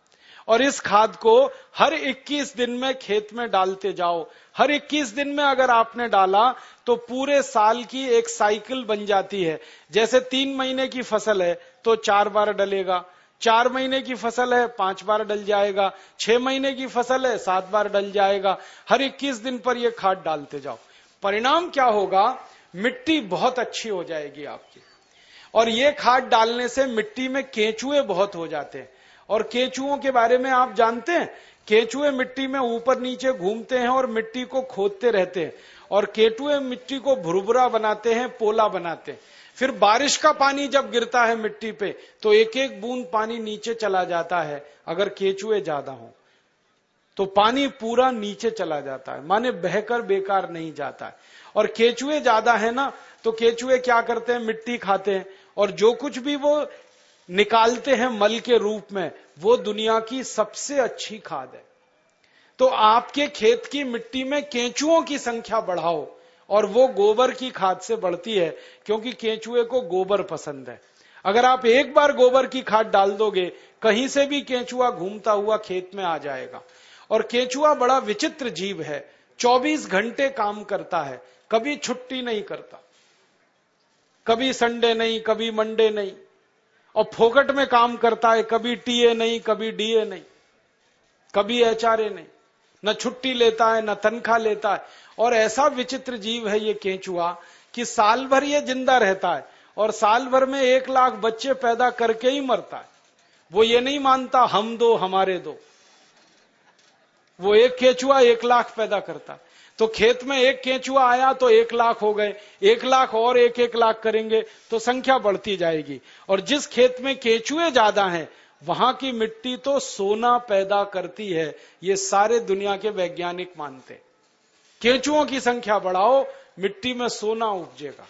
[SPEAKER 1] और इस खाद को हर 21 दिन में खेत में डालते जाओ। हर 21 दिन में अगर आपने डाला तो पूरे साल की एक साइकिल बन जाती है। जैसे तीन महीने की फ़सल है तो चार बार डलेगा। चार महीने की फ़सल है, पाँच बार डल जाएगा, छह महीने की फ़सल है, सात बार डल जाएगा। हर 21 दिन पर यह खाद डालते जाओ। परिणाम क्या होगा? मिट्टी बहुत अच्छी हो जाएगी आपकी। और ये खाद डालने से मिट्टी में केंचुए बहुत हो जाते हैं। और केंचुओं के बारे में आप जानते हैं? केंचुए मिट्टी में ऊपर नीचे घूमते हैं और मिट्टी को खोदते रहते हैं। और केटुए मिट्टी को भुरभुरा बनाते हैं, पोला बनाते हैं। फिर बारिश का पानी जब गिरता है मिट्टी पे तो एक एक बूंद पानी नीचे चला जाता है, अगर केचुए ज़्यादा हो। तो पानी पूरा नीचे चला जाता है, माने बहकर बेकार नहीं जाता है। और केचुए ज़्यादा है ना तो केचुए क्या करते हैं? मिट्टी खाते हैं। और जो कुछ भी वो निकालते हैं मल के रूप में, वो दुनिया की सबसे अच्छी खाद है। तो आपके खेत की मिट्टी में केंचुओं की संख्या बढ़ाओ। और वो गोबर की खाद से बढ़ती है, क्योंकि केंचुए को गोबर पसंद है। अगर आप एक बार गोबर की खाद डाल दोगे, कहीं से भी केंचुआ घूमता हुआ खेत में आ जाएगा। और केंचुआ बड़ा विचित्र जीव है 24 घंटे काम करता है, कभी छुट्टी नहीं करता, कभी संडे नहीं, कभी मंडे नहीं, और फोकट में काम करता है, कभी टीए नहीं, कभी डीए नहीं, कभी एचआरए नहीं, न छुट्टी लेता है, न तनख्वाह लेता है। और ऐसा विचित्र जीव है ये केंचुआ कि साल भर ये ज़िंदा रहता है और साल भर में एक लाख बच्चे पैदा करके ही मरता है। वो ये नहीं मानता, हम दो, हमारे दो। वो एक केचुआ एक लाख पैदा करता। तो खेत में एक केंचुआ आया तो एक लाख हो गए। एक लाख और एक एक लाख करेंगे तो संख्या बढ़ती जाएगी। और जिस खेत में केंचुए ज़्यादा हैं, वहाँ की मिट्टी तो सोना पैदा करती है। ये सारे दुनिया के वैज्ञानिक मानते केंचुओं की संख्या बढ़ाओ, मिट्टी में सोना उपजेगा।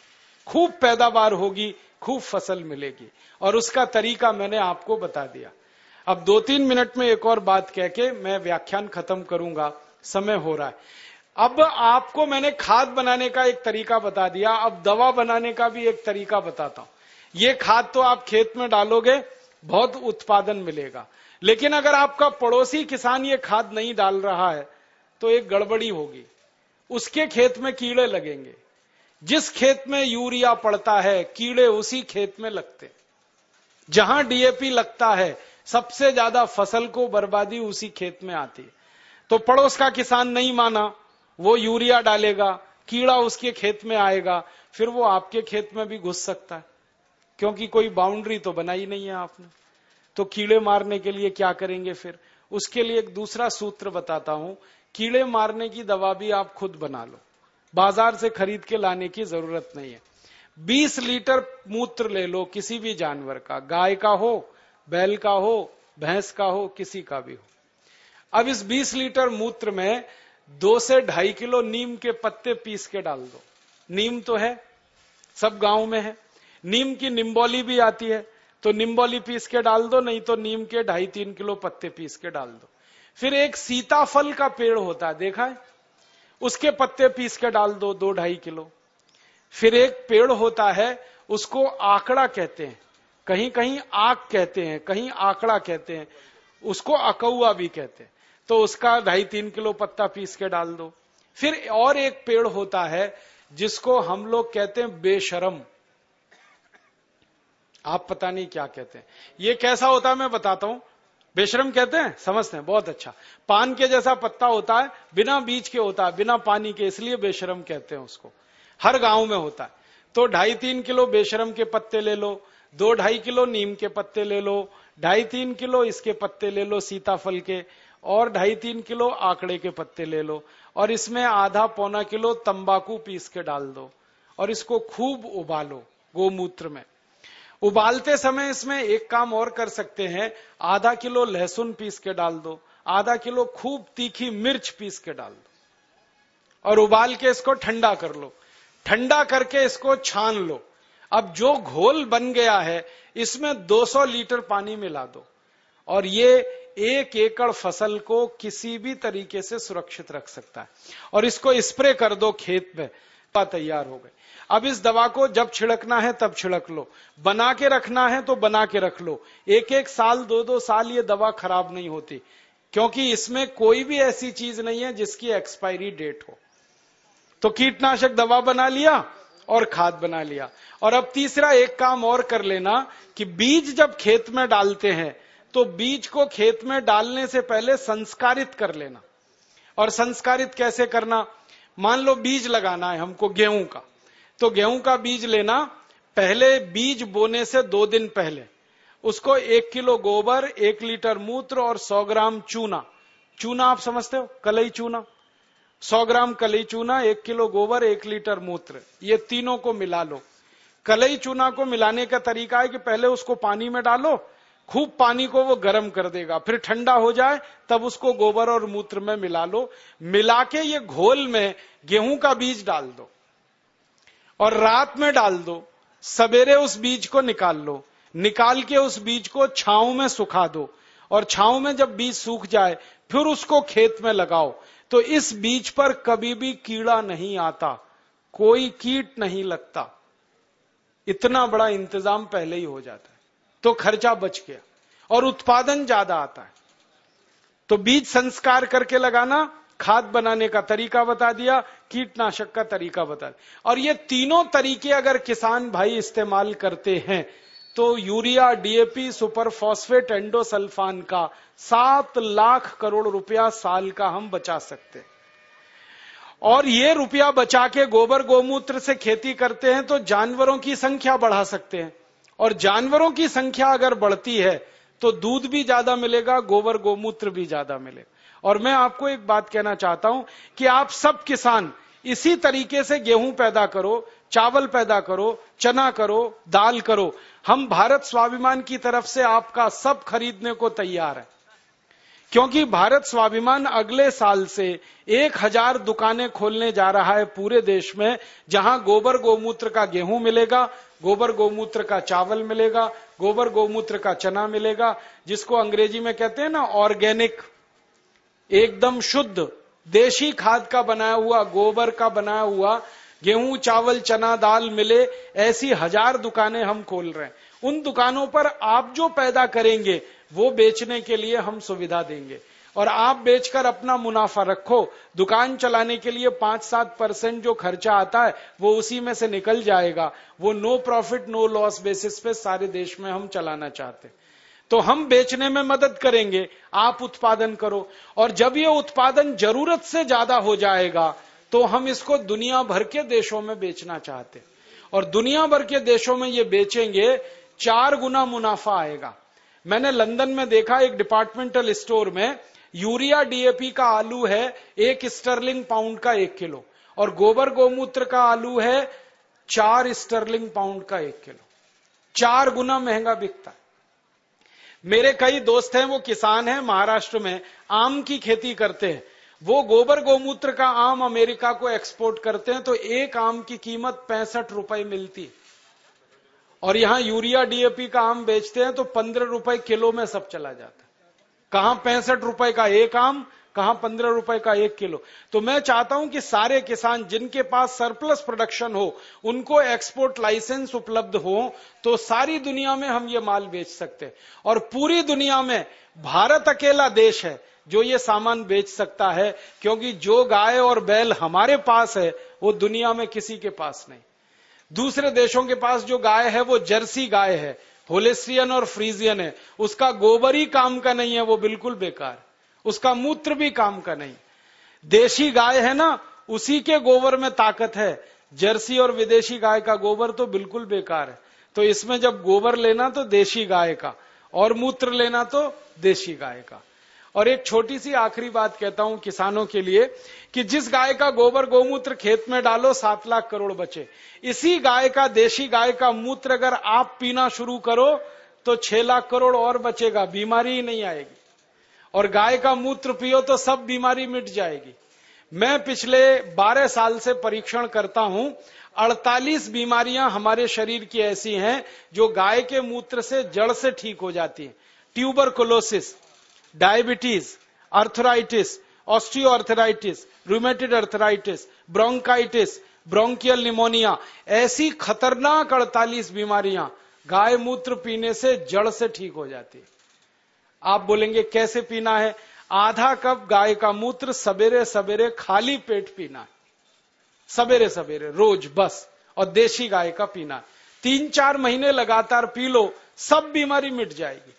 [SPEAKER 1] खूब पैदावार होगी, खूब फ़सल मिलेगी। और उसका तरीका मैंने आपको बता दिया। अब दो तीन मिनट में एक और बात कह के मैं व्याख्यान खत्म करूँगा। समय हो रहा है। अब आपको मैंने खाद बनाने का एक तरीका बता दिया। अब दवा बनाने का भी एक तरीका बताता हूँ। ये खाद तो आप खेत में डालोगे, बहुत उत्पादन मिलेगा। लेकिन अगर आपका पड़ोसी किसान ये खाद नहीं डाल रहा है तो एक गड़बड़ी होगी। उसके खेत में कीड़े लगेंगे। जिस खेत में यूरिया पड़ता है, कीड़े उसी खेत में लगते। जहाँ डीएपी लगता है, सबसे ज़्यादा फ़सल को बर्बादी उसी खेत में आती है। तो पड़ोस का किसान नहीं माना, वो यूरिया डालेगा, कीड़ा उसके खेत में आएगा, फिर वो आपके खेत में भी घुस सकता है। क्योंकि कोई बाउंड्री तो बनाई नहीं है आपने। तो कीड़े मारने के लिए क्या करेंगे फिर? उसके लिए एक दूसरा सूत्र बताता हूँ कीड़े मारने की दवा भी आप खुद बना लो। बाज़ार से खरीद के लाने की ज़रूरत नहीं है। 20 लीटर मूत्र ले लो किसी भी जानवर का, गाय का हो, बैल का हो, भैंस का हो, किसी का भी हो। अब इस 20 लीटर मूत्र में दो से ढाई किलो नीम के पत्ते पीस के डाल दो। नीम तो है, सब गाँव में है। नीम की निम्बोली भी आती है तो निम्बोली पीस के डाल दो, नहीं तो नीम के ढाई तीन किलो पत्ते पीस के डाल दो। फिर एक सीताफल का पेड़ होता है, देखा है? उसके पत्ते पीस के डाल दो दो ढाई किलो। फिर एक पेड़ होता है, उसको आंकड़ा कहते हैं। कहीं कहीं आक कहते हैं, कहीं आंकड़ा कहते हैं। उसको अकौआ भी कहते हैं। तो उसका ढाई तीन किलो पत्ता पीस के डाल दो। फिर और एक पेड़ होता है, जिसको हम लोग कहते हैं बेशरम। आप पता नहीं क्या कहते हैं। ये कैसा होता है मैं बताता हूँ। बेशरम कहते हैं, समझते हैं, बहुत अच्छा। पान के जैसा पत्ता होता है, बिना बीज के होता है, बिना पानी के, इसलिए बेशरम कहते हैं उसको। हर गाँव में होता है। तो ढाई तीन किलो बेशरम के पत्ते ले लो, दो ढाई किलो नीम के पत्ते ले लो, ढाई तीन किलो इसके पत्ते ले लो सीताफल के, और ढाई तीन किलो आंकड़े के पत्ते ले लो, और इसमें आधा पौना किलो तंबाकू पीस के डाल दो, और इसको खूब उबालो, गोमूत्र में। उबालते समय इसमें एक काम और कर सकते हैं। आधा किलो लहसुन पीस के डाल दो, आधा किलो खूब तीखी मिर्च पीस के डाल दो और उबाल के इसको ठंडा कर लो। ठंडा करके इसको छान लो। अब जो घोल बन गया है, इसमें 200 लीटर पानी मिला दो और ये एक एकड़ फ़सल को किसी भी तरीके से सुरक्षित रख सकता है। और इसको स्प्रे कर दो खेत में, तैयार हो गए। अब इस दवा को जब छिड़कना है तब छिड़क लो। बना के रखना है तो बना के रख लो। एक एक साल दो दो साल ये दवा खराब नहीं होती। क्योंकि इसमें कोई भी ऐसी चीज़ नहीं है जिसकी एक्सपायरी डेट हो। तो कीटनाशक दवा बना लिया और खाद बना लिया। और अब तीसरा एक काम और कर लेना कि बीज जब खेत में डालते हैं तो बीज को खेत में डालने से पहले संस्कारित कर लेना। और संस्कारित कैसे करना? मान लो बीज लगाना है हमको गेहूँ का। तो गेहूँ का बीज लेना पहले बीज बोने से दो दिन पहले। उसको एक किलो गोबर, एक लीटर मूत्र और सौ ग्राम चूना। चूना आप समझते हो? कलई चूना। सौ ग्राम कलई चूना, एक किलो गोबर, एक लीटर मूत्र। ये तीनों को मिला लो। कलई चूना को मिलाने का तरीका है कि पहले उसको पानी में डालो, खूब पानी को वो गर्म कर देगा। फिर ठंडा हो जाए, तब उसको गोबर और मूत्र में मिला लो। मिला के ये घोल में गेहूँ का बीज डाल दो। और रात में डाल दो, सवेरे उस बीज को निकाल लो, निकाल के उस बीज को छाव में सुखा दो, और छाव में जब बीज सूख जाए, फिर उसको खेत में लगाओ। तो इस बीज पर कभी भी कीड़ा नहीं आता, कोई कीट नहीं लगता। इतना बड़ा इंतज़ाम पहले ही हो जाता है तो खर्चा बच गया, और उत्पादन ज़्यादा आता है। तो बीज संस्कार करके लगाना खाद बनाने का तरीका बता दिया, कीटनाशक का तरीका बता दिया। और ये तीनों तरीके अगर किसान भाई इस्तेमाल करते हैं तो urea DAP super phosphate endosulfan का सात लाख करोड़ रुपया साल का हम बचा सकते हैं। और ये रुपया बचा के गोबर गोमूत्र से खेती करते हैं तो जानवरों की संख्या बढ़ा सकते हैं। और जानवरों की संख्या अगर बढ़ती है तो दूध भी ज़्यादा मिलेगा, गोबर गोमूत्र भी ज़्यादा मिलेगा। और मैं आपको एक बात कहना चाहता हूँ कि आप सब किसान इसी तरीके से गेहूँ पैदा करो, चावल पैदा करो, चना करो, दाल करो। हम भारत स्वाभिमान की तरफ़ से आपका सब खरीदने को तैयार है। क्योंकि भारत स्वाभिमान अगले साल से एक हज़ार दुकानें खोलने जा रहा है पूरे देश में, जहाँ गोबर गोमूत्र का गेहूँ मिलेगा, गोबर गोमूत्र का चावल मिलेगा, गोबर गोमूत्र का चना मिलेगा, जिसको अंग्रेज़ी में कहते हैं ना, ऑर्गेनिक। एकदम शुद्ध, देशी खाद का बनाया हुआ, गोबर का बनाया हुआ, गेहूँ, चावल, चना, दाल मिले, ऐसी हज़ार दुकानें हम खोल रहे हैं। उन दुकानों पर आप जो पैदा करेंगे, वो बेचने के लिए हम सुविधा देंगे। और आप बेचकर अपना मुनाफा रखो। दुकान चलाने के लिए पाँच सात परसेंट जो खर्चा आता है, वो उसी में से निकल जाएगा। वो no profit no loss basis पे सारे देश में हम चलाना चाहते तो हम बेचने में मदद करेंगे, आप उत्पादन करो। और जब ये उत्पादन ज़रूरत से ज़्यादा हो जाएगा तो हम इसको दुनिया भर के देशों में बेचना चाहते और दुनिया भर के देशों में ये बेचेंगे, चार गुना मुनाफा आएगा। मैंने लंदन में देखा एक डिपार्टमेंटल स्टोर में, यूरिया डीएपी का आलू है एक स्टर्लिंग पाउंड का एक किलो। और गोबर गोमूत्र का आलू है चार स्टर्लिंग पाउंड का एक किलो। चार गुना महँगा बिकता है। मेरे कई दोस्त हैं, वो किसान हैं, महाराष्ट्र में, आम की खेती करते हैं। वो गोबर गोमूत्र का आम अमेरिका को एक्सपोर्ट करते हैं तो एक आम की कीमत पैंसठ रुपए मिलती। और यहाँ यूरिया डीएपी का आम बेचते हैं तो पंद्रह रुपए किलो में सब चला जाता है। कहाँ पैंसठ रुपए का एक आम कहाँ पंद्रह रुपए का एक किलो? तो मैं चाहता हूँ कि सारे किसान जिनके पास सरप्लस प्रोडक्शन हो, उनको एक्सपोर्ट लाइसेंस उपलब्ध हो तो सारी दुनिया में हम ये माल बेच सकते हैं। और पूरी दुनिया में भारत अकेला देश है जो ये सामान बेच सकता है, क्योंकि जो गाय और बैल हमारे पास है, वो दुनिया में किसी के पास नहीं। दूसरे देशों के पास जो गाय है, वो जर्सी गाय है होलेस्ट्रियन और फ्रीजियन है। उसका गोबर ही काम का नहीं है, वो बिल्कुल बेकार। उसका मूत्र भी काम का नहीं। देशी गाय है ना, उसी के गोबर में ताकत है। जर्सी और विदेशी गाय का गोबर तो बिल्कुल बेकार है। तो इसमें जब गोबर लेना तो देशी गाय का, और मूत्र लेना तो देशी गाय का। और एक छोटी सी आखिरी बात कहता हूँ किसानों के लिए, कि जिस गाय का गोबर गोमूत्र खेत में डालो, सात लाख करोड़ बचे। इसी गाय का, देशी गाय का मूत्र अगर आप पीना शुरू करो तो छह लाख करोड़ और बचेगा, बीमारी ही नहीं आएगी। और गाय का मूत्र पियो तो सब बीमारी मिट जाएगी। मैं पिछले 12 साल से परीक्षण करता हूँ 48 बीमारियाँ हमारे शरीर की ऐसी हैं जो गाय के मूत्र से जड़ से ठीक हो जाती हैं। Tuberculosis, diabetes, arthritis osteoarthritis rheumatoid arthritis bronchitis bronchial pneumonia ऐसी खतरनाक अड़तालीस बीमारियाँ गाय मूत्र पीने से जड़ से ठीक हो जाती है। आप बोलेंगे, कैसे पीना है? आधा कप गाय का मूत्र सवेरे सवेरे खाली पेट पीना है। सवेरे सवेरे, रोज बस, और देशी गाय का पीना है। तीन चार महीने लगातार पी लो, सब बीमारी मिट जाएगी।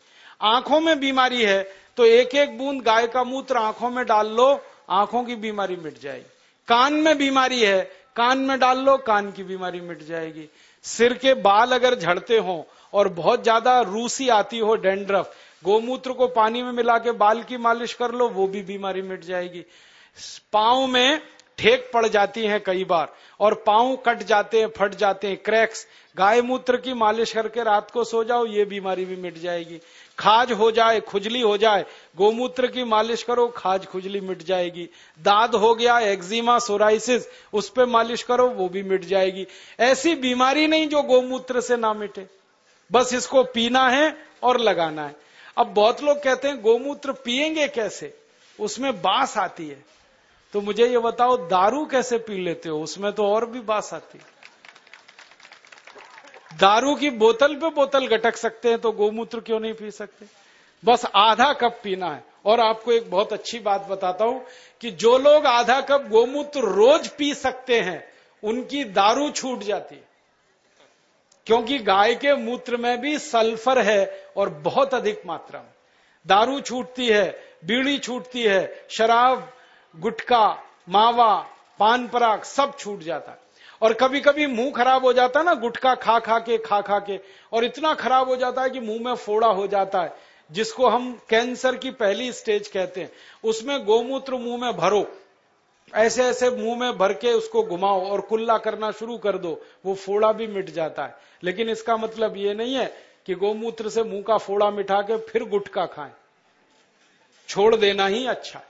[SPEAKER 1] आँखों में बीमारी है तो एक एक बूंद गाय का मूत्र आँखों में डाल लो, आँखों की बीमारी मिट जाएगी। कान में बीमारी है, कान में डाल लो, कान की बीमारी मिट जाएगी। सिर के बाल अगर झड़ते हो, और बहुत ज़्यादा रूसी आती हो डेंड्रफ गोमूत्र को पानी में मिला के बाल की मालिश कर लो, वो भी बीमारी मिट जाएगी। पाँव में ठेक पड़ जाती है कई बार, और पाँव कट जाते हैं, फट जाते हैं, क्रैक्स। गाय मूत्र की मालिश करके रात को सो जाओ, ये बीमारी भी मिट जाएगी। खाज हो जाए, खुजली हो जाए, गोमूत्र की मालिश करो, खाज खुजली मिट जाएगी। दाद हो गया, एक्जिमा, सोराइसिस, उस पर मालिश करो, वो भी मिट जाएगी। ऐसी बीमारी नहीं जो गोमूत्र से ना मिटे। बस इसको पीना है और लगाना है। अब बहुत लोग कहते हैं, गोमूत्र पिएँगे कैसे? उसमें बास आती है। तो मुझे ये बताओ, दारू कैसे पी लेते हो? उसमें तो और भी बास आती है। दारू की बोतल पे बोतल गटक सकते हैं तो गोमूत्र क्यों नहीं पी सकते? बस आधा कप पीना है। और आपको एक बहुत अच्छी बात बताता हूँ कि जो लोग आधा कप गोमूत्र रोज पी सकते हैं, उनकी दारू छूट जाती है। क्योंकि गाय के मूत्र में भी सल्फ़र है और बहुत अधिक मात्रा में। दारू छूटती है, बीड़ी छूटती है, शराब, गुटखा, मावा, पान पराग सब छूट जाता है। और कभी कभी मुँह खराब हो जाता है ना, गुटखा खा खा के, खा खा के, और इतना खराब हो जाता है कि मुँह में फोड़ा हो जाता है, जिसको हम कैंसर की पहली स्टेज कहते हैं। उसमें गोमूत्र मुँह में भरो ऐसे ऐसे मुँह में भर के उसको घुमाओ और कुल्ला करना शुरू कर दो, वो फोड़ा भी मिट जाता है। लेकिन इसका मतलब ये नहीं है कि गोमूत्र से मुँह का फोड़ा मिटा के फिर गुटका खाएँ। छोड़ देना ही अच्छा।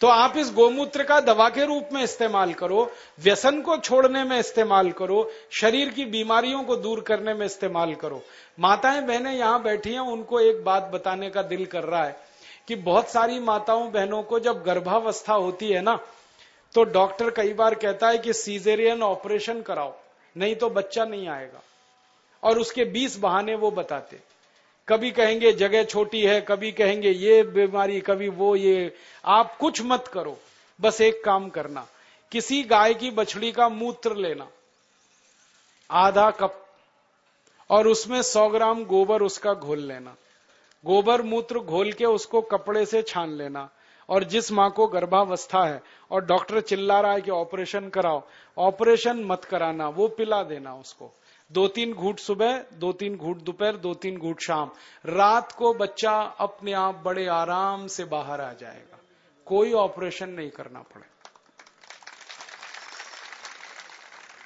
[SPEAKER 1] तो आप इस गोमूत्र का दवा के रूप में इस्तेमाल करो, व्यसन को छोड़ने में इस्तेमाल करो, शरीर की बीमारियों को दूर करने में इस्तेमाल करो। माताएँ बहनें यहाँ बैठी हैं, उनको एक बात बताने का दिल कर रहा है कि बहुत सारी माताओं बहनों को जब गर्भावस्था होती है ना तो डॉक्टर कई बार कहता है कि सीजेरियन ऑपरेशन कराओ, नहीं तो बच्चा नहीं आएगा। और उसके 20 बहाने वो बताते। कभी कहेंगे जगह छोटी है, कभी कहेंगे ये बीमारी, कभी वो ये। आप कुछ मत करो, बस एक काम करना। किसी गाय की बछड़ी का मूत्र लेना, आधा कप, और उसमें 100 ग्राम गोबर उसका घोल लेना। गोबर मूत्र घोल के उसको कपड़े से छान लेना। और जिस माँ को गर्भावस्था है, और डॉक्टर चिल्ला रहा है कि ऑपरेशन कराओ, ऑपरेशन मत कराना, वो पिला देना उसको। दो तीन घूट सुबह दो तीन घूट दोपहर दो तीन घूट शाम। रात को बच्चा अपने आप बड़े आराम से बाहर आ जाएगा। कोई ऑपरेशन नहीं करना पड़े।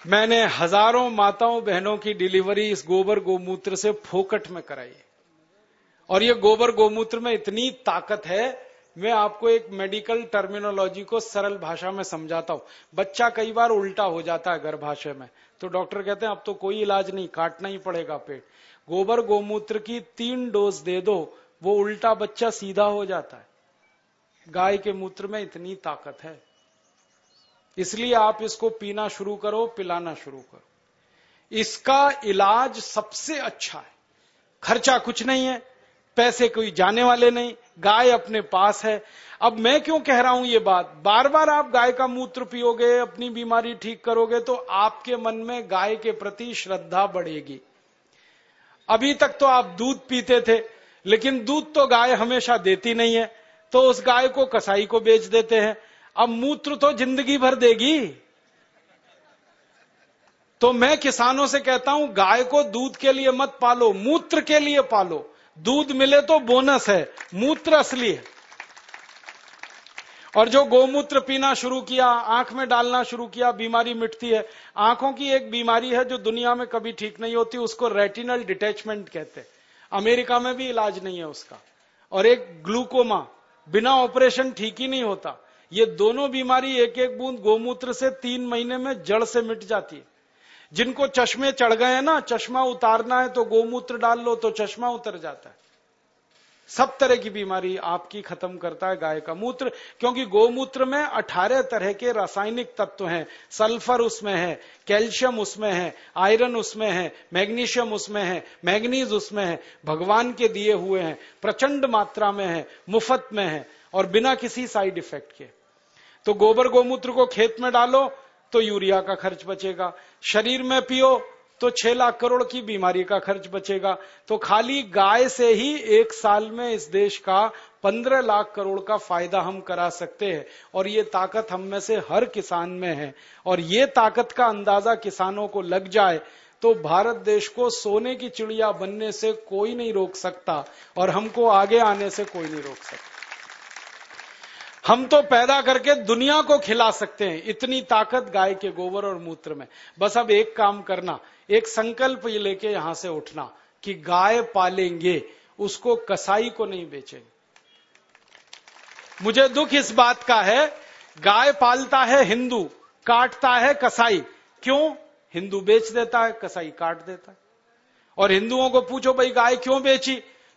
[SPEAKER 1] मैंने हज़ारों माताओं बहनों की डिलीवरी इस गोबर गोमूत्र से फोकट में कराई और ये गोबर गोमूत्र में इतनी ताकत है मैं आपको एक मेडिकल टर्मिनोलॉजी को सरल भाषा में समझाता हूँ। बच्चा कई बार उल्टा हो जाता है गर्भाशय में। तो डॉक्टर कहते हैं, अब तो कोई इलाज नहीं, काटना ही पड़ेगा पेट। गोबर गोमूत्र की तीन डोज दे दो, वो उल्टा बच्चा सीधा हो जाता है। गाय के मूत्र में इतनी ताकत है। इसलिए आप इसको पीना शुरू करो, पिलाना शुरू करो। इसका इलाज सबसे अच्छा है। खर्चा कुछ नहीं है पैसे कोई जाने वाले नहीं, गाय अपने पास है। अब मैं क्यों कह रहा हूँ ये बात? बार बार आप गाय का मूत्र पियोगे अपनी बीमारी ठीक करोगे तो आपके मन में गाय के प्रति श्रद्धा बढ़ेगी। अभी तक तो आप दूध पीते थे, लेकिन दूध तो गाय हमेशा देती नहीं है तो उस गाय को कसाई को बेच देते हैं। अब मूत्र तो ज़िंदगी भर देगी। तो मैं किसानों से कहता हूँ, गाय को दूध के लिए मत पालो, मूत्र के लिए पालो। दूध मिले तो बोनस है, मूत्र असली है। और जो गोमूत्र पीना शुरू किया, आँख में डालना शुरू किया, बीमारी मिटती है, आँखों की एक बीमारी है जो दुनिया में कभी ठीक नहीं होती, उसको रेटिनल डिटेचमेंट कहते हैं। अमेरिका में भी इलाज नहीं है उसका। और एक ग्लूकोमा बिना ऑपरेशन ठीक ही नहीं होता। ये दोनों बीमारी एक एक बूंद गोमूत्र से तीन महीने में जड़ से मिट जाती है। जिनको चश्मे चढ़ गए हैं ना, चश्मा उतारना है तो गोमूत्र डाल लो तो चश्मा उतर जाता है। सब तरह की बीमारी आपकी खत्म करता है गाय का मूत्र, क्योंकि गोमूत्र में 18 तरह के रासायनिक तत्व हैं। सल्फ़र उसमें है, कैल्शियम उसमें है, आयरन उसमें है, मैग्नीशियम उसमें है, मैग्नीज उसमें है, भगवान के दिए हुए हैं, प्रचंड मात्रा में है, मुफ़्त में है, और बिना किसी साइड इफ़ेक्ट के। तो गोबर गोमूत्र को खेत में डालो तो यूरिया का खर्च बचेगा। शरीर में पियो तो छह लाख करोड़ की बीमारी का खर्च बचेगा। तो खाली गाय से ही एक साल में इस देश का पंद्रह लाख करोड़ का फ़ायदा हम करा सकते हैं। और ये ताकत हम में से हर किसान में है। और ये ताकत का अंदाज़ा किसानों को लग जाए तो भारत देश को सोने की चिड़िया बनने से कोई नहीं रोक सकता और हमको आगे आने से कोई नहीं रोक सकता। हम तो पैदा करके दुनिया को खिला सकते हैं, इतनी ताकत गाय के गोबर और मूत्र में। बस अब एक काम करना, एक संकल्प ये लेके यहाँ से उठना कि गाय पालेंगे, उसको कसाई को नहीं बेचेंगे। मुझे दुख इस बात का है, गाय पालता है हिंदू, काटता है कसाई। क्यों? हिंदू बेच देता है, कसाई काट देता है। और हिंदुओं को पूछो, भाई गाय क्यों बेची?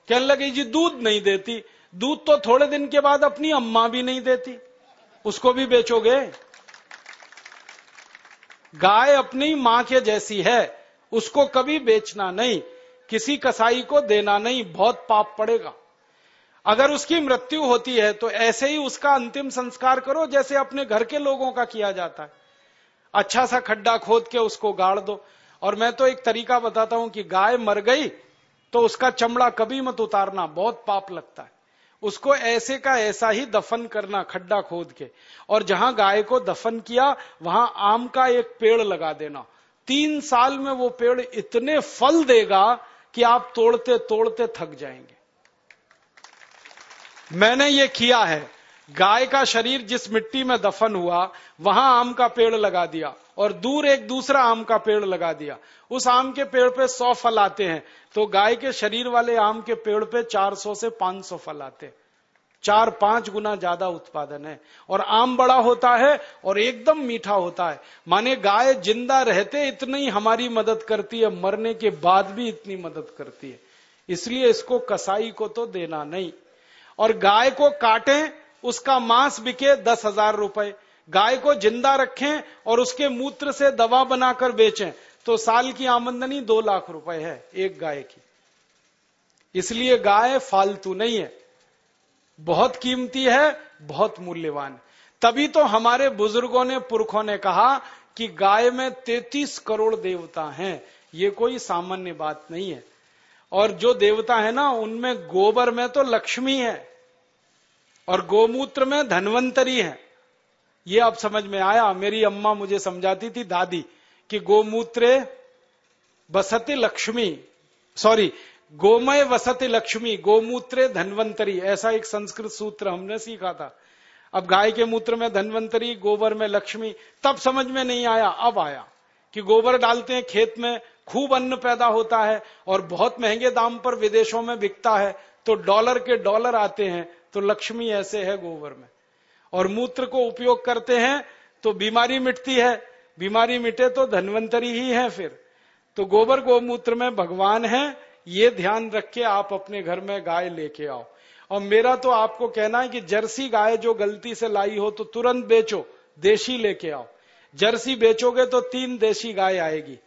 [SPEAKER 1] कहने लगे जी दूध नहीं देती दूध तो थोड़े दिन के बाद अपनी अम्मा भी नहीं देती। उसको भी बेचोगे? गाय अपनी माँ के जैसी है, उसको कभी बेचना नहीं, किसी कसाई को देना नहीं, बहुत पाप पड़ेगा। अगर उसकी मृत्यु होती है तो ऐसे ही उसका अंतिम संस्कार करो, जैसे अपने घर के लोगों का किया जाता है। अच्छा सा खड्डा खोद के उसको गाड़ दो। और मैं तो एक तरीका बताता हूँ कि गाय मर गई तो उसका चमड़ा कभी मत उतारना, बहुत पाप लगता है। उसको ऐसे का ऐसा ही दफन करना, खड्डा खोद के। और जहाँ गाय को दफन किया, वहाँ आम का एक पेड़ लगा देना। तीन साल में वो पेड़ इतने फल देगा कि आप तोड़ते तोड़ते थक जाएँगे। मैंने ये किया है। गाय का शरीर जिस मिट्टी में दफन हुआ, वहाँ आम का पेड़ लगा दिया और दूर एक दूसरा आम का पेड़ लगा दिया। उस आम के पेड़ पे सौ फल आते हैं तो गाय के शरीर वाले आम के पेड़ पे 400 से 500 फल आते हैं। चार पाँच गुना ज़्यादा उत्पादन है और आम बड़ा होता है और एकदम मीठा होता है। माने गाय ज़िंदा रहते इतनी हमारी मदद करती है, मरने के बाद भी इतनी मदद करती है। इसलिए इसको कसाई को तो देना नहीं। और गाय को काटें उसका मांस बिके दस हज़ार रुपए। गाय को ज़िंदा रखें और उसके मूत्र से दवा बनाकर बेचें। तो साल की आमदनी दो लाख रुपए है एक गाय की। इसलिए गाय फालतू नहीं है। बहुत कीमती है, बहुत मूल्यवान। तभी तो हमारे बुज़ुर्गों ने, पुरखों ने कहा कि गाय में तैतीस करोड़ देवता हैं। ये कोई सामान्य बात नहीं है। और जो देवता है ना, उनमें गोबर में तो लक्ष्मी है। और गोमूत्र में धनवंतरी है। ये अब समझ में आया, मेरी अम्मा मुझे समझाती थी दादी कि गोमूत्रे बसती लक्ष्मी, सॉरी, गोमय वसति लक्ष्मी, गोमूत्रे धनवंतरी, ऐसा एक संस्कृत सूत्र हमने सीखा था। अब गाय के मूत्र में धनवंतरी, गोबर में लक्ष्मी, तब समझ में नहीं आया, अब आया कि गोबर डालते हैं, खेत में खूब अन्न पैदा होता है और बहुत महँगे दाम पर विदेशों में बिकता है तो डॉलर के डॉलर आते हैं तो लक्ष्मी ऐसे है गोबर में। और मूत्र को उपयोग करते हैं तो बीमारी मिटती है। बीमारी मिटे तो धनवंतरी ही है फिर। तो गोबर गोमूत्र में भगवान है, ये ध्यान रख के आप अपने घर में गाय लेके आओ। और मेरा तो आपको कहना है कि जर्सी गाय जो गलती से लाई हो तो तुरंत बेचो, देशी लेके आओ। जर्सी बेचोगे तो तीन देशी गाय आएगी।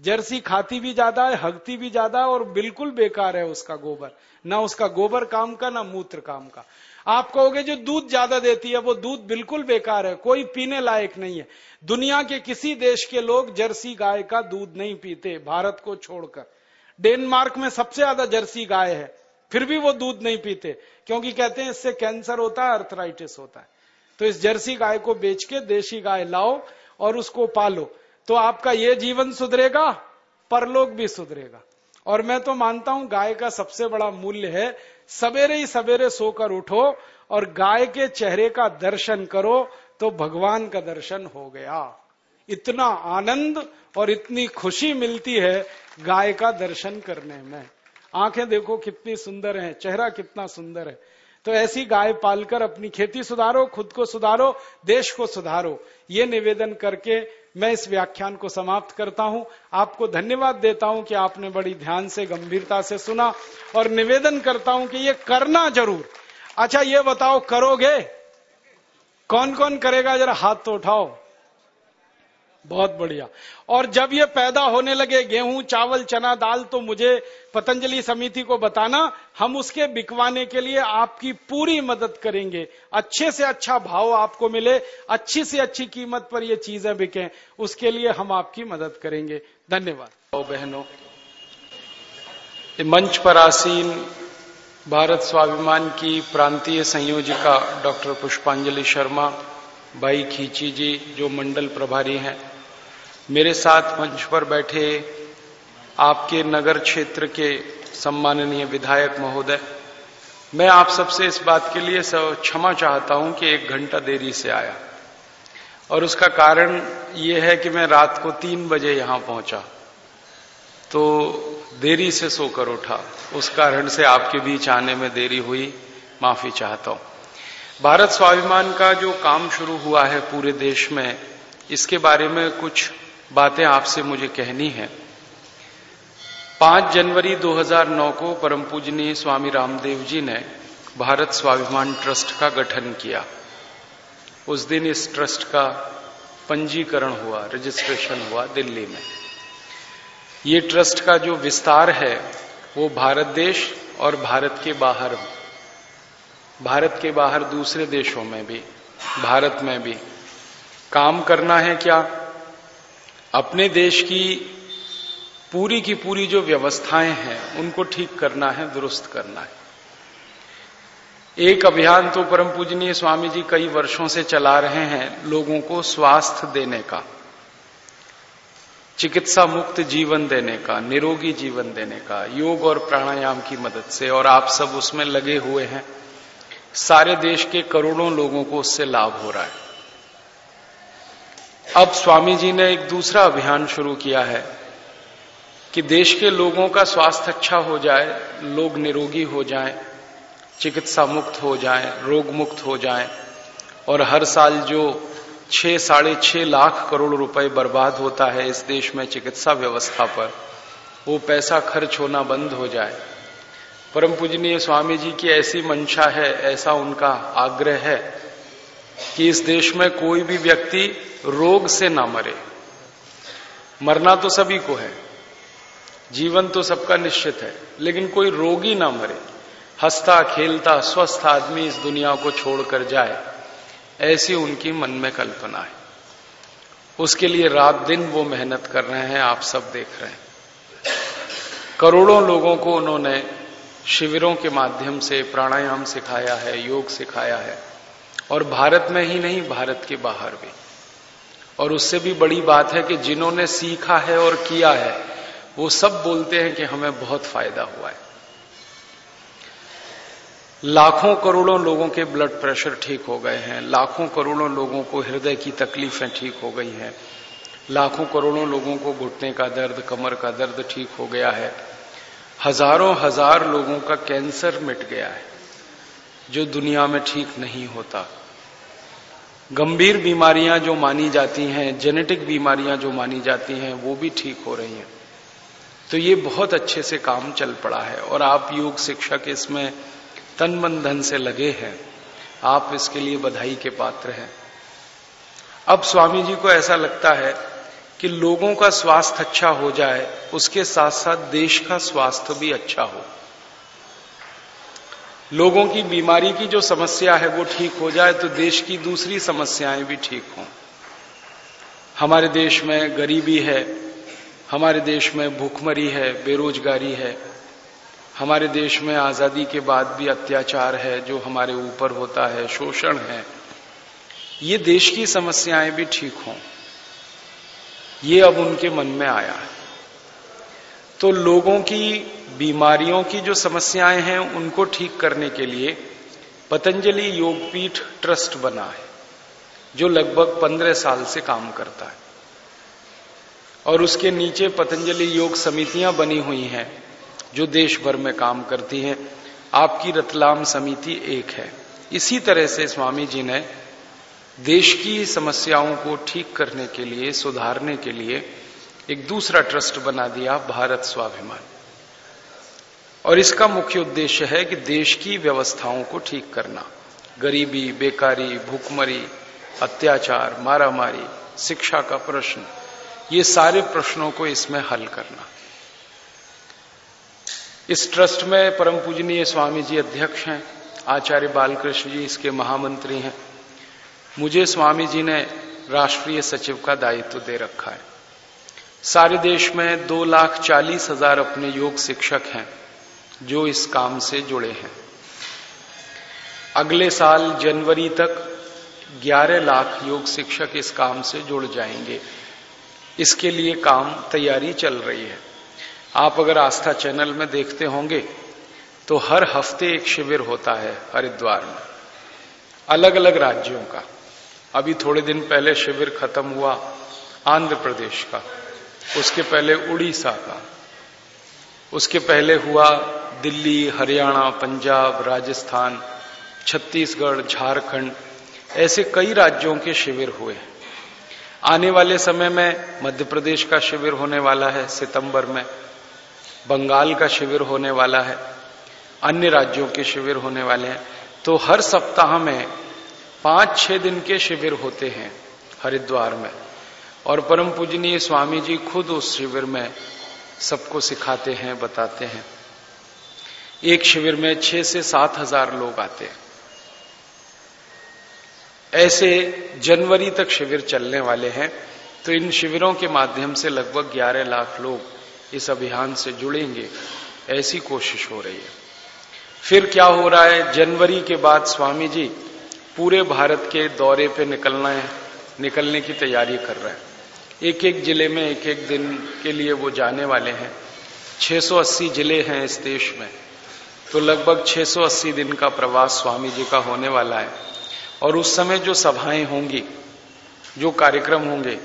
[SPEAKER 1] जर्सी खाती भी ज़्यादा है, हगती भी ज़्यादा है और बिल्कुल बेकार है उसका गोबर। ना उसका गोबर काम का, ना मूत्र काम का। आप कहोगे जो दूध ज़्यादा देती है, वो दूध बिल्कुल बेकार है, कोई पीने लायक नहीं है। दुनिया के किसी देश के लोग जर्सी गाय का दूध नहीं पीते, भारत को छोड़कर। डेनमार्क में सबसे ज़्यादा जर्सी गाय है, फिर भी वो दूध नहीं पीते, क्योंकि कहते हैं इससे कैंसर होता है, अर्थराइटिस होता है। तो इस जर्सी गाय को बेच के देशी गाय लाओ और उसको पालो। तो आपका ये जीवन सुधरेगा, परलोक भी सुधरेगा। और मैं तो मानता हूँ गाय का सबसे बड़ा मूल्य है, सवेरे ही सवेरे सोकर उठो और गाय के चेहरे का दर्शन करो तो भगवान का दर्शन हो गया। इतना आनंद और इतनी खुशी मिलती है गाय का दर्शन करने में। आँखें देखो कितनी सुंदर हैं, चेहरा कितना सुंदर है। तो ऐसी गाय पालकर अपनी खेती सुधारो, खुद को सुधारो, देश को सुधारो। ये निवेदन करके मैं इस व्याख्यान को समाप्त करता हूँ। आपको धन्यवाद देता हूँ कि आपने बड़ी ध्यान से, गंभीरता से सुना और निवेदन करता हूँ कि ये करना ज़रूर। अच्छा ये बताओ, करोगे? कौन कौन करेगा? जरा हाथ तो उठाओ। बहुत बढ़िया। और जब ये पैदा होने लगे, गेहूँ, चावल, चना, दाल तो मुझे पतंजलि समिति को बताना, हम उसके बिकवाने के लिए आपकी पूरी मदद करेंगे। अच्छे से अच्छा भाव आपको मिले, अच्छी से अच्छी कीमत पर ये चीज़ें बिके, उसके लिए हम आपकी मदद करेंगे। धन्यवाद। बहनों मंच पर आसीन भारत स्वाभिमान की प्रांतीय संयोजिका डॉक्टर पुष्पांजलि शर्मा, भाई खींची जी, जो मंडल प्रभारी हैं। मेरे साथ मंच पर बैठे आपके नगर क्षेत्र के सम्माननीय विधायक महोदय, मैं आप सबसे इस बात के लिए क्षमा चाहता हूँ कि एक घंटा देरी से आया। और उसका कारण यह है कि मैं रात को तीन बजे यहाँ पहुँचा। तो देरी से सोकर उठा। उस कारण से आपके बीच आने में देरी हुई, माफ़ी चाहता हूँ। भारत स्वाभिमान का जो काम शुरू हुआ है पूरे देश में, इसके बारे में कुछ बातें आपसे मुझे कहनी है। पाँच जनवरी 2009 को परम पूजनीय स्वामी रामदेव जी ने भारत स्वाभिमान ट्रस्ट का गठन किया। उस दिन इस ट्रस्ट का पंजीकरण हुआ, रजिस्ट्रेशन हुआ दिल्ली में। ये ट्रस्ट का जो विस्तार है, वो भारत देश और भारत के बाहर, भारत के बाहर दूसरे देशों में भी, भारत में भी। काम करना है क्या? अपने देश की पूरी की पूरी जो व्यवस्थाएँ हैं, उनको ठीक करना है, दुरुस्त करना है। एक अभियान तो परम पूजनीय स्वामी जी कई वर्षों से चला रहे हैं लोगों को स्वास्थ्य देने का, चिकित्सा मुक्त जीवन देने का, निरोगी जीवन देने का, योग और प्राणायाम की मदद से, और आप सब उसमें लगे हुए हैं। सारे देश के करोड़ों लोगों को उससे लाभ हो रहा है। अब स्वामी जी ने एक दूसरा अभियान शुरू किया है कि देश के लोगों का स्वास्थ्य अच्छा हो जाए लोग निरोगी हो जाएँ, चिकित्सा मुक्त हो जाएँ, रोग मुक्त हो जाएँ और हर साल जो छह साढ़े छह लाख करोड़ रुपए बर्बाद होता है इस देश में चिकित्सा व्यवस्था पर वो पैसा खर्च होना बंद हो जाए। परम पूजनीय स्वामी जी की ऐसी मंशा है ऐसा उनका आग्रह है कि इस देश में कोई भी व्यक्ति रोग से ना मरे। मरना तो सभी को है। जीवन तो सबका निश्चित है, लेकिन कोई रोगी ना मरे। हंसता, खेलता, स्वस्थ आदमी इस दुनिया को छोड़कर जाए, ऐसी उनकी मन में कल्पना है। उसके लिए रात दिन वो मेहनत कर रहे हैं, आप सब देख रहे हैं। करोड़ों लोगों को उन्होंने शिविरों के माध्यम से प्राणायाम सिखाया है, योग सिखाया है। और भारत में ही नहीं, भारत के बाहर भी। और उससे भी बड़ी बात है कि जिन्होंने सीखा है और किया है, वो सब बोलते हैं कि हमें बहुत फ़ायदा हुआ है। लाखों करोड़ों लोगों के ब्लड प्रेशर ठीक हो गए हैं, लाखों करोड़ों लोगों को हृदय की तकलीफें ठीक हो गई हैं, लाखों करोड़ों लोगों को घुटने का दर्द, कमर का दर्द ठीक हो गया है। हज़ारों हज़ार लोगों का कैंसर मिट गया है, जो दुनिया में ठीक नहीं होता। गंभीर बीमारियाँ जो मानी जाती हैं जेनेटिक बीमारियाँ जो मानी जाती हैं, वो भी ठीक हो रही हैं। तो ये बहुत अच्छे से काम चल पड़ा है और आप योग शिक्षक इसमें तन मन धन से लगे हैं। आप इसके लिए बधाई के पात्र हैं। अब स्वामी जी को ऐसा लगता है कि लोगों का स्वास्थ्य अच्छा हो जाए, उसके साथ साथ देश का स्वास्थ्य भी अच्छा हो। लोगों की बीमारी की जो समस्या है वो ठीक हो जाए तो देश की दूसरी समस्याएँ भी ठीक हों। हमारे देश में गरीबी है, हमारे देश में भूखमरी है, बेरोजगारी है, हमारे देश में आज़ादी के बाद भी अत्याचार है, जो हमारे ऊपर होता है, शोषण है, ये देश की समस्याएँ भी ठीक हों। ये अब उनके मन में आया है। तो लोगों की बीमारियों की जो समस्याएँ हैं उनको ठीक करने के लिए पतंजलि योगपीठ ट्रस्ट बना है, जो लगभग पंद्रह साल से काम करता है। और उसके नीचे पतंजलि योग समितियाँ बनी हुई हैं, जो देश भर में काम करती हैं। आपकी रतलाम समिति एक है। इसी तरह से स्वामी जी ने देश की समस्याओं को ठीक करने के लिए, सुधारने के लिए एक दूसरा ट्रस्ट बना दिया, भारत स्वाभिमान। और इसका मुख्य उद्देश्य है कि देश की व्यवस्थाओं को ठीक करना। गरीबी, बेकारी, भूखमरी, अत्याचार, मारामारी, शिक्षा का प्रश्न, ये सारे प्रश्नों को इसमें हल करना। इस ट्रस्ट में परम पूजनीय स्वामी जी अध्यक्ष हैं। आचार्य बालकृष्ण जी इसके महामंत्री हैं। मुझे स्वामी जी ने राष्ट्रीय सचिव का दायित्व दे रखा है। सारे देश में दो लाख चालीस हज़ार अपने योग शिक्षक हैं। जो इस काम से जुड़े हैं। अगले साल जनवरी तक 11 लाख योग शिक्षक इस काम से जुड़ जाएँगे। इसके लिए काम तैयारी चल रही है। आप अगर आस्था चैनल में देखते होंगे तो हर हफ़्ते एक शिविर होता है हरिद्वार में अलग अलग राज्यों का। अभी थोड़े दिन पहले शिविर खत्म हुआ आंध्र प्रदेश का, उसके पहले उड़ीसा का, उसके पहले हुआ दिल्ली, हरियाणा, पंजाब, राजस्थान, छत्तीसगढ़, झारखंड ऐसे कई राज्यों के शिविर हुए आने वाले समय में मध्य प्रदेश का शिविर होने वाला है, सितंबर में, बंगाल का शिविर होने वाला है, अन्य राज्यों के शिविर होने वाले हैं। तो हर सप्ताह में पाँच छह दिन के शिविर होते हैं हरिद्वार में। और परम पूजनीय स्वामी जी खुद उस शिविर में सबको सिखाते हैं, बताते हैं। एक शिविर में छह से सात हज़ार लोग आते हैं। ऐसे जनवरी तक शिविर चलने वाले हैं तो इन शिविरों के माध्यम से लगभग 11 लाख लोग इस अभियान से जुड़ेंगे। ऐसी कोशिश हो रही है। फिर क्या हो रहा है? जनवरी के बाद स्वामी जी पूरे भारत के दौरे पे निकलना है, निकलने की तैयारी कर रहे हैं। एक एक ज़िले में एक एक दिन के लिए वो जाने वाले हैं। 680 ज़िले हैं इस देश में। तो लगभग 680 दिन का प्रवास स्वामी जी का होने वाला है। और उस समय जो सभाएँ होंगी, जो कार्यक्रम होंगे,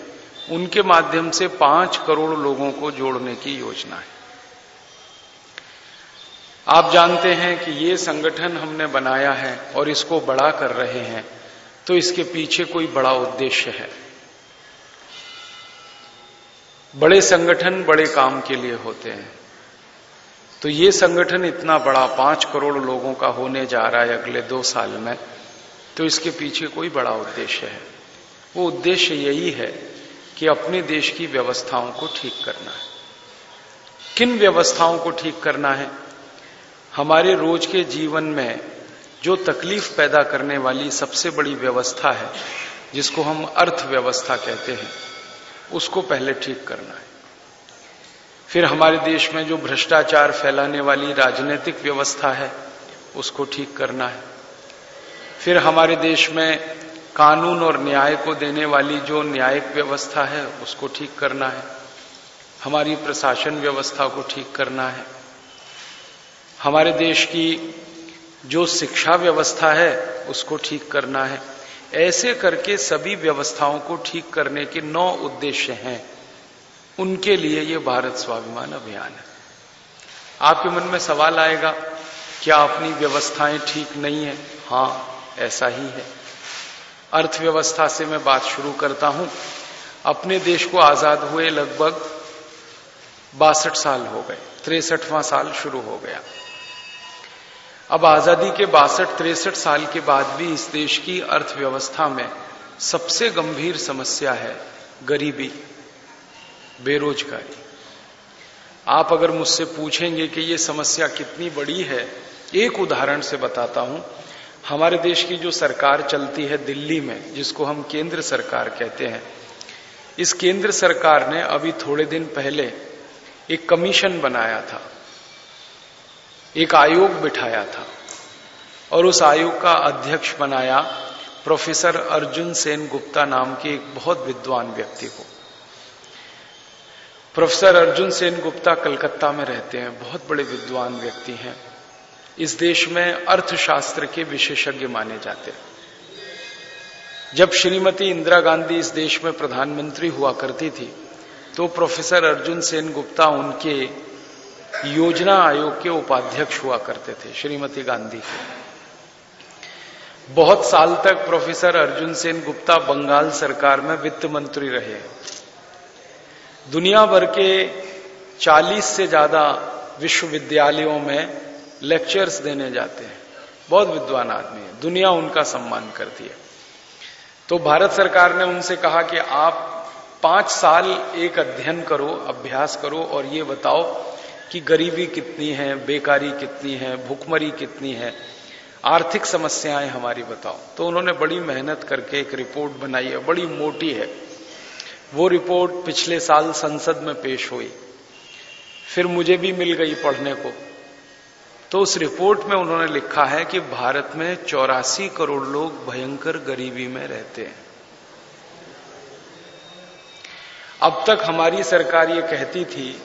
[SPEAKER 1] उनके माध्यम से पाँच करोड़ लोगों को जोड़ने की योजना है। आप जानते हैं कि ये संगठन हमने बनाया है और इसको बड़ा कर रहे हैं तो इसके पीछे कोई बड़ा उद्देश्य है। बड़े संगठन बड़े काम के लिए होते हैं। तो ये संगठन इतना बड़ा, पाँच करोड़ लोगों का होने जा रहा है अगले दो साल में तो इसके पीछे कोई बड़ा उद्देश्य है। वो उद्देश्य यही है कि अपने देश की व्यवस्थाओं को ठीक करना है। किन व्यवस्थाओं को ठीक करना है? हमारे रोज के जीवन में जो तकलीफ़ पैदा करने वाली सबसे बड़ी व्यवस्था है, जिसको हम अर्थव्यवस्था कहते हैं, उसको पहले ठीक करना है। फिर हमारे देश में जो भ्रष्टाचार फैलाने वाली राजनीतिक व्यवस्था है, उसको ठीक करना है। फिर हमारे देश में कानून और न्याय को देने वाली जो न्यायिक व्यवस्था है, उसको ठीक करना है। हमारी प्रशासन व्यवस्था को ठीक करना है। हमारे देश की जो शिक्षा व्यवस्था है, उसको ठीक करना है। ऐसे करके सभी व्यवस्थाओं को ठीक करने के नौ उद्देश्य हैं। उनके लिए ये भारत स्वाभिमान अभियान है। आपके मन में सवाल आएगा, क्या अपनी व्यवस्थाएँ ठीक नहीं है? हाँ, ऐसा ही है। अर्थव्यवस्था से मैं बात शुरू करता हूँ। अपने देश को आज़ाद हुए लगभग बासठ साल हो गए, तिरसठवां साल शुरू हो गया। अब आज़ादी के बासठ, तिरसठ साल के बाद भी इस देश की अर्थव्यवस्था में सबसे गंभीर समस्या है गरीबी। बेरोजगारी। आप अगर मुझसे पूछेंगे कि ये समस्या कितनी बड़ी है, एक उदाहरण से बताता हूँ। हमारे देश की जो सरकार चलती है दिल्ली में, जिसको हम केंद्र सरकार कहते हैं, इस केंद्र सरकार ने अभी थोड़े दिन पहले एक कमीशन बनाया था, एक आयोग बिठाया था, और उस आयोग का अध्यक्ष बनाया प्रोफेसर अर्जुन सेन गुप्ता नाम के एक बहुत विद्वान व्यक्ति को। प्रोफेसर अर्जुन सेन गुप्ता कलकत्ता में रहते हैं, बहुत बड़े विद्वान व्यक्ति हैं। इस देश में अर्थशास्त्र के विशेषज्ञ माने जाते हैं। जब श्रीमती इंदिरा गांधी इस देश में प्रधानमंत्री हुआ करती थी तो प्रोफेसर अर्जुन सेन गुप्ता उनके योजना आयोग के उपाध्यक्ष हुआ करते थे, श्रीमती गांधी। के बहुत साल तक प्रोफेसर अर्जुन सेन गुप्ता बंगाल सरकार में वित्त मंत्री रहे। दुनिया भर के 40 से ज़्यादा विश्वविद्यालयों में लेक्चर्स देने जाते हैं। बहुत विद्वान आदमी है। दुनिया उनका सम्मान करती है। तो भारत सरकार ने उनसे कहा कि आप पाँच साल एक अध्ययन करो, अभ्यास करो और ये बताओ कि गरीबी कितनी है, बेकारी कितनी है, भूखमरी कितनी है। आर्थिक समस्याएँ हमारी बताओ। तो उन्होंने बड़ी मेहनत करके एक रिपोर्ट बनाई है, बड़ी मोटी है। वो रिपोर्ट पिछले साल संसद में पेश हुई। फिर मुझे भी मिल गई पढ़ने को। तो उस रिपोर्ट में उन्होंने लिखा है कि भारत में चौरासी करोड़ लोग भयंकर गरीबी में रहते हैं। अब तक हमारी सरकार ये कहती थी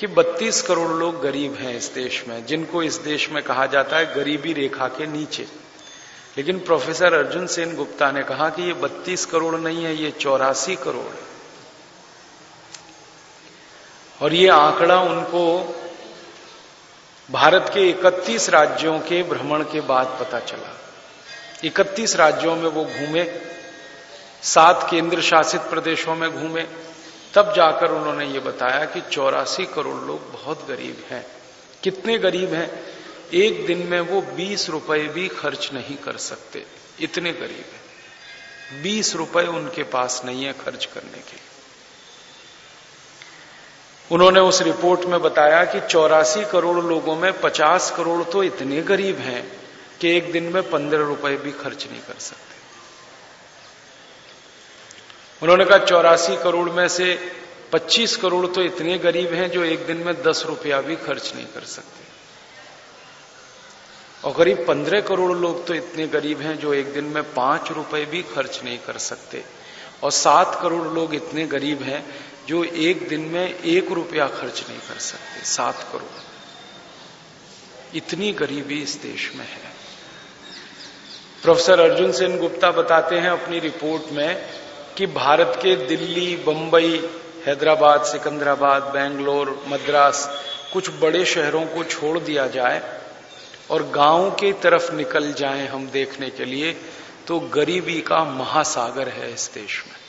[SPEAKER 1] कि 32 करोड़ लोग गरीब हैं इस देश में, जिनको इस देश में कहा जाता है गरीबी रेखा के नीचे। लेकिन प्रोफेसर अर्जुन सेन गुप्ता ने कहा कि ये 32 करोड़ नहीं है, ये चौरासी करोड़ है। और ये आंकड़ा उनको भारत के 31 राज्यों के भ्रमण के बाद पता चला। 31 राज्यों में वो घूमे, सात केंद्र शासित प्रदेशों में घूमे, तब जाकर उन्होंने ये बताया कि चौरासी करोड़ लोग बहुत गरीब हैं। कितने गरीब हैं? एक दिन में वो बीस रुपए भी खर्च नहीं कर सकते। इतने गरीब हैं। बीस रुपए उनके पास नहीं है खर्च करने के उन्होंने उस रिपोर्ट में बताया कि चौरासी करोड़ लोगों में पचास करोड़ तो इतने गरीब हैं कि एक दिन में पंद्रह रुपए भी खर्च नहीं कर सकते। उन्होंने कहा, चौरासी करोड़ में से 25 करोड़ तो इतने गरीब हैं जो एक दिन में 10 रुपया भी खर्च नहीं कर सकते। और करीब 15 करोड़ लोग तो इतने गरीब हैं जो एक दिन में पाँच रुपए भी खर्च नहीं कर सकते। और सात करोड़ लोग इतने गरीब हैं जो एक दिन में एक रुपया खर्च नहीं कर सकते, सात करोड़। इतनी गरीबी इस देश में है। प्रोफेसर अर्जुन सेन गुप्ता बताते हैं अपनी रिपोर्ट में कि भारत के दिल्ली, बंबई, हैदराबाद, सिकंदराबाद, बेंगलोर, मद्रास, कुछ बड़े शहरों को छोड़ दिया जाए और गाँव की तरफ़ निकल जाएँ हम देखने के लिए तो गरीबी का महासागर है इस देश में।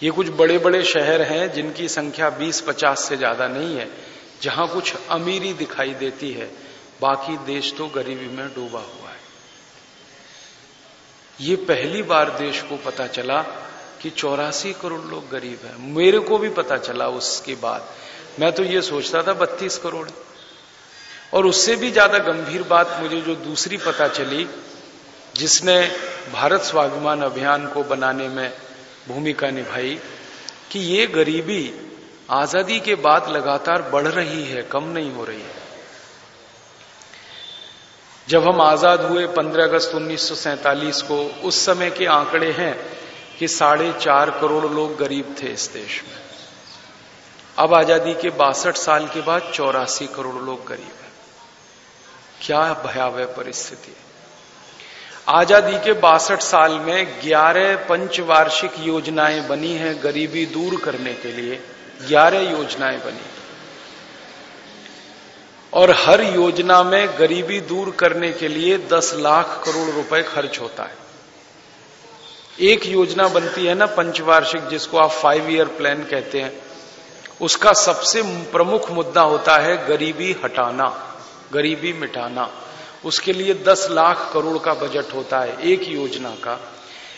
[SPEAKER 1] ये कुछ बड़े बड़े शहर हैं जिनकी संख्या 20-50 से ज़्यादा नहीं है, जहाँ कुछ अमीरी दिखाई देती है, बाकी देश तो गरीबी में डूबा हुआ है। ये पहली बार देश को पता चला कि चौरासी करोड़ लोग गरीब हैं। मेरे को भी पता चला उसके बाद। मैं तो ये सोचता था बत्तीस करोड़। और उससे भी ज़्यादा गंभीर बात मुझे जो दूसरी पता चली, जिसने भारत स्वाभिमान अभियान को बनाने में भूमिका निभाई कि ये गरीबी आज़ादी के बाद लगातार बढ़ रही है, कम नहीं हो रही है। जब हम आज़ाद हुए 15 अगस्त 1947 को उस समय के आंकड़े हैं कि साढ़े चार करोड़ लोग गरीब थे इस देश में। अब आज़ादी के बासठ साल के बाद चौरासी करोड़ लोग गरीब हैं। क्या भयावह परिस्थिति है। आज़ादी के बासठ साल में 11 पंचवार्षिक योजनाएँ बनी हैं गरीबी दूर करने के लिए। 11 योजनाएँ बनी। और हर योजना में गरीबी दूर करने के लिए 10 लाख करोड़ रुपए खर्च होता है। एक योजना बनती है ना पंचवार्षिक, जिसको आप फाइव ईयर प्लान कहते हैं। उसका सबसे प्रमुख मुद्दा होता है गरीबी हटाना, गरीबी मिटाना। उसके लिए 10 लाख करोड़ का बजट होता है एक योजना का।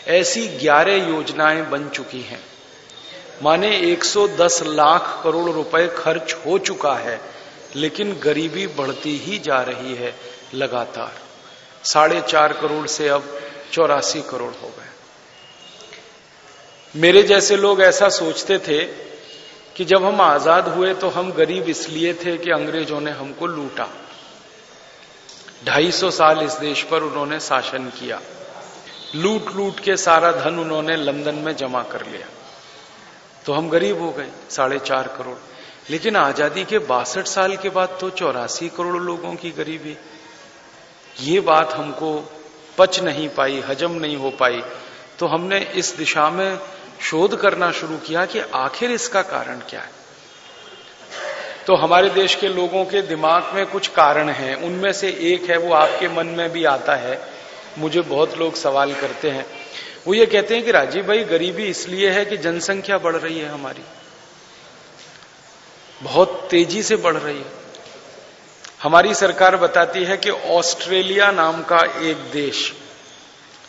[SPEAKER 1] ऐसी 11 योजनाएँ बन चुकी हैं। माने 110 लाख करोड़ रुपए खर्च हो चुका है, लेकिन गरीबी बढ़ती ही जा रही है लगातार। साढ़े चार करोड़ से अब चौरासी करोड़ हो गए। मेरे जैसे लोग ऐसा सोचते थे कि जब हम आज़ाद हुए तो हम गरीब इसलिए थे कि अंग्रेज़ों ने हमको लूटा। ढाई सौ साल इस देश पर उन्होंने शासन किया। लूट लूट के सारा धन उन्होंने लंदन में जमा कर लिया। तो हम गरीब हो गए, साढ़े चार करोड़। लेकिन आज़ादी के बासठ साल के बाद तो चौरासी करोड़ लोगों की गरीबी। ये बात हमको पच नहीं पाई, हजम नहीं हो पाई। तो हमने इस दिशा में शोध करना शुरू किया कि आखिर इसका कारण क्या है? तो हमारे देश के लोगों के दिमाग में कुछ कारण हैं। उनमें से एक है, वो आपके मन में भी आता है। मुझे बहुत लोग सवाल करते हैं। वो ये कहते हैं कि राजीव भाई, गरीबी इसलिए है कि जनसंख्या बढ़ रही है हमारी। बहुत तेज़ी से बढ़ रही है। हमारी सरकार बताती है कि ऑस्ट्रेलिया नाम का एक देश,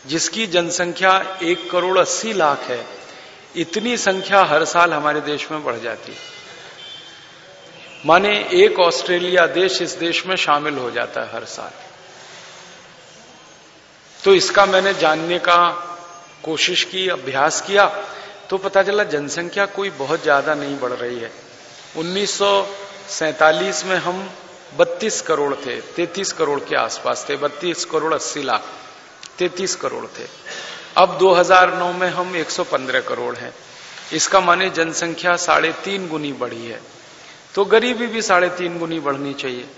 [SPEAKER 1] जिसकी जनसंख्या एक करोड़ अस्सी लाख है, इतनी संख्या हर साल हमारे देश में बढ़ जाती है। माने एक ऑस्ट्रेलिया देश इस देश में शामिल हो जाता है हर साल। तो इसका मैंने जानने का कोशिश की, अभ्यास किया तो पता चला जनसंख्या कोई बहुत ज़्यादा नहीं बढ़ रही है। उन्नीस में हम 32 करोड़ थे 33 करोड़ के आसपास थे 32 करोड़ 80 लाख 33 करोड़ थे। अब 2009 में हम 115 करोड़ हैं। इसका माने जनसंख्या साढ़े तीन गुनी बढ़ी है। तो गरीबी भी साढ़े तीन गुनी बढ़नी चाहिए।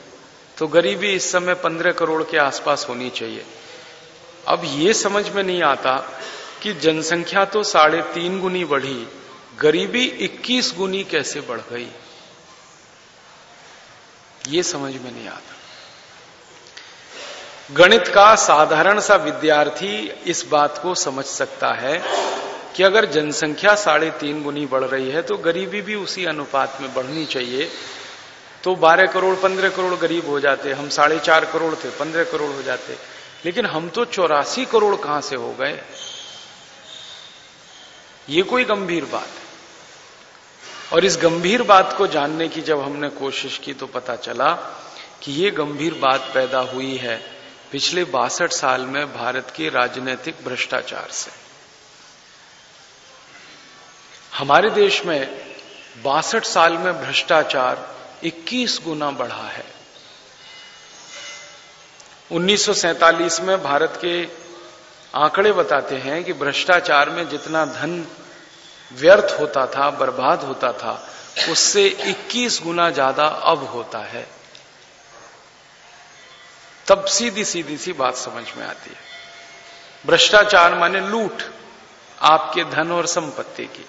[SPEAKER 1] तो गरीबी इस समय पंद्रह करोड़ के आसपास होनी चाहिए। अब ये समझ में नहीं आता कि जनसंख्या तो साढ़े तीन गुनी बढ़ी, गरीबी 21 गुनी कैसे बढ़ गई? ये समझ में नहीं आता। गणित का साधारण सा विद्यार्थी इस बात को समझ सकता है कि अगर जनसंख्या साढ़े तीन गुनी बढ़ रही है तो गरीबी भी उसी अनुपात में बढ़नी चाहिए। तो बारह करोड़, पंद्रह करोड़ गरीब हो जाते, हम साढ़े चार करोड़ थे, पंद्रह करोड़ हो जाते। लेकिन हम तो चौरासी करोड़ कहाँ से हो गए? ये कोई गंभीर बात है। और इस गंभीर बात को जानने की जब हमने कोशिश की तो पता चला कि ये गंभीर बात पैदा हुई है पिछले बासठ साल में भारत के राजनीतिक भ्रष्टाचार से। हमारे देश में बासठ साल में भ्रष्टाचार 21 गुना बढ़ा है। 1947 में भारत के आंकड़े बताते हैं कि भ्रष्टाचार में जितना धन व्यर्थ होता था, बर्बाद होता था, उससे 21 गुना ज़्यादा अब होता है। तब सीधी सीधी सी बात समझ में आती है। भ्रष्टाचार माने लूट, आपके धन और संपत्ति की।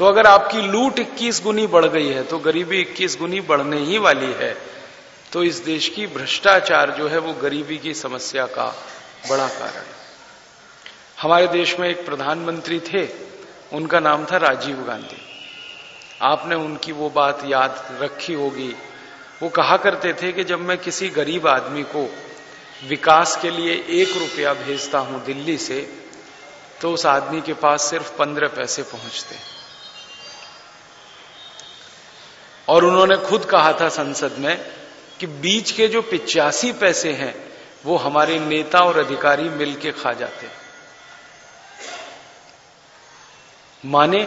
[SPEAKER 1] तो अगर आपकी लूट 21 गुनी बढ़ गई है तो गरीबी 21 गुनी बढ़ने ही वाली है। तो इस देश की भ्रष्टाचार जो है, वो गरीबी की समस्या का बड़ा कारण हमारे देश में एक प्रधानमंत्री थे, उनका नाम था राजीव गांधी। आपने उनकी वो बात याद रखी होगी। वो कहा करते थे कि जब मैं किसी गरीब आदमी को विकास के लिए एक रुपया भेजता हूँ दिल्ली से तो उस आदमी के पास सिर्फ़ पंद्रह पैसे पहुँचते और उन्होंने खुद कहा था संसद में कि बीच के जो पिचासी पैसे हैं, वो हमारे नेता और अधिकारी मिलके खा जाते माने,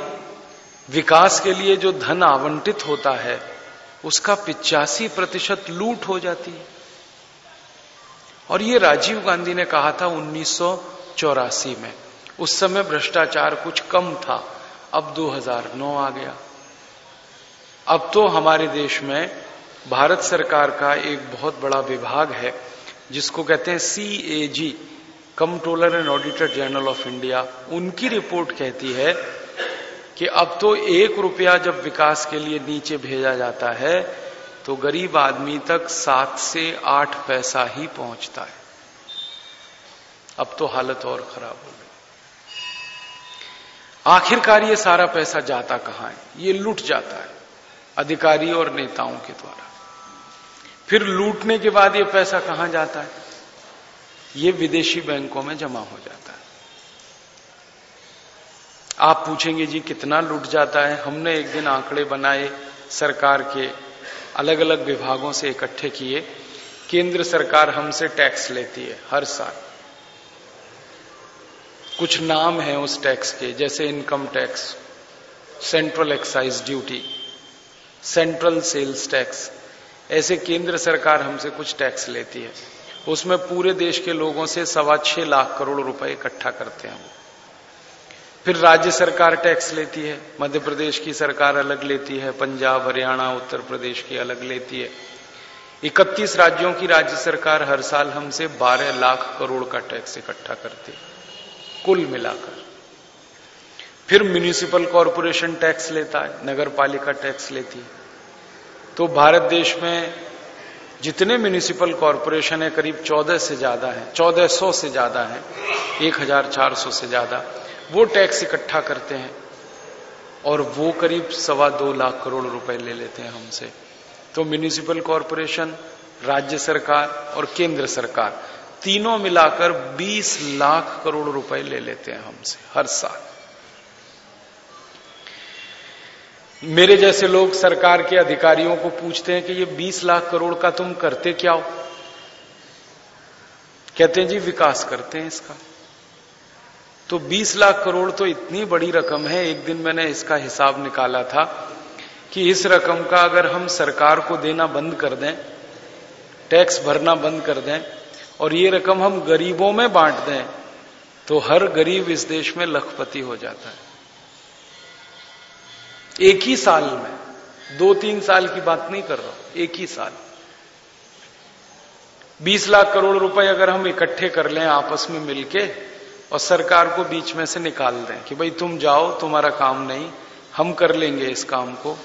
[SPEAKER 1] विकास के लिए जो धन आवंटित होता है, उसका पिचासी प्रतिशत लूट हो जाती है। और ये राजीव गांधी ने कहा था उन्नीस सौ चौरासी में, उस समय भ्रष्टाचार कुछ कम था, अब 2009 आ गया। अब तो हमारे देश में भारत सरकार का एक बहुत बड़ा विभाग है, जिसको कहते हैं C A G controller and auditor general of India उनकी रिपोर्ट कहती है कि अब तो एक रुपया जब विकास के लिए नीचे भेजा जाता है तो गरीब आदमी तक सात से आठ पैसा ही पहुँचता है। अब तो हालत और खराब हो गई। आखिरकार ये सारा पैसा जाता कहाँ है? ये लूट जाता है। अधिकारी और नेताओं के द्वारा। फिर लूटने के बाद ये पैसा कहाँ जाता है? ये विदेशी बैंकों में जमा हो जाता है। आप पूछेंगे, जी, कितना लूट जाता है? हमने एक दिन आंकड़े बनाए, सरकार के अलग अलग विभागों से इकट्ठे किए। केंद्र सरकार हमसे टैक्स लेती है, हर साल। कुछ नाम है उस टैक्स के, जैसे income tax, central excise duty. Central sales tax ऐसे केंद्र सरकार हमसे कुछ टैक्स लेती है। उसमें पूरे देश के लोगों से सवा छह लाख करोड़ रुपए इकट्ठा करते हैं फिर राज्य सरकार टैक्स लेती है, मध्य प्रदेश की सरकार अलग लेती है, पंजाब, हरियाणा, उत्तर प्रदेश की अलग लेती है। 31 राज्यों की राज्य सरकार हर साल हमसे 12 लाख करोड़ का टैक्स इकट्ठा करती है। कुल मिलाकर। फिर म्यूनिसिपल कॉरपोरेशन टैक्स लेता है नगर पालिका टैक्स लेती है। तो भारत देश में जितने म्यूनिसिपल कॉरपोरेशन है, करीब 14 से ज़्यादा है 1400 से ज़्यादा है 1400 से ज़्यादा। वो टैक्स इकट्ठा करते हैं और वो करीब सवा दो लाख करोड़ रुपए ले लेते हैं हमसे। तो म्यूनिसिपल कॉरपोरेशन राज्य सरकार और केंद्र सरकार, तीनों मिलाकर 20 लाख करोड़ रुपए ले लेते हैं हमसे, हर साल। मेरे जैसे लोग सरकार के अधिकारियों को पूछते हैं कि ये 20 लाख करोड़ का तुम करते क्या हो? कहते हैं, जी, विकास करते हैं इसका। तो 20 लाख करोड़ तो इतनी बड़ी रकम है, एक दिन मैंने इसका हिसाब निकाला था कि इस रकम का अगर हम सरकार को देना बंद कर दें, टैक्स भरना बंद कर दें, और ये रकम हम गरीबों में बांट दें तो हर गरीब इस देश में लखपति हो जाता है। एक ही साल में। दो तीन साल की बात नहीं कर रहा हूँ, एक ही साल। 20 लाख करोड़ रुपए अगर हम इकट्ठे कर लें आपस में मिलके और सरकार को बीच में से निकाल दें कि भाई तुम जाओ, तुम्हारा काम नहीं, हम कर लेंगे इस काम को।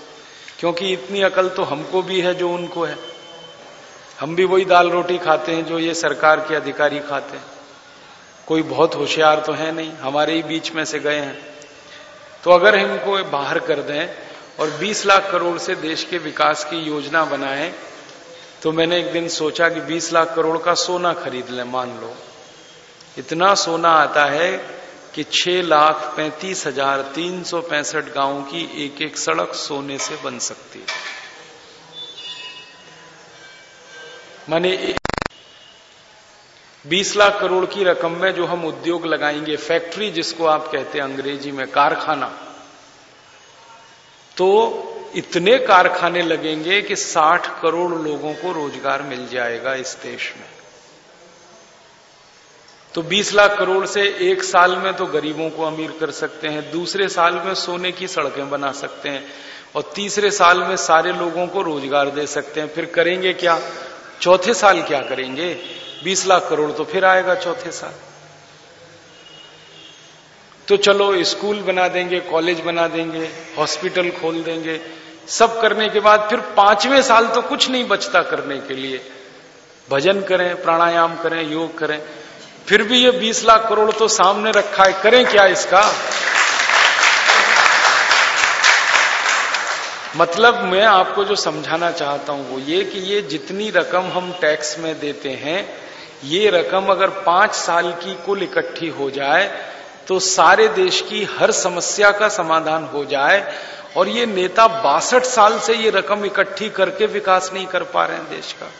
[SPEAKER 1] क्योंकि इतनी अकल तो हमको भी है जो उनको है। हम भी वही दाल रोटी खाते हैं जो ये सरकार के अधिकारी खाते हैं। कोई बहुत होशियार तो है नहीं, हमारे ही बीच में से गए हैं। तो अगर इनको बाहर कर दें और 20 लाख करोड़ से देश के विकास की योजना बनाए तो मैंने एक दिन सोचा कि 20 लाख करोड़ का सोना खरीद लें, मान लो। इतना सोना आता है कि छह लाख पैंतीस हज़ार तीन सौ पैंसठ गाँवों की एक एक सड़क सोने से बन सकती है। माने बीस लाख करोड़ की रकम में जो हम उद्योग लगाएँगे, फैक्ट्री जिसको आप कहते हैं अंग्रेज़ी में कारखाना। तो इतने कारखाने लगेंगे कि 60 करोड़ लोगों को रोज़गार मिल जाएगा इस देश में। तो 20 लाख करोड़ से एक साल में तो गरीबों को अमीर कर सकते हैं, दूसरे साल में सोने की सड़कें बना सकते हैं, और तीसरे साल में सारे लोगों को रोज़गार दे सकते हैं। फिर करेंगे क्या? चौथे साल क्या करेंगे? बीस लाख करोड़ तो फिर आएगा चौथे साल। तो चलो, स्कूल बना देंगे, कॉलेज बना देंगे, हॉस्पिटल खोल देंगे। सब करने के बाद फिर पाँचवें साल तो कुछ नहीं बचता करने के लिए। भजन करें, प्राणायाम करें, योग करें। फिर भी ये बीस लाख करोड़ तो सामने रखा है। करें क्या इसका? मतलब मैं आपको जो समझाना चाहता हूँ वो ये कि ये जितनी रकम हम टैक्स में देते हैं ये रकम अगर पाँच साल की कुल इकट्ठी हो जाए तो सारे देश की हर समस्या का समाधान हो जाए, और ये नेता बासठ साल से ये रकम इकट्ठी करके विकास नहीं कर पा रहे हैं देश का।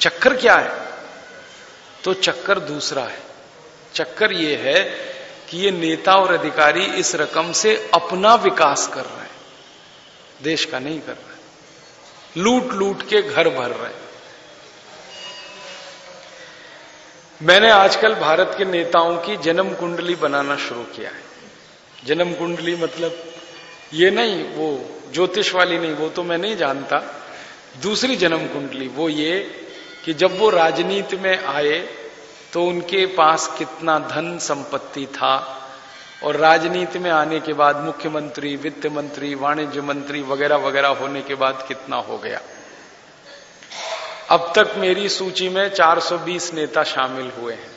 [SPEAKER 1] चक्कर क्या है? तो चक्कर दूसरा है। चक्कर ये है कि ये नेता और अधिकारी इस रकम से अपना विकास कर रहे हैं। देश का नहीं कर रहे लूट लूट के घर भर रहे हैं। मैंने आजकल भारत के नेताओं की जन्म कुंडली बनाना शुरू किया है। जन्म कुंडली मतलब ये नहीं, वो ज्योतिष वाली नहीं, वो तो मैं नहीं जानता। दूसरी जन्म कुंडली वो ये कि जब वो राजनीति में आए तो उनके पास कितना धन संपत्ति था और राजनीति में आने के बाद मुख्यमंत्री, वित्त मंत्री, वाणिज्य मंत्री वगैरह वगैरह होने के बाद कितना हो गया। अब तक मेरी सूची में 420 नेता शामिल हुए हैं।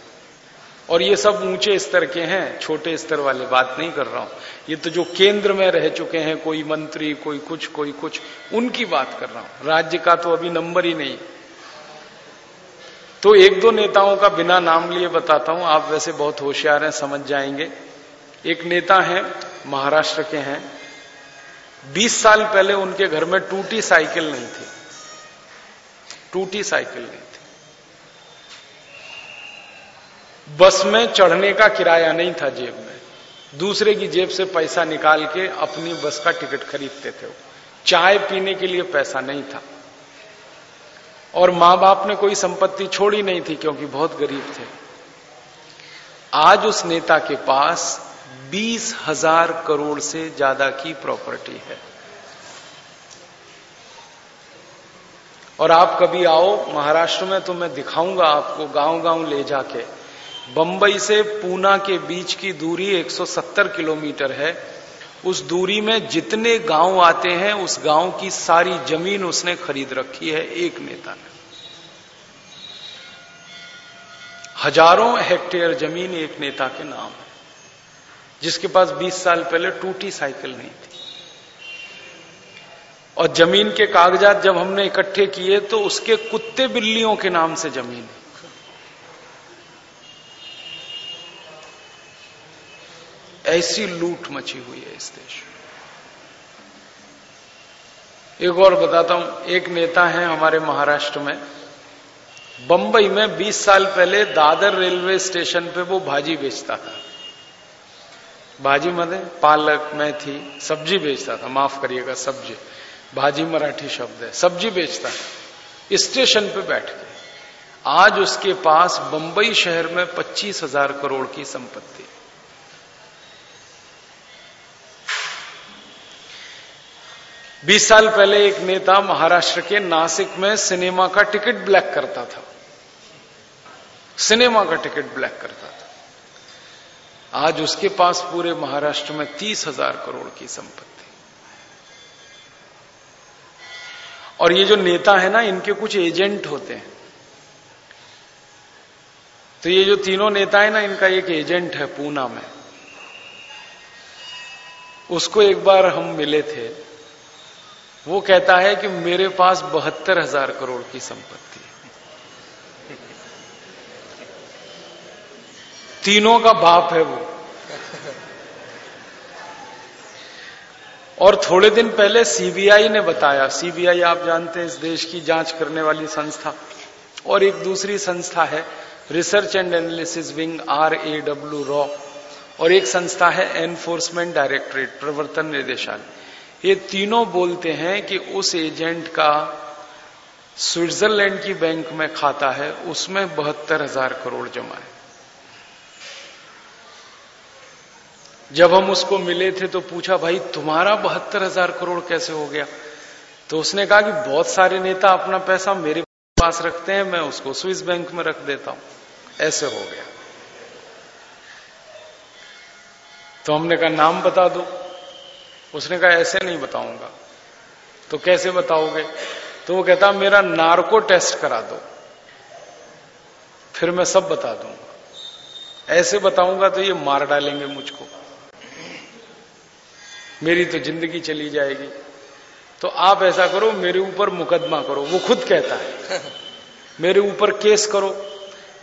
[SPEAKER 1] और ये सब ऊँचे स्तर के हैं, छोटे स्तर वाले बात नहीं कर रहा हूँ। ये तो जो केंद्र में रह चुके हैं, कोई मंत्री, कोई कुछ कोई कुछ, उनकी बात कर रहा हूँ। राज्य का तो अभी नंबर ही नहीं। तो एक दो नेताओं का बिना नाम लिए बताता हूँ, आप वैसे बहुत होशियार हैं, समझ जाएँगे। एक नेता है, महाराष्ट्र के हैं। 20 साल पहले उनके घर में टूटी साइकिल नहीं थी। टूटी साइकिल नहीं थी। बस में चढ़ने का किराया नहीं था जेब में। दूसरे की जेब से पैसा निकाल के अपनी बस का टिकट खरीदते थे चाय पीने के लिए पैसा नहीं था। और माँ बाप ने कोई संपत्ति छोड़ी नहीं थी क्योंकि बहुत गरीब थे। आज उस नेता के पास बीस हज़ार करोड़ से ज़्यादा की प्रॉपर्टी है। और आप कभी आओ महाराष्ट्र में तो मैं दिखाऊँगा आपको गाँव गाँव ले जाके। बंबई से पूना के बीच की दूरी 170 किलोमीटर है। उस दूरी में जितने गाँव आते हैं, उस गाँव की सारी ज़मीन उसने खरीद रखी है, एक नेता ने। हज़ारों हेक्टेयर ज़मीन एक नेता के नाम है, जिसके पास 20 साल पहले टूटी साइकिल नहीं थी। और ज़मीन के कागजात जब हमने इकट्ठे किए तो उसके कुत्ते बिल्लियों के नाम से ज़मीन ऐसी लूट मची हुई है इस देश में। एक और बताता हूँ, एक नेता है हमारे महाराष्ट्र में। बंबई में 20 साल पहले दादर रेलवे स्टेशन पे वो भाजी बेचता था। भाजी मदे पालक, मेथी, सब्ज़ी बेचता था। माफ़ करिएगा, सब्ज़ी। भाजी मराठी शब्द है, सब्ज़ी बेचता है, स्टेशन पे बैठ के। आज उसके पास बंबई शहर में पच्चीस हज़ार करोड़ की संपत्ति। बीस साल पहले एक नेता महाराष्ट्र के नासिक में सिनेमा का टिकट ब्लैक करता था। सिनेमा का टिकट ब्लैक करता था। आज उसके पास पूरे महाराष्ट्र में तीस हज़ार करोड़ की संपत्ति। और ये जो नेता है ना, इनके कुछ एजेंट होते हैं। तो ये जो तीनों नेता है ना, इनका एक एजेंट है पूना में। उसको एक बार हम मिले थे। वो कहता है कि मेरे पास बहत्तर हज़ार करोड़ की संपत्ति है। तीनों का बाप है वो। और थोड़े दिन पहले सीबीआई ने बताया सीबीआई आप जानते हैं इस देश की जाँच करने वाली संस्था, और एक दूसरी संस्था है research and analysis wing R A W raw और एक संस्था है एनफोर्समेंट डायरेक्टरेट प्रवर्तन निदेशालय। ये तीनों बोलते हैं कि उस एजेंट का स्विट्जरलैंड की बैंक में खाता है, उसमें बहत्तर हज़ार करोड़ जमा है। जब हम उसको मिले थे तो पूछा, भाई, तुम्हारा बहत्तर हज़ार करोड़ कैसे हो गया? तो उसने कहा कि, बहुत सारे नेता अपना पैसा मेरे पास रखते हैं, मैं उसको स्विस बैंक में रख देता हूँ। ऐसे हो गया। तो हमने कहा, नाम बता दो। उसने कहा, ऐसे नहीं बताऊँगा। तो कैसे बताओगे? तो वो कहता, मेरा नार्को टेस्ट करा दो, फिर मैं सब बता दूँगा। ऐसे बताऊँगा तो ये मार डालेंगे मुझको। मेरी तो ज़िंदगी चली जाएगी। तो आप ऐसा करो, मेरे ऊपर मुकदमा करो। वो खुद कहता है। मेरे ऊपर केस करो।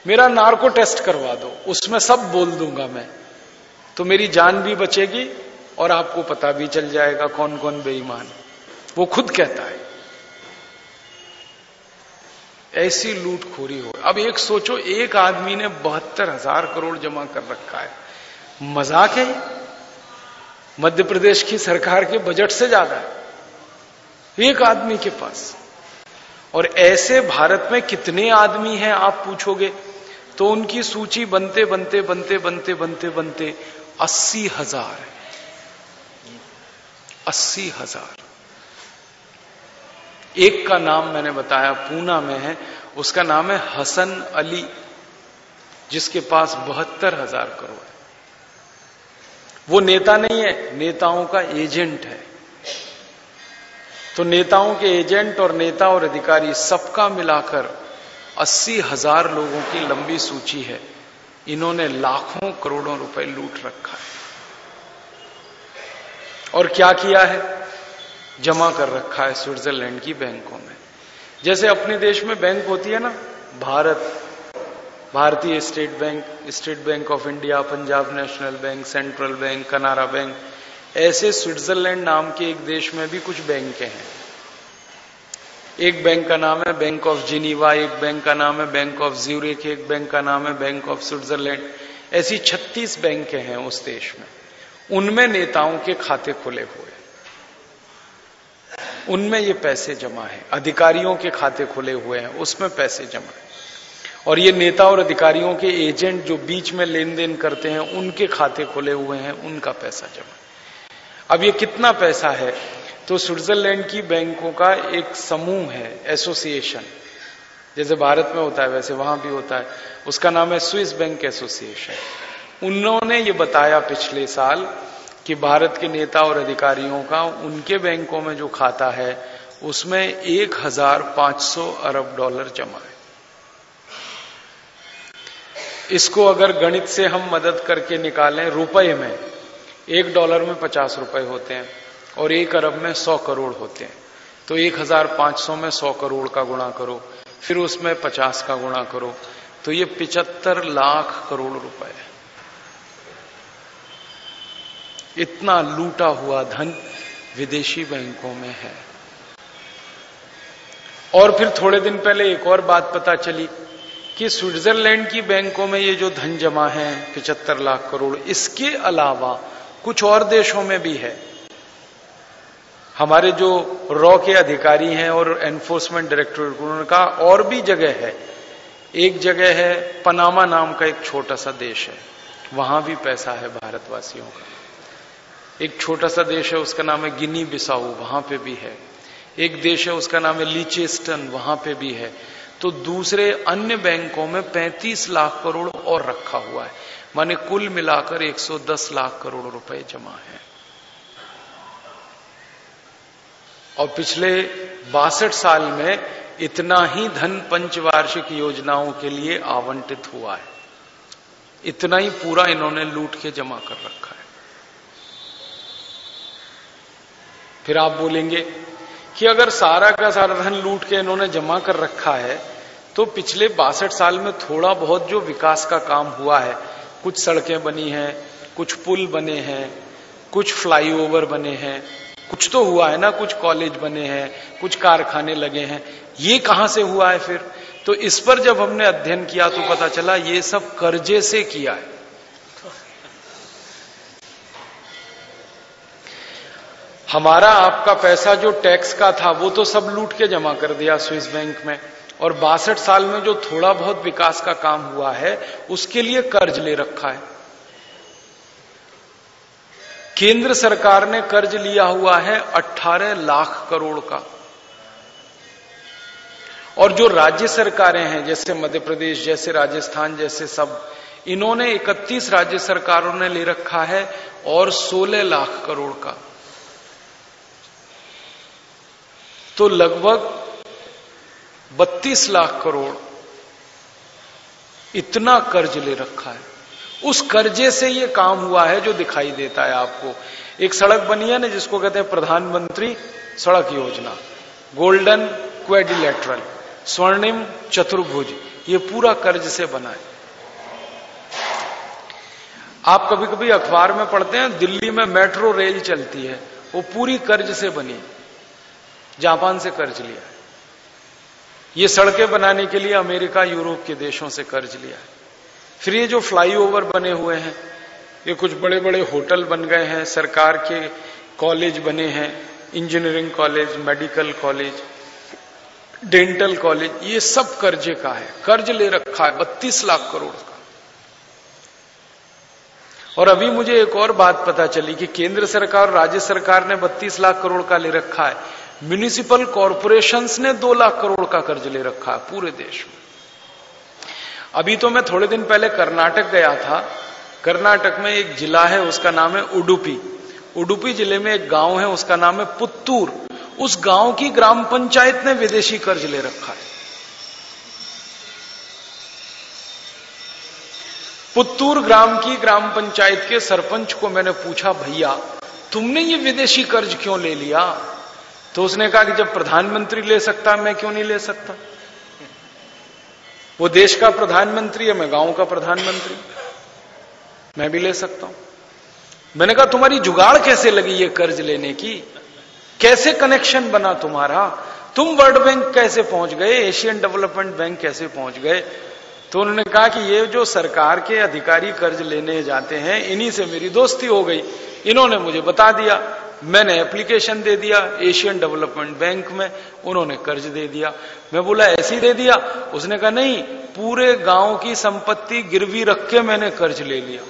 [SPEAKER 1] मेरा नार्को टेस्ट करवा दो। उसमें सब बोल दूँगा मैं। तो मेरी जान भी बचेगी और आपको पता भी चल जाएगा कौन कौन बेईमान। वो खुद कहता है। ऐसी लूटखोरी हो। अब एक सोचो, एक आदमी ने बहत्तर हज़ार करोड़ जमा कर रखा है। मज़ाक है मध्य प्रदेश की सरकार के बजट से ज़्यादा है। एक आदमी के पास। और ऐसे भारत में कितने आदमी हैं, आप पूछोगे तो उनकी सूची बनते बनते बनते बनते बनते बनते अस्सी हज़ार है। अस्सी हज़ार। एक का नाम मैंने बताया, पूना में है। उसका नाम है हसन अली, जिसके पास बहत्तर हज़ार करोड़। वो नेता नहीं है, नेताओं का एजेंट है। तो नेताओं के एजेंट और नेता और अधिकारी सबका मिलाकर अस्सी हज़ार लोगों की लंबी सूची है। इन्होंने लाखों करोड़ों रुपए लूट रखा है। और क्या किया है? जमा कर रखा है स्विट्जरलैंड की बैंकों में। जैसे अपने देश में बैंक होती है ना, Bharat Bharatiya state bank state bank of India Punjab national bank central bank Canara bank ऐसे स्विट्जरलैंड नाम के एक देश में भी कुछ बैंक हैं। एक बैंक का नाम है बैंक ऑफ़ जिनीवा एक बैंक का नाम है बैंक ऑफ़ ज्यूरिक एक बैंक का नाम है बैंक ऑफ़ स्विट्जरलैंड ऐसी 36 बैंक हैं उस देश में। उनमें नेताओं के खाते खुले हुए। उनमें ये पैसे जमा है। अधिकारियों के खाते खुले हुए हैं। उसमें पैसे जमा है। और ये नेता और अधिकारियों के एजेंट जो बीच में लेन देन करते हैं, उनके खाते खुले हुए हैं, उनका पैसा जमा। अब ये कितना पैसा है? तो स्विट्जरलैंड की बैंकों का एक समूह है, एसोसिएशन। जैसे भारत में होता है, वैसे वहाँ भी होता है। उसका नाम है स्विस बैंक एसोसिएशन। उन्होंने ये बताया पिछले साल कि भारत के नेता और अधिकारियों का, उनके बैंकों में जो खाता है, उसमें एक हज़ार पाँच सौ अरब डॉलर जमा है। इसको अगर गणित से हम मदद करके निकालें रुपए में, एक डॉलर में पचास रुपए होते हैं और एक अरब में सौ करोड़ होते हैं। तो एक हज़ार पाँच सौ में सौ करोड़ का गुणा करो, फिर उसमें पचास का गुणा करो। तो ये पिचहत्तर लाख करोड़ रुपए इतना लूटा हुआ धन विदेशी बैंकों में है। और फिर थोड़े दिन पहले एक और बात पता चली कि स्विट्जरलैंड की बैंकों में ये जो धन जमा है, पिचहत्तर लाख करोड़, इसके अलावा कुछ और देशों में भी है। हमारे जो रॉ के अधिकारी हैं और एनफोर्समेंट डायरेक्टोरेट उनका और भी जगह है। एक जगह है पनामा नाम का एक छोटा सा देश है। वहाँ भी पैसा है भारतवासियों का। एक छोटा सा देश है, उसका नाम है गिनी बिसाऊ, वहाँ पे भी है। एक देश है, उसका नाम है लीचेस्टन, वहाँ पे भी है। तो दूसरे अन्य बैंकों में 35 लाख करोड़ और रखा हुआ है। माने कुल मिलाकर 110 लाख करोड़ रुपए जमा है। और पिछले बासठ साल में इतना ही धन पंचवार्षिक योजनाओं के लिए आवंटित हुआ है। इतना ही पूरा इन्होंने लूट के जमा कर रखा है। फिर आप बोलेंगे कि अगर सारा का सारा धन लूट के इन्होंने जमा कर रखा है तो पिछले बासठ साल में थोड़ा बहुत जो विकास का काम हुआ है, कुछ सड़कें बनी हैं, कुछ पुल बने हैं, कुछ फ्लाईओवर बने हैं, कुछ तो हुआ है ना, कुछ कॉलेज बने हैं, कुछ कारखाने लगे हैं। ये कहाँ से हुआ है फिर? तो इस पर जब हमने अध्ययन किया तो पता चला ये सब कर्जे से किया है। हमारा आपका पैसा जो टैक्स का था, वो तो सब लूट के जमा कर दिया स्विस बैंक में। और बासठ साल में जो थोड़ा बहुत विकास का काम हुआ है, उसके लिए कर्ज ले रखा है। केंद्र सरकार ने कर्ज लिया हुआ है 18 लाख करोड़ का। और जो राज्य सरकारें हैं, जैसे मध्य प्रदेश, जैसे राजस्थान, जैसे सब, इन्होंने 31 राज्य सरकारों ने ले रखा है और 16 लाख करोड़ का। तो लगभग 32 लाख करोड़ इतना कर्ज ले रखा है। उस कर्जे से ये काम हुआ है जो दिखाई देता है आपको। एक सड़क बनी है ना, जिसको कहते हैं प्रधानमंत्री सड़क योजना। गोल्डन क्वेडिलेटरल, स्वर्णिम चतुर्भुज, ये पूरा कर्ज से बना है। आप कभी कभी अखबार में पढ़ते हैं, दिल्ली में मेट्रो रेल चलती है, वो पूरी कर्ज से बनी। जापान से कर्ज लिया। ये सड़कें बनाने के लिए अमेरिका यूरोप के देशों से कर्ज लिया है। फिर ये जो फ्लाईओवर बने हुए हैं, ये कुछ बड़े बड़े होटल बन गए हैं, सरकार के कॉलेज बने हैं, engineering college, medical college, dental college, ये सब कर्जे का है। कर्ज ले रखा है, बत्तीस लाख करोड़ का। और अभी मुझे एक और बात पता चली कि केंद्र सरकार और राज्य सरकार ने 32 लाख करोड़ का ले रखा है। म्यूनिसिपल कॉरपोरेशंस ने दो लाख करोड़ का कर्ज ले रखा है पूरे देश में। अभी तो मैं थोड़े दिन पहले कर्नाटक गया था। कर्नाटक में एक जिला है, उसका नाम है उडुपी। उडुपी ज़िले में एक गाँव है, उसका नाम है पुत्तूर। उस गाँव की ग्राम पंचायत ने विदेशी कर्ज ले रखा है। पुत्तूर ग्राम की ग्राम पंचायत के सरपंच को मैंने पूछा, भैया, तुमने ये विदेशी कर्ज क्यों ले लिया? तो उसने कहा कि जब प्रधानमंत्री ले सकता मैं क्यों नहीं ले सकता? वो देश का प्रधानमंत्री है, मैं गाँव का प्रधानमंत्री। मैं भी ले सकता हूँ। मैंने कहा, तुम्हारी जुगाड़ कैसे लगी ये कर्ज लेने की? कैसे कनेक्शन बना तुम्हारा? तुम वर्ल्ड बैंक कैसे पहुँच गए? एशियन डेवलपमेंट बैंक कैसे पहुँच गए? तो उन्होंने कहा कि ये जो सरकार के अधिकारी कर्ज लेने जाते हैं, इन्हीं से मेरी दोस्ती हो गई। इन्होंने मुझे बता दिया। मैंने एप्लीकेशन दे दिया एशियन डेवलपमेंट बैंक में उन्होंने कर्ज दे दिया। मैं बोला, ऐसे दे दिया? उसने कहा, नहीं, पूरे गाँव की संपत्ति गिरवी रख के मैंने कर्ज ले लिया।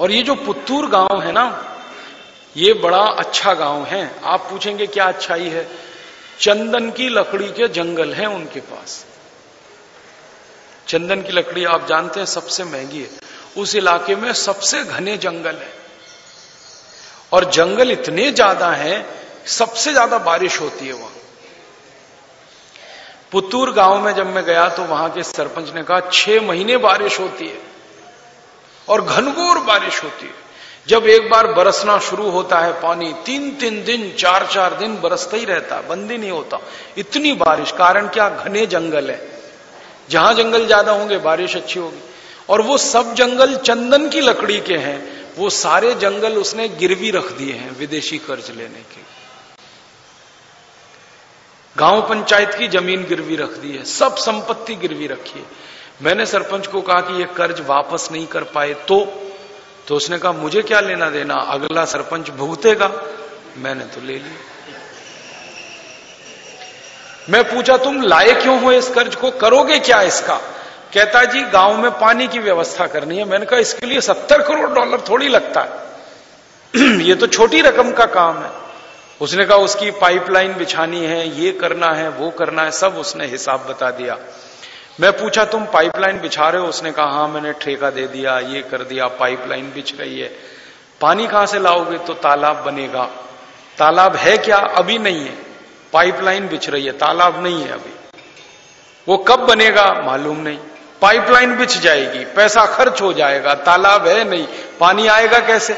[SPEAKER 1] और ये जो पुत्तूर गाँव है ना, ये बड़ा अच्छा गाँव है। आप पूछेंगे, क्या अच्छाई है? चंदन की लकड़ी के जंगल हैं उनके पास। चंदन की लकड़ी आप जानते हैं सबसे महँगी है। उस इलाके में सबसे घने जंगल है। और जंगल इतने ज़्यादा हैं, सबसे ज़्यादा बारिश होती है वहाँ। पुतूर गाँव में जब मैं गया तो वहाँ के सरपंच ने कहा, छह महीने बारिश होती है और घनघोर बारिश होती है। जब एक बार बरसना शुरू होता है पानी तीन तीन दिन चार चार दिन बरसता ही रहता है बंद नहीं होता। इतनी बारिश, कारण क्या? घने जंगल है। जहाँ जंगल ज़्यादा होंगे, बारिश अच्छी होगी। और वो सब जंगल चंदन की लकड़ी के हैं। वो सारे जंगल उसने गिरवी रख दिए हैं विदेशी कर्ज लेने के गाँव पंचायत की ज़मीन गिरवी रख दी है, सब संपत्ति गिरवी रखी है। मैंने सरपंच को कहा कि ये कर्ज वापस नहीं कर पाए तो तो उसने कहा, मुझे क्या लेना देना? अगला सरपंच भुगतेगा। मैंने तो ले लिया। मैं पूछा, तुम लाए क्यों हो इस कर्ज को? करोगे क्या इसका? कहता जी गाँव में पानी की व्यवस्था करनी है। मैंने कहा, इसके लिए सत्तर करोड़ डॉलर थोड़ी लगता है। ये तो छोटी रकम का काम है। उसने कहा, उसकी पाइपलाइन बिछानी है, ये करना है, वो करना है, सब उसने हिसाब बता दिया। मैं पूछा, तुम पाइपलाइन बिछा रहे हो? उसने कहा हाँ मैंने ठेका दे दिया, ये कर दिया, पाइपलाइन बिछ रही है। पानी कहाँ से लाओगे? तो तालाब बनेगा। तालाब है क्या? अभी नहीं है। पाइपलाइन बिछ रही है, तालाब नहीं है अभी। वो कब बनेगा? मालूम नहीं। पाइपलाइन बिछ जाएगी, पैसा खर्च हो जाएगा, तालाब है नहीं, पानी आएगा कैसे?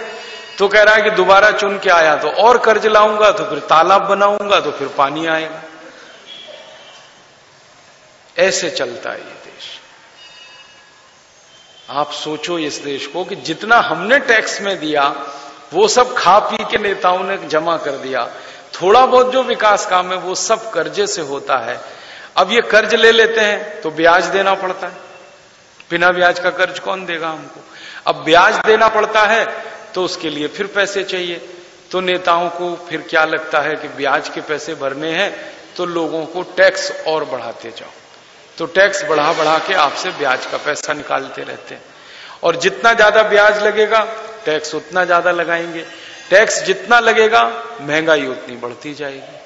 [SPEAKER 1] तो कह रहा है कि दोबारा चुन के आया तो और कर्ज लाऊँगा तो फिर तालाब बनाऊँगा तो फिर पानी आएगा। ऐसे चलता है ये देश। आप सोचो इस देश को कि जितना हमने टैक्स में दिया, वो सब खा पी के नेताओं ने जमा कर दिया। थोड़ा बहुत जो विकास काम है, वो सब कर्जे से होता है। अब ये कर्ज ले लेते हैं तो ब्याज देना पड़ता है। बिना ब्याज का कर्ज कौन देगा हमको? अब ब्याज देना पड़ता है तो उसके लिए फिर पैसे चाहिए। तो नेताओं को फिर क्या लगता है कि ब्याज के पैसे भरने हैं तो लोगों को टैक्स और बढ़ाते जाओ। तो टैक्स बढ़ा बढ़ा के आपसे ब्याज का पैसा निकालते रहते हैं। और जितना ज़्यादा ब्याज लगेगा, टैक्स उतना ज़्यादा लगाएँगे। टैक्स जितना लगेगा, महँगाई उतनी बढ़ती जाएगी।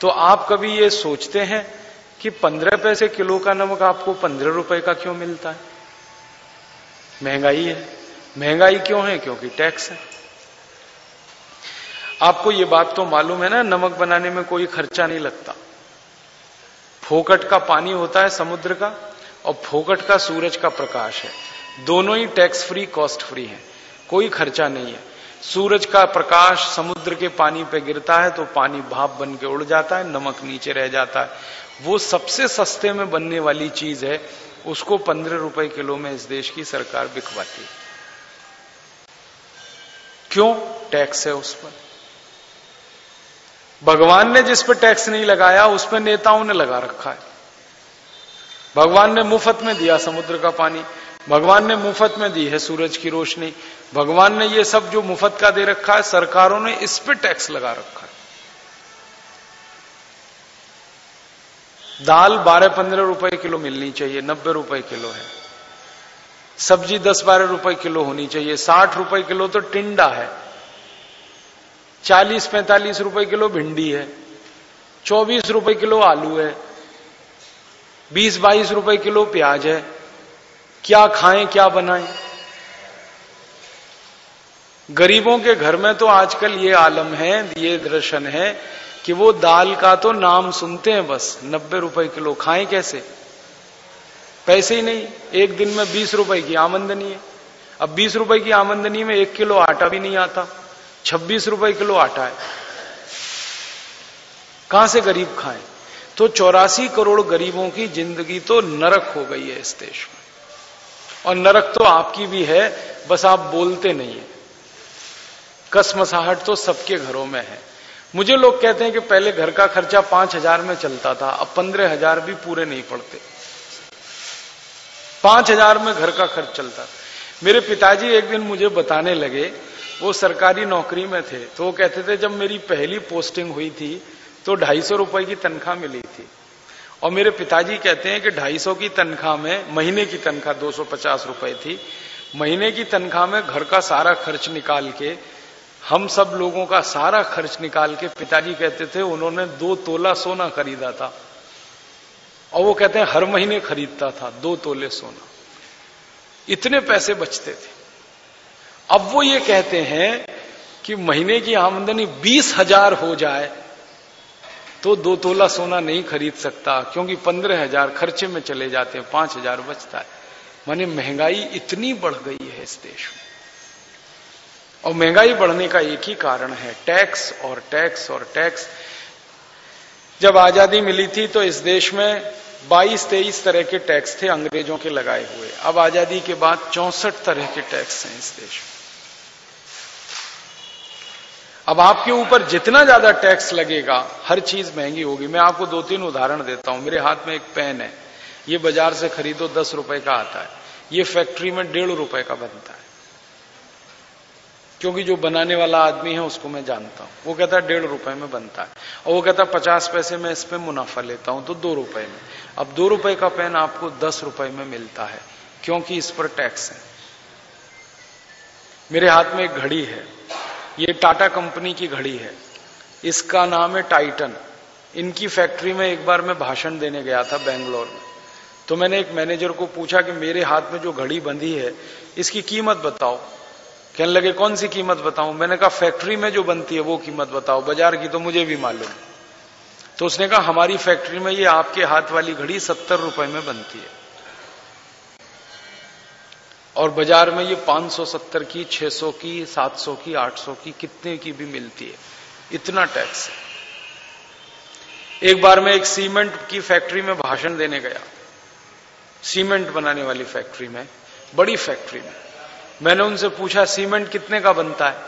[SPEAKER 1] तो आप कभी ये सोचते हैं कि पंद्रह पैसे किलो का नमक आपको पंद्रह रुपए का क्यों मिलता है? महँगाई है। महँगाई क्यों है? क्योंकि टैक्स है। आपको ये बात तो मालूम है ना, नमक बनाने में कोई खर्चा नहीं लगता। फोकट का पानी होता है समुद्र का, और फोकट का सूरज का प्रकाश है। दोनों ही टैक्स फ्री कॉस्ट फ्री है। कोई खर्चा नहीं है। सूरज का प्रकाश समुद्र के पानी पे गिरता है तो पानी भाप बन के उड़ जाता है, नमक नीचे रह जाता है। वो सबसे सस्ते में बनने वाली चीज़ है उसको पंद्रह रुपए किलो में इस देश की सरकार बिकवाती क्यों? टैक्स है उस पर। भगवान ने जिस पर टैक्स नहीं लगाया, उस पर नेताओं ने लगा रखा है। भगवान ने मुफ़्त में दिया समुद्र का पानी। भगवान ने मुफ़्त में दी है सूरज की रोशनी। भगवान ने ये सब जो मुफ़्त का दे रखा है, सरकारों ने इस पर टैक्स लगा रखा है। दाल बारह पंद्रह रुपए किलो मिलनी चाहिए, नब्बे रुपए किलो है। सब्ज़ी दस बारह रुपए किलो होनी चाहिए, साठ रुपए किलो तो टिंडा है। चालीस पैंतालीस रुपए किलो भिंडी है। चौबीस रुपए किलो आलू है। बीस बाईस रुपए किलो प्याज है। क्या खाएँ, क्या बनाएँ? गरीबों के घर में तो आजकल ये आलम है, ये दर्शन है। कि वो दाल का तो नाम सुनते हैं बस, नब्बे रुपए किलो, खाएँ कैसे? पैसे ही नहीं, एक दिन में बीस रुपए की आमंदनी है। अब बीस रुपए की आमंदनी में एक किलो आटा भी नहीं आता, छब्बीस रुपए किलो आटा है। कहाँ से गरीब खाएँ? तो चौरासी करोड़ गरीबों की ज़िंदगी तो नरक हो गई है इस देश में। और नरक तो आपकी भी है, बस आप बोलते नहीं है। कसमसाहट तो सबके घरों में है। मुझे लोग कहते हैं कि पहले घर का खर्चा पाँच हज़ार में चलता था, अब पंद्रह हज़ार भी पूरे नहीं पड़ते। पाँच हज़ार में घर का खर्च चलता मेरे पिताजी एक दिन मुझे बताने लगे, वो सरकारी नौकरी में थे तो वो कहते थे, जब मेरी पहली पोस्टिंग हुई थी तो ढाई सौ रुपए की तनख्वाह मिली थी। और मेरे पिताजी कहते हैं कि ढाई सौ की तनख्वाह में, महीने की तनख्वाह दो सौ पचास रुपए थी, महीने की तनख्वाह में घर का सारा खर्च निकाल के हम सब लोगों का सारा खर्च निकाल के पिताजी कहते थे, उन्होंने दो तोला सोना खरीदा था। और वो कहते हैं, हर महीने खरीदता था, दो तोले सोना। इतने पैसे बचते थे। अब वो ये कहते हैं कि महीने की आमदनी बीस हज़ार हो जाए तो दो तोला सोना नहीं खरीद सकता, क्योंकि पंद्रह हज़ार खर्चे में चले जाते हैं, पाँच हज़ार बचता है। माने महँगाई इतनी बढ़ गई है इस देश में। और महँगाई बढ़ने का एक ही कारण है, टैक्स और टैक्स और टैक्स। जब आज़ादी मिली थी तो इस देश में 22-23 तरह के टैक्स थे अंग्रेज़ों के लगाए हुए। अब आज़ादी के बाद चौसठ तरह के टैक्स हैं इस देश में। अब आपके ऊपर जितना ज़्यादा टैक्स लगेगा, हर चीज़ महँगी होगी। मैं आपको दो तीन उदाहरण देता हूँ। मेरे हाथ में एक पेन है। ये बाज़ार से खरीदो, दस रुपए का आता है। ये फैक्ट्री में डेढ़ रुपए का बनता है। क्योंकि जो बनाने वाला आदमी है उसको मैं जानता हूँ। वो कहता है, डेढ़ रुपए में बनता है। और वो कहता है, पचास पैसे में इस पर मुनाफा लेता हूँ। तो दो रुपए में। अब दो रुपए का पेन आपको दस रुपए में मिलता है, क्योंकि इस पर टैक्स है। मेरे हाथ में एक घड़ी है। ये टाटा कंपनी की घड़ी है। इसका नाम है टाइटन। इनकी फैक्ट्री में एक बार मैं भाषण देने गया था बेंगलोर में। तो मैंने एक मैनेजर को पूछा कि मेरे हाथ में जो घड़ी बंधी है, इसकी कीमत बताओ। कहने लगे, कौन सी कीमत बताऊँ? मैंने कहा, फैक्ट्री में जो बनती है वो कीमत बताओ, बाज़ार की तो मुझे भी मालूम तो उसने कहा, हमारी फैक्ट्री में ये आपके हाथ वाली घड़ी सत्तर रुपए में बनती है और बाज़ार में ये 570 की 600 की 700 की 800 की, कितने की भी मिलती है। इतना टैक्स है। एक बार मैं एक सीमेंट की फैक्ट्री में भाषण देने गया। सीमेंट बनाने वाली फैक्ट्री में, बड़ी फैक्ट्री में। मैंने उनसे पूछा, सीमेंट कितने का बनता है?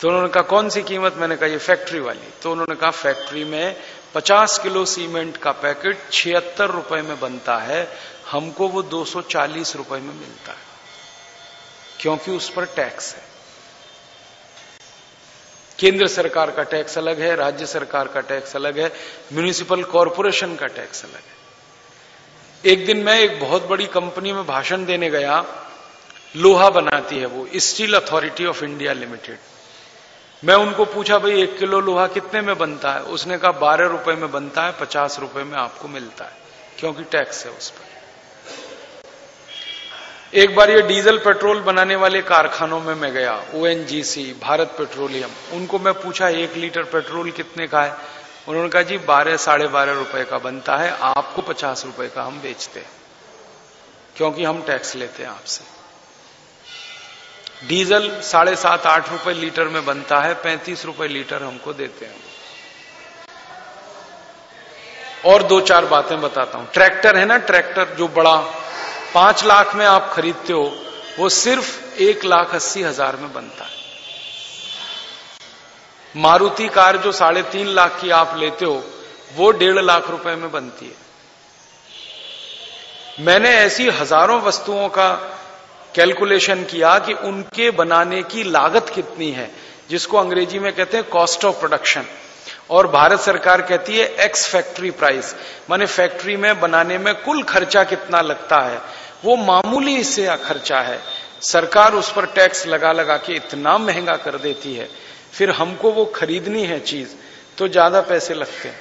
[SPEAKER 1] तो उन्होंने कहा, कौन सी कीमत? मैंने कहा, ये फैक्ट्री वाली। तो उन्होंने कहा फैक्ट्री में 50 किलो सीमेंट का पैकेट छिहत्तर रुपए में बनता है। हमको वो 240 रुपए में मिलता है। क्योंकि उस पर टैक्स है। केंद्र सरकार का टैक्स अलग है, राज्य सरकार का टैक्स अलग है म्यूनिसिपल कॉरपोरेशन का टैक्स अलग है। एक दिन मैं एक बहुत बड़ी कंपनी में भाषण देने गया। लोहा बनाती है वो, steel authority of India limited. मैं उनको पूछा, भाई, एक किलो लोहा कितने में बनता है? उसने कहा, बारह रुपए में बनता है, पचास रुपए में आपको मिलता है, क्योंकि टैक्स है उस पर। एक बार ये डीजल पेट्रोल बनाने वाले कारखानों में मैं गया ओएनजीसी भारत पेट्रोलियम। उनको मैं पूछा, एक लीटर पेट्रोल कितने का है? उन्होंने कहा, जी, बारह, साढ़े बारह रुपए का बनता है, आपको पचास रुपए का हम बेचते हैं, क्योंकि हम टैक्स लेते हैं आपसे। डीजल साढ़े सात, आठ रुपए लीटर में बनता है, पैंतीस रुपए लीटर हमको देते हैं। और दो चार बातें बताता हूँ। ट्रैक्टर है ना, ट्रैक्टर जो बड़ा, पाँच लाख में आप खरीदते हो, वो सिर्फ़ एक लाख अस्सी हज़ार में बनता है। मारुति कार जो साढ़े तीन लाख की आप लेते हो, वो डेढ़ लाख रुपए में बनती है। मैंने ऐसी हज़ारों वस्तुओं का कैलकुलेशन किया कि उनके बनाने की लागत कितनी है, जिसको अंग्रेज़ी में कहते हैं कॉस्ट ऑफ़ प्रोडक्शन और भारत सरकार कहती है एक्स फैक्ट्री प्राइस माने फैक्ट्री में बनाने में कुल खर्चा कितना लगता है, वो मामूली से खर्चा है। सरकार उस पर टैक्स लगा लगा के इतना महँगा कर देती है, फिर हमको वो खरीदनी है चीज़ तो ज़्यादा पैसे लगते हैं।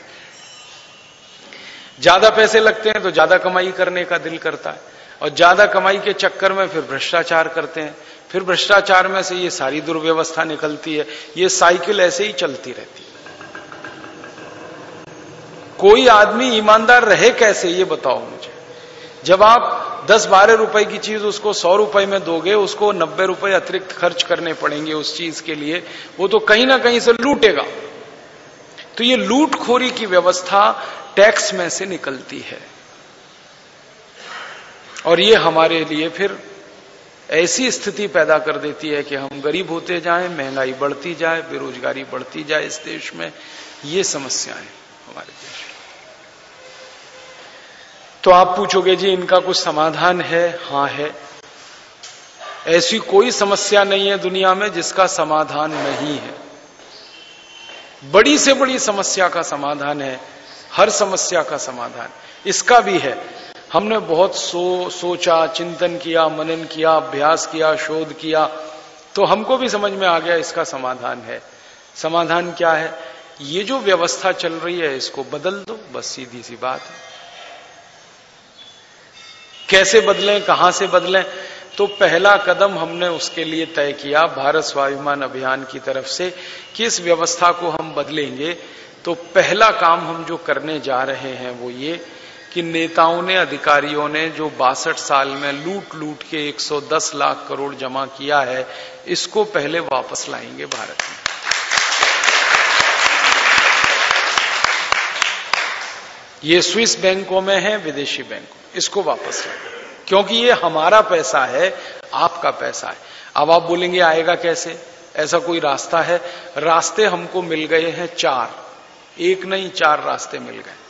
[SPEAKER 1] ज़्यादा पैसे लगते हैं तो ज़्यादा कमाई करने का दिल करता है। और ज़्यादा कमाई के चक्कर में फिर भ्रष्टाचार करते हैं। फिर भ्रष्टाचार में से ये सारी दुर्व्यवस्था निकलती है। ये साइकिल ऐसे ही चलती रहती है। कोई आदमी ईमानदार रहे कैसे, ये बताओ मुझे। जब आप दस बारह रुपए की चीज़ उसको सौ रुपए में दोगे, उसको नब्बे रुपए अतिरिक्त खर्च करने पड़ेंगे उस चीज़ के लिए, वो तो कहीं ना कहीं से लूटेगा। तो ये लूटखोरी की व्यवस्था टैक्स में से निकलती है। और ये हमारे लिए फिर ऐसी स्थिति पैदा कर देती है कि हम गरीब होते जाएँ, महँगाई बढ़ती जाए, बेरोजगारी बढ़ती जाए इस देश में। ये समस्याएँ हमारे देश तो आप पूछोगे, जी, इनका कुछ समाधान है? हाँ, है। ऐसी कोई समस्या नहीं है दुनिया में जिसका समाधान नहीं है। बड़ी से बड़ी समस्या का समाधान है, हर समस्या का समाधान। इसका भी है। हमने बहुत सो, सोचा, चिंतन किया, मनन किया, अभ्यास किया, शोध किया तो हमको भी समझ में आ गया इसका समाधान है। समाधान क्या है? ये जो व्यवस्था चल रही है, इसको बदल दो, बस सीधी सी बात है। कैसे बदलें, कहाँ से बदलें? तो पहला कदम हमने उसके लिए तय किया, भारत स्वाभिमान अभियान की तरफ़ से, कि इस व्यवस्था को हम बदलेंगे। तो पहला काम हम जो करने जा रहे हैं वो ये कि नेताओं ने, अधिकारियों ने जो बासठ साल में लूट लूट के 110 लाख करोड़ जमा किया है, इसको पहले वापस लाएँगे भारत में। ये स्विस बैंकों में है, विदेशी बैंकों इसको वापस लाएँगे। क्योंकि ये हमारा पैसा है, आपका पैसा है। अब आप बोलेंगे, आएगा कैसे? ऐसा कोई रास्ता है? रास्ते हमको मिल गए हैं चार। एक नहीं, चार रास्ते मिल गए।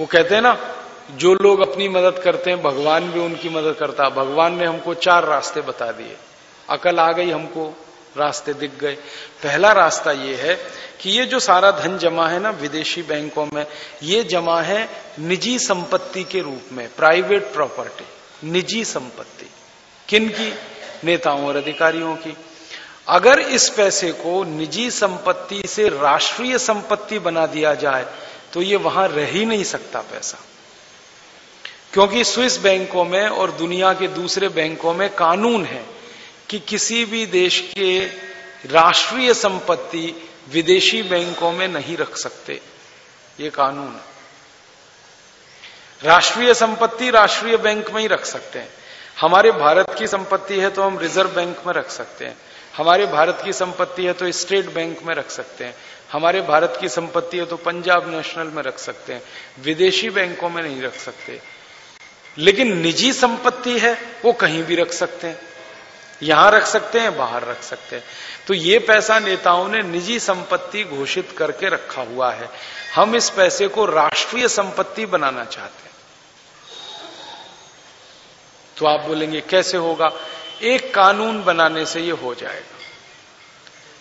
[SPEAKER 1] वो कहते हैं ना, जो लोग अपनी मदद करते हैं, भगवान भी उनकी मदद करता भगवान ने हमको चार रास्ते बता दिए। अकल आ गई हमको, रास्ते दिख गए। पहला रास्ता ये है कि ये जो सारा धन जमा है ना, विदेशी बैंकों में, ये जमा है निजी संपत्ति के रूप में, प्राइवेट प्रॉपर्टी, निजी संपत्ति। किन की? नेताओं और अधिकारियों की। अगर इस पैसे को निजी संपत्ति से राष्ट्रीय संपत्ति बना दिया जाए तो ये वहाँ रह ही नहीं सकता पैसा। क्योंकि स्विस बैंकों में और दुनिया के दूसरे बैंकों में कानून है कि किसी भी देश के राष्ट्रीय संपत्ति विदेशी बैंकों में नहीं रख सकते। ये कानून है। राष्ट्रीय संपत्ति राष्ट्रीय बैंक में ही रख सकते हैं। हमारे भारत की संपत्ति है तो हम रिज़र्व बैंक में रख सकते हैं। हमारे भारत की संपत्ति है तो स्टेट बैंक में रख सकते हैं। हमारे भारत की संपत्ति है तो पंजाब नेशनल में रख सकते हैं। विदेशी बैंकों में नहीं रख सकते। लेकिन निजी संपत्ति है, वो कहीं भी रख सकते हैं। यहाँ रख सकते हैं, बाहर रख सकते हैं। तो ये पैसा नेताओं ने निजी संपत्ति घोषित करके रखा हुआ है। हम इस पैसे को राष्ट्रीय संपत्ति बनाना चाहते हैं। तो आप बोलेंगे, कैसे होगा? एक कानून बनाने से ये हो जाएगा।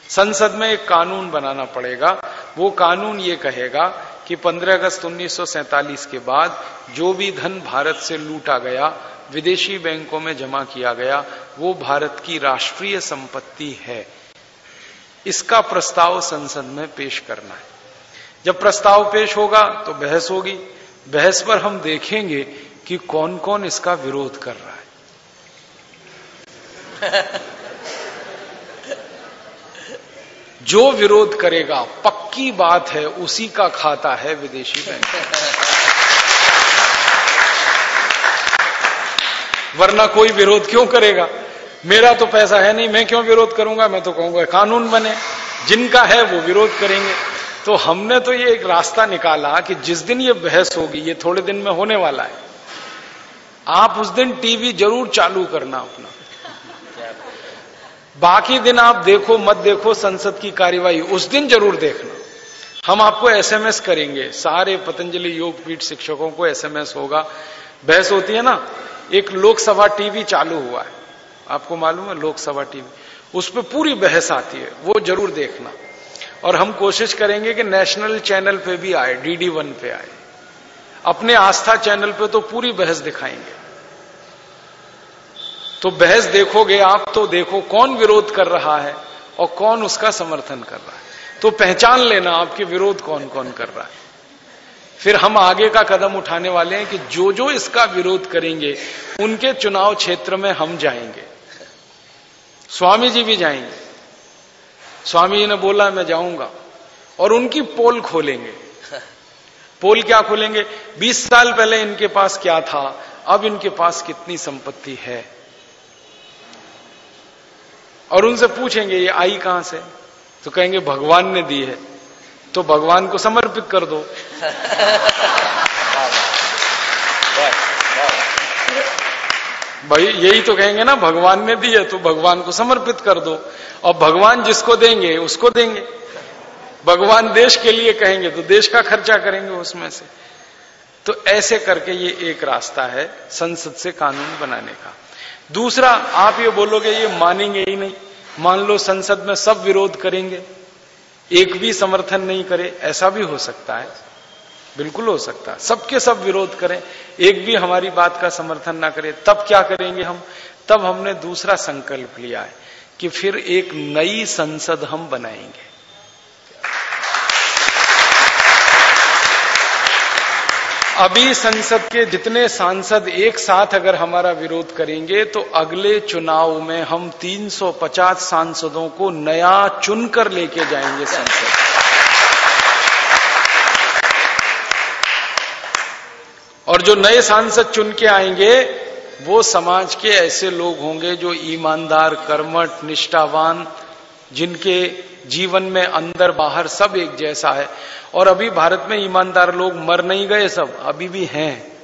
[SPEAKER 1] संसद में एक कानून बनाना पड़ेगा। वो कानून ये कहेगा कि 15 अगस्त 1947 के बाद जो भी धन भारत से लूटा गया, विदेशी बैंकों में जमा किया गया, वो भारत की राष्ट्रीय संपत्ति है। इसका प्रस्ताव संसद में पेश करना है। जब प्रस्ताव पेश होगा तो बहस होगी। बहस पर हम देखेंगे कि कौन कौन इसका विरोध कर रहा है। जो विरोध करेगा, पक्की बात है, उसी का खाता है विदेशी बैंक। वरना कोई विरोध क्यों करेगा? मेरा तो पैसा है नहीं, मैं क्यों विरोध करूँगा? मैं तो कहूँगा, कानून बने, जिनका है वो विरोध करेंगे। तो हमने तो ये एक रास्ता निकाला कि जिस दिन ये बहस होगी, ये थोड़े दिन में होने वाला है। आप उस दिन टीवी ज़रूर चालू करना अपना। बाकी दिन आप देखो, मत देखो, संसद की कार्यवाही, उस दिन ज़रूर देखना। हम आपको एसएमएस करेंगे। सारे पतंजलि योग पीठ शिक्षकों को एसएमएस होगा। बहस होती है ना? एक लोकसभा टीवी चालू हुआ है। आपको मालूम है लोकसभा टीवी? उस पर पूरी बहस आती है। वो ज़रूर देखना। और हम कोशिश करेंगे कि नेशनल चैनल पे भी आए डीडी वन पे आए। अपने आस्था चैनल पे तो पूरी बहस दिखाएँगे। तो बहस देखोगे, आप तो देखो कौन विरोध कर रहा है और कौन उसका समर्थन कर रहा है। तो पहचान लेना आपके विरोध कौन कौन कर रहा है। फिर हम आगे का कदम उठाने वाले हैं कि जो जो इसका विरोध करेंगे, उनके चुनाव क्षेत्र में हम जाएँगे। स्वामी जी भी जाएँगे। स्वामी जी ने बोला, मैं जाऊँगा। और उनकी पोल खोलेंगे। पोल क्या खोलेंगे? 20 साल पहले इनके पास क्या था? अब इनके पास कितनी संपत्ति है? और उनसे पूछेंगे, ये आई कहाँ से? तो कहेंगे, भगवान ने दी है। तो भगवान को समर्पित कर दो। भाई, यही तो कहेंगे ना, भगवान ने दी है तो भगवान को समर्पित कर दो। और भगवान जिसको देंगे, उसको देंगे। भगवान देश के लिए कहेंगे तो देश का खर्चा करेंगे उसमें से। तो ऐसे करके ये एक रास्ता है संसद से कानून बनाने का। दूसरा, आप ये बोलोगे, ये मानेंगे ही नहीं। मान लो संसद में सब विरोध करेंगे, एक भी समर्थन नहीं करे, ऐसा भी हो सकता है। बिल्कुल हो सकता है। सबके सब विरोध करें, एक भी हमारी बात का समर्थन ना करे, तब क्या करेंगे हम? तब हमने दूसरा संकल्प लिया है कि फिर एक नई संसद हम बनाएँगे। अभी संसद के जितने सांसद एक साथ अगर हमारा विरोध करेंगे तो अगले चुनाव में हम 350 सांसदों को नया चुनकर लेके जाएँगे संसद। और जो नए सांसद चुन के आएँगे, वो समाज के ऐसे लोग होंगे जो ईमानदार, कर्मठ, निष्ठावान, जिनके जीवन में अंदर बाहर सब एक जैसा है। और अभी भारत में ईमानदार लोग मर नहीं गए सब, अभी भी हैं।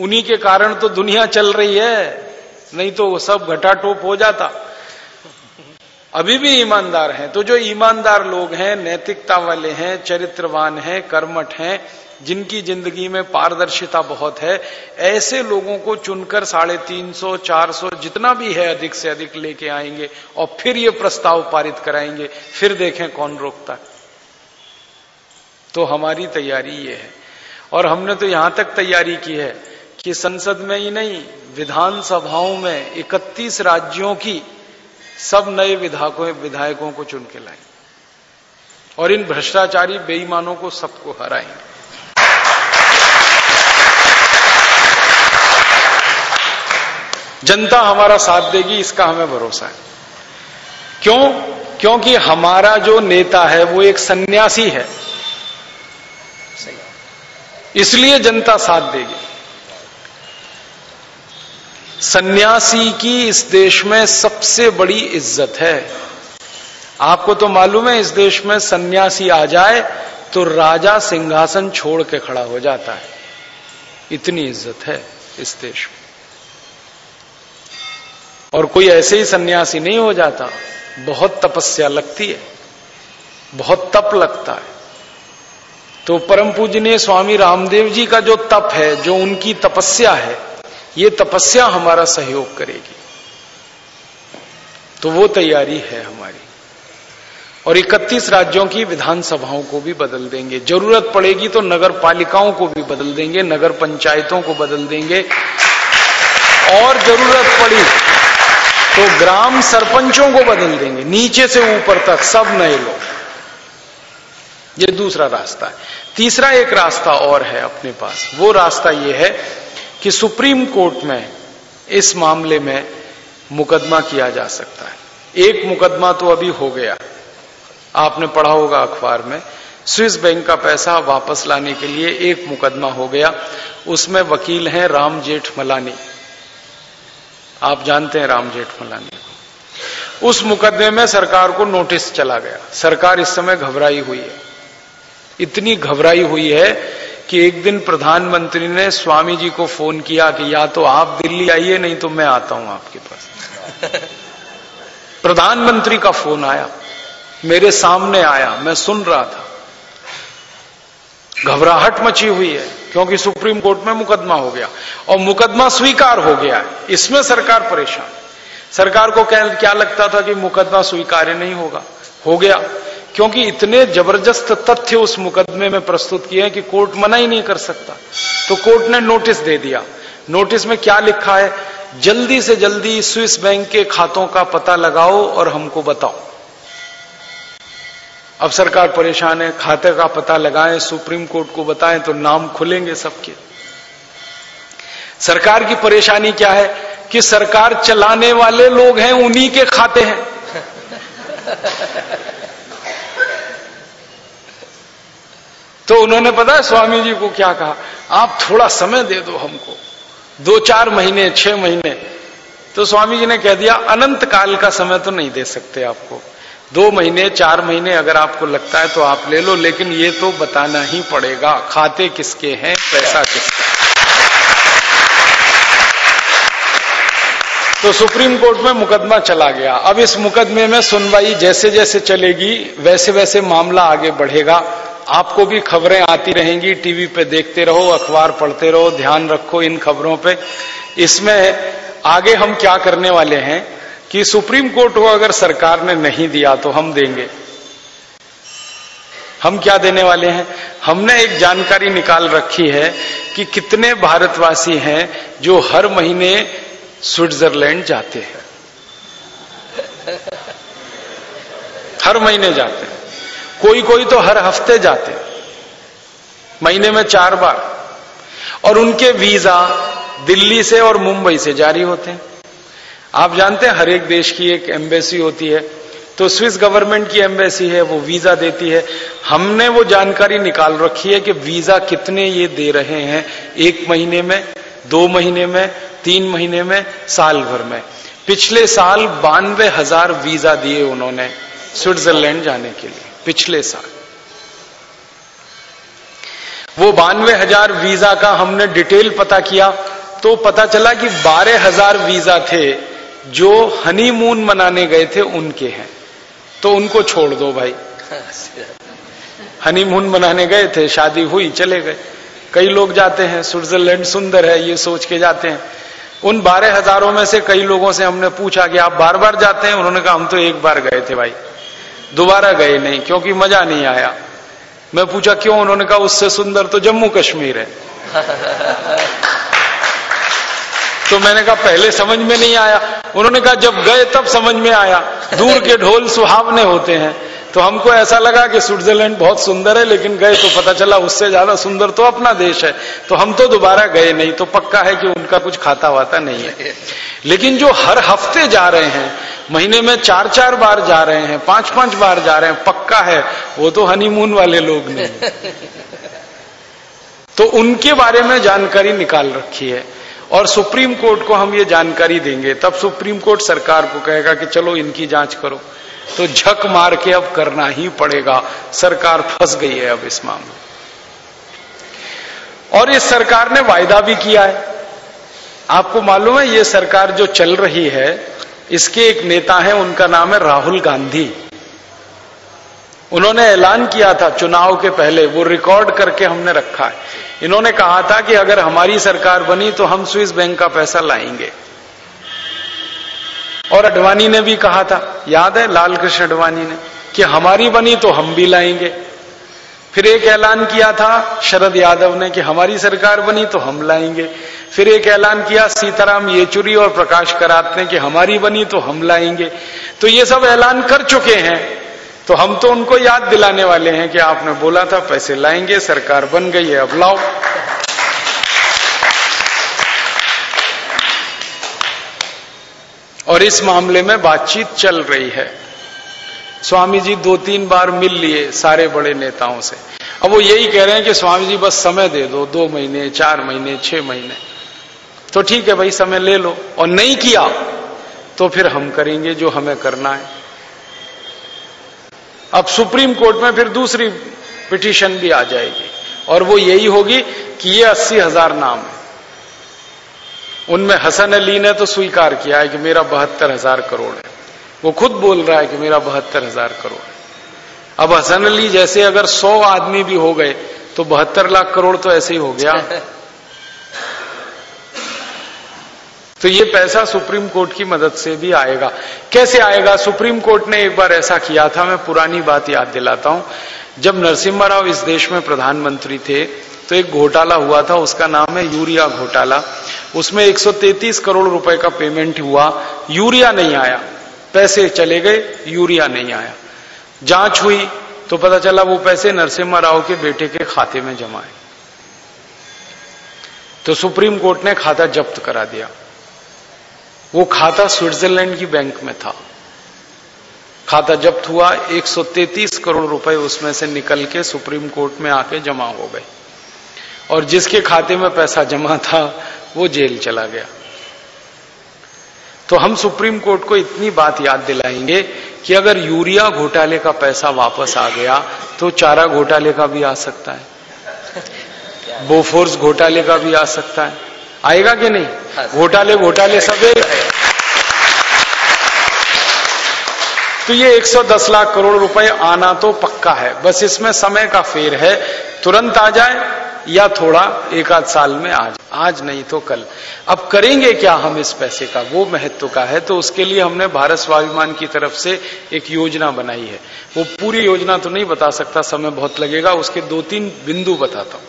[SPEAKER 1] उन्हीं के कारण तो दुनिया चल रही है, नहीं तो वो सब घटाटोप हो जाता। अभी भी ईमानदार हैं। तो जो ईमानदार लोग हैं, नैतिकता वाले हैं, चरित्रवान हैं, कर्मठ हैं जिनकी ज़िंदगी में पारदर्शिता बहुत है, ऐसे लोगों को चुनकर साढ़े तीन सौ, चार सौ जितना भी है अधिक से अधिक लेके आएँगे और फिर ये प्रस्ताव पारित कराएँगे, फिर देखें कौन रोकता है। तो हमारी तैयारी ये है। और हमने तो यहाँ तक तैयारी की है कि संसद में ही नहीं, विधानसभाओं में 31 राज्यों की सब नए विधायकों विधायकों को चुन के लाएँगे। और इन भ्रष्टाचारी, बेईमानों को सबको हराएँगे। जनता हमारा साथ देगी, इसका हमें भरोसा है। क्यों? क्योंकि हमारा जो नेता है, वो एक सन्यासी है। इसलिए जनता साथ देगी। सन्यासी की इस देश में सबसे बड़ी इज़्ज़त है। आपको तो मालूम है, इस देश में सन्यासी आ जाए तो राजा सिंहासन छोड़ के खड़ा हो जाता है। इतनी इज़्ज़त है इस देश में। और कोई ऐसे ही सन्यासी नहीं हो जाता। बहुत तपस्या लगती है, बहुत तप लगता है। तो परम पूजनीय स्वामी रामदेव जी का जो तप है, जो उनकी तपस्या है, ये तपस्या हमारा सहयोग करेगी। तो वो तैयारी है हमारी। और 31 राज्यों की विधानसभाओं को भी बदल देंगे। ज़रूरत पड़ेगी तो नगर पालिकाओं को भी बदल देंगे, नगर पंचायतों को बदल देंगे। और ज़रूरत पड़ी तो ग्राम सरपंचों को बदल देंगे। नीचे से ऊपर तक सब नए लोग। ये दूसरा रास्ता है। तीसरा एक रास्ता और है अपने पास। वो रास्ता ये है कि सुप्रीम कोर्ट में इस मामले में मुकदमा किया जा सकता है। एक मुकदमा तो अभी हो गया। आपने पढ़ा होगा अखबार में। स्विस बैंक का पैसा वापस लाने के लिए एक मुकदमा हो गया। उसमें वकील हैं राम जेठ मलानी आप जानते हैं राम जेठ मलानी उस मुकदमे में सरकार को नोटिस चला गया। सरकार इस समय घबराई हुई है। इतनी घबराई हुई है कि एक दिन प्रधानमंत्री ने स्वामी जी को फ़ोन किया कि या तो आप दिल्ली आइए, नहीं तो मैं आता हूँ आपके पास। प्रधानमंत्री का फ़ोन आया। मेरे सामने आया। मैं सुन रहा था। घबराहट मची हुई है। क्योंकि सुप्रीम कोर्ट में मुकदमा हो गया और मुकदमा स्वीकार हो गया। इसमें सरकार परेशान। सरकार को क्या लगता था कि मुकदमा स्वीकार्य नहीं होगा? हो गया। क्योंकि इतने ज़बरदस्त तथ्य उस मुकदमे में प्रस्तुत किए हैं कि कोर्ट मना ही नहीं कर सकता। तो कोर्ट ने नोटिस दे दिया। नोटिस में क्या लिखा है? जल्दी से जल्दी स्विस बैंक के खातों का पता लगाओ और हमको बताओ। अब सरकार परेशान है, खाते का पता लगाएँ, सुप्रीम कोर्ट को बताएँ तो नाम खुलेंगे सबके। सरकार की परेशानी क्या है कि सरकार चलाने वाले लोग हैं, उन्हीं के खाते हैं। तो उन्होंने पता है, स्वामी जी को क्या कहा? आप थोड़ा समय दे दो हमको। दो चार महीने, छह महीने। तो स्वामी जी ने कह दिया, अनंत काल का समय तो नहीं दे सकते आपको। दो महीने, चार महीने अगर आपको लगता है तो आप ले लो, लेकिन ये तो बताना ही पड़ेगा, खाते किसके हैं, पैसा किसका तो सुप्रीम कोर्ट में मुकदमा चला गया। अब इस मुकदमे में सुनवाई जैसे जैसे चलेगी वैसे वैसे मामला आगे बढ़ेगा। आपको भी खबरें आती रहेंगी, टीवी पे देखते रहो, अखबार पढ़ते रहो, ध्यान रखो इन खबरों पे। इसमें आगे हम क्या करने वाले हैं कि सुप्रीम कोर्ट को अगर सरकार ने नहीं दिया तो हम देंगे। हम क्या देने वाले हैं? हमने एक जानकारी निकाल रखी है कि कितने भारतवासी हैं जो हर महीने स्विट्जरलैंड जाते हैं। हर महीने जाते हैं। कोई कोई तो हर हफ़्ते जाते हैं। महीने में चार बार। और उनके वीज़ा दिल्ली से और मुंबई से जारी होते हैं। आप जानते हैं, हर एक देश की एक एम्बेसी होती है। तो स्विस गवर्नमेंट की एम्बेसी है, वो वीज़ा देती है। हमने वो जानकारी निकाल रखी है कि वीज़ा कितने ये दे रहे हैं, एक महीने में, दो महीने में, तीन महीने में, साल भर में। पिछले साल बानवे हज़ार वीज़ा दिए उन्होंने स्विट्जरलैंड जाने के लिए, पिछले साल। वो बानवे हज़ार वीज़ा का हमने डिटेल पता किया तो पता चला कि बारह हज़ार वीज़ा थे। जो हनीमून मनाने गए थे उनके हैं। तो उनको छोड़ दो भाई। हनीमून मनाने गए थे, शादी हुई, चले गए। कई लोग जाते हैं स्विट्जरलैंड सुंदर है, ये सोच के जाते हैं। उन बारह हज़ारों में से कई लोगों से हमने पूछा कि आप बार बार जाते हैं? उन्होंने कहा, हम तो एक बार गए थे भाई। दोबारा गए नहीं, क्योंकि मज़ा नहीं आया। मैं पूछा, क्यों? उन्होंने कहा, उससे सुंदर तो जम्मू कश्मीर है। तो मैंने कहा, पहले समझ में नहीं आया। उन्होंने कहा, जब गए तब समझ में आया। दूर के ढोल सुहावने होते हैं। तो हमको ऐसा लगा कि स्विट्जरलैंड बहुत सुंदर है, लेकिन गए तो पता चला उससे ज़्यादा सुंदर तो अपना देश है। तो हम तो दोबारा गए नहीं तो पक्का है कि उनका कुछ खाता वाता नहीं है। लेकिन जो हर हफ़्ते जा रहे हैं, महीने में चार चार बार जा रहे हैं, पाँच पाँच बार जा रहे हैं, पक्का है, वो तो हनीमून वाले लोग नहीं तो उनके बारे में जानकारी निकाल रखी है। और सुप्रीम कोर्ट को हम ये जानकारी देंगे। तब सुप्रीम कोर्ट सरकार को कहेगा कि चलो इनकी जाँच करो। तो झक मार के अब करना ही पड़ेगा। सरकार फंस गई है अब इस मामले और इस सरकार ने वायदा भी किया है। आपको मालूम है, ये सरकार जो चल रही है, इसके एक नेता है, उनका नाम है राहुल गांधी। उन्होंने ऐलान किया था चुनाव के पहले, वो रिकॉर्ड करके हमने रखा है। इन्होंने कहा था कि अगर हमारी सरकार बनी तो हम स्विस बैंक का पैसा लाएँगे। और अडवाणी ने भी कहा था, याद है लाल कृष्ण अडवाणी ने, कि हमारी बनी तो हम भी लाएँगे। फिर एक ऐलान किया था शरद यादव ने कि हमारी सरकार बनी तो हम लाएँगे। फिर एक ऐलान किया सीताराम येचुरी और प्रकाश करात ने कि हमारी बनी तो हम लाएँगे। तो ये सब ऐलान कर चुके हैं। तो हम तो उनको याद दिलाने वाले हैं कि आपने बोला था, पैसे लाएँगे, सरकार बन गई है, अब लाओ। और इस मामले में बातचीत चल रही है। स्वामी जी दो तीन बार मिल लिए सारे बड़े नेताओं से। अब वो यही कह रहे हैं कि स्वामी जी बस समय दे दो दो महीने, चार महीने, छह महीने। तो ठीक है भाई, समय ले लो। और नहीं किया तो फिर हम करेंगे जो हमें करना है। अब सुप्रीम कोर्ट में फिर दूसरी पिटीशन भी आ जाएगी। और वो यही होगी कि ये अस्सी हज़ार नाम है। उनमें हसन अली ने तो स्वीकार किया है कि मेरा बहत्तर हज़ार करोड़ है। वो खुद बोल रहा है कि मेरा बहत्तर हज़ार करोड़ है। अब हसन अली जैसे अगर सौ आदमी भी हो गए तो बहत्तर लाख करोड़ तो ऐसे ही हो गया। तो ये पैसा सुप्रीम कोर्ट की मदद से भी आएगा। कैसे आएगा? सुप्रीम कोर्ट ने एक बार ऐसा किया था, मैं पुरानी बात याद दिलाता हूँ। जब नरसिम्हा राव इस देश में प्रधानमंत्री थे तो एक घोटाला हुआ था, उसका नाम है यूरिया घोटाला। उसमें 133 करोड़ रुपए का पेमेंट हुआ, यूरिया नहीं आया। पैसे चले गए, यूरिया नहीं आया। जाँच हुई तो पता चला वो पैसे नरसिम्हा राव के बेटे के खाते में जमा है। तो सुप्रीम कोर्ट ने खाता जब्त करा दिया। वो खाता स्विट्जरलैंड की बैंक में था। खाता जब्त हुआ 133 करोड़ रुपए उसमें से निकल के सुप्रीम कोर्ट में आके जमा हो गए। और जिसके खाते में पैसा जमा था वो जेल चला गया। तो हम सुप्रीम कोर्ट को इतनी बात याद दिलाएँगे कि अगर यूरिया घोटाले का पैसा वापस आ गया तो चारा घोटाले का भी आ सकता है। बोफोर्स घोटाले का भी आ सकता है। आएगा कि नहीं? घोटाले घोटाले सब तो ये 110 लाख करोड़ रुपए आना तो पक्का है। बस इसमें समय का फेर है। तुरंत आ जाए या थोड़ा एक आध साल में आज आज नहीं तो कल। अब करेंगे क्या हम इस पैसे का? वो महत्व का है। तो उसके लिए हमने भारत स्वाभिमान की तरफ़ से एक योजना बनाई है। वो पूरी योजना तो नहीं बता सकता, समय बहुत लगेगा। उसके दो तीन बिंदु बताता हूँ।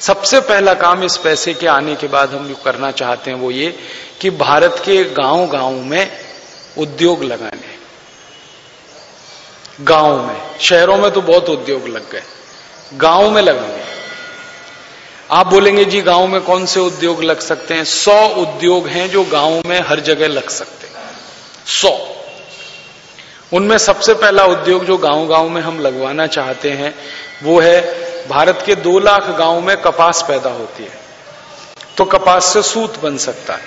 [SPEAKER 1] सबसे पहला काम इस पैसे के आने के बाद हम जो करना चाहते हैं वो ये कि भारत के गाँव गाँव में उद्योग लगाने। गाँव में। शहरों में तो बहुत उद्योग लग गए। गाँव में लगेंगे आप बोलेंगे, जी, गाँव में कौन से उद्योग लग सकते हैं? सौ उद्योग हैं जो गाँव में हर जगह लग सकते सौ। उनमें सबसे पहला उद्योग जो गाँव गाँव में हम लगवाना चाहते हैं वो है भारत के दो लाख गाँव में कपास पैदा होती है। तो कपास से सूत बन सकता है।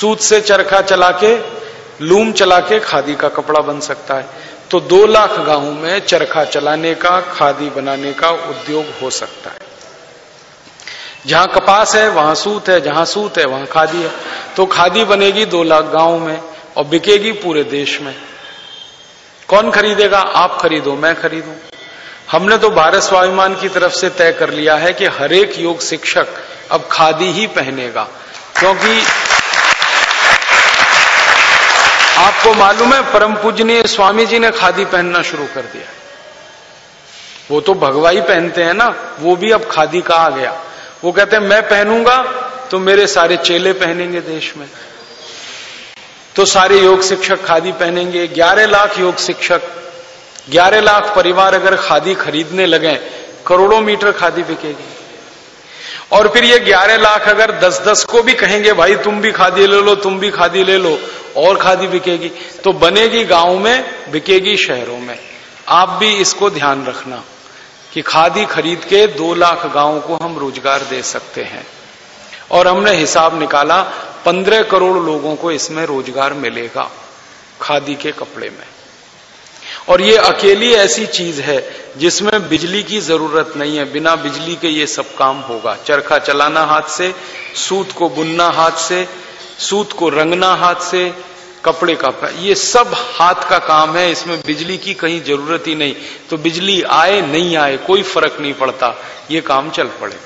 [SPEAKER 1] सूत से चरखा चला के लूम चला के खादी का कपड़ा बन सकता है। तो दो लाख गाँव में चरखा चलाने का, खादी बनाने का उद्योग हो सकता है। जहाँ कपास है, वहाँ सूत है, जहाँ सूत है, वहाँ खादी है। तो खादी बनेगी दो लाख गाँव में और बिकेगी पूरे देश में। कौन खरीदेगा? आप खरीदो, मैं खरीदू। हमने तो भारत स्वाभिमान की तरफ़ से तय कर लिया है कि हर एक योग शिक्षक अब खादी ही पहनेगा, क्योंकि आपको मालूम है परम पूजनीय स्वामी जी ने खादी पहनना शुरू कर दिया। वो तो भगवाई पहनते हैं ना, वो भी अब खादी का आ गया। वो कहते हैं, मैं पहनूँगा तो मेरे सारे चेले पहनेंगे देश में। तो सारे योग शिक्षक खादी पहनेंगे 11 लाख योग शिक्षक 11 लाख परिवार अगर खादी खरीदने लगे, करोड़ों मीटर खादी बिकेगी। और फिर ये 11 लाख अगर 10-10 को भी कहेंगे, भाई, तुम भी खादी ले लो, तुम भी खादी ले लो, और खादी बिकेगी। तो बनेगी गाँव में, बिकेगी शहरों में। आप भी इसको ध्यान रखना कि खादी खरीद के दो लाख गाँवों को हम रोज़गार दे सकते हैं। और हमने हिसाब निकाला, पंद्रह करोड़ लोगों को इसमें रोज़गार मिलेगा खादी के कपड़े में। और ये अकेली ऐसी चीज़ है जिसमें बिजली की ज़रूरत नहीं है। बिना बिजली के ये सब काम होगा। चरखा चलाना हाथ से, सूत को बुनना हाथ से, सूत को रंगना हाथ से, कपड़े का ये सब हाथ का काम है। इसमें बिजली की कहीं ज़रूरत ही नहीं। तो बिजली आए, नहीं आए, कोई फ़र्क नहीं पड़ता। ये काम चल पड़े।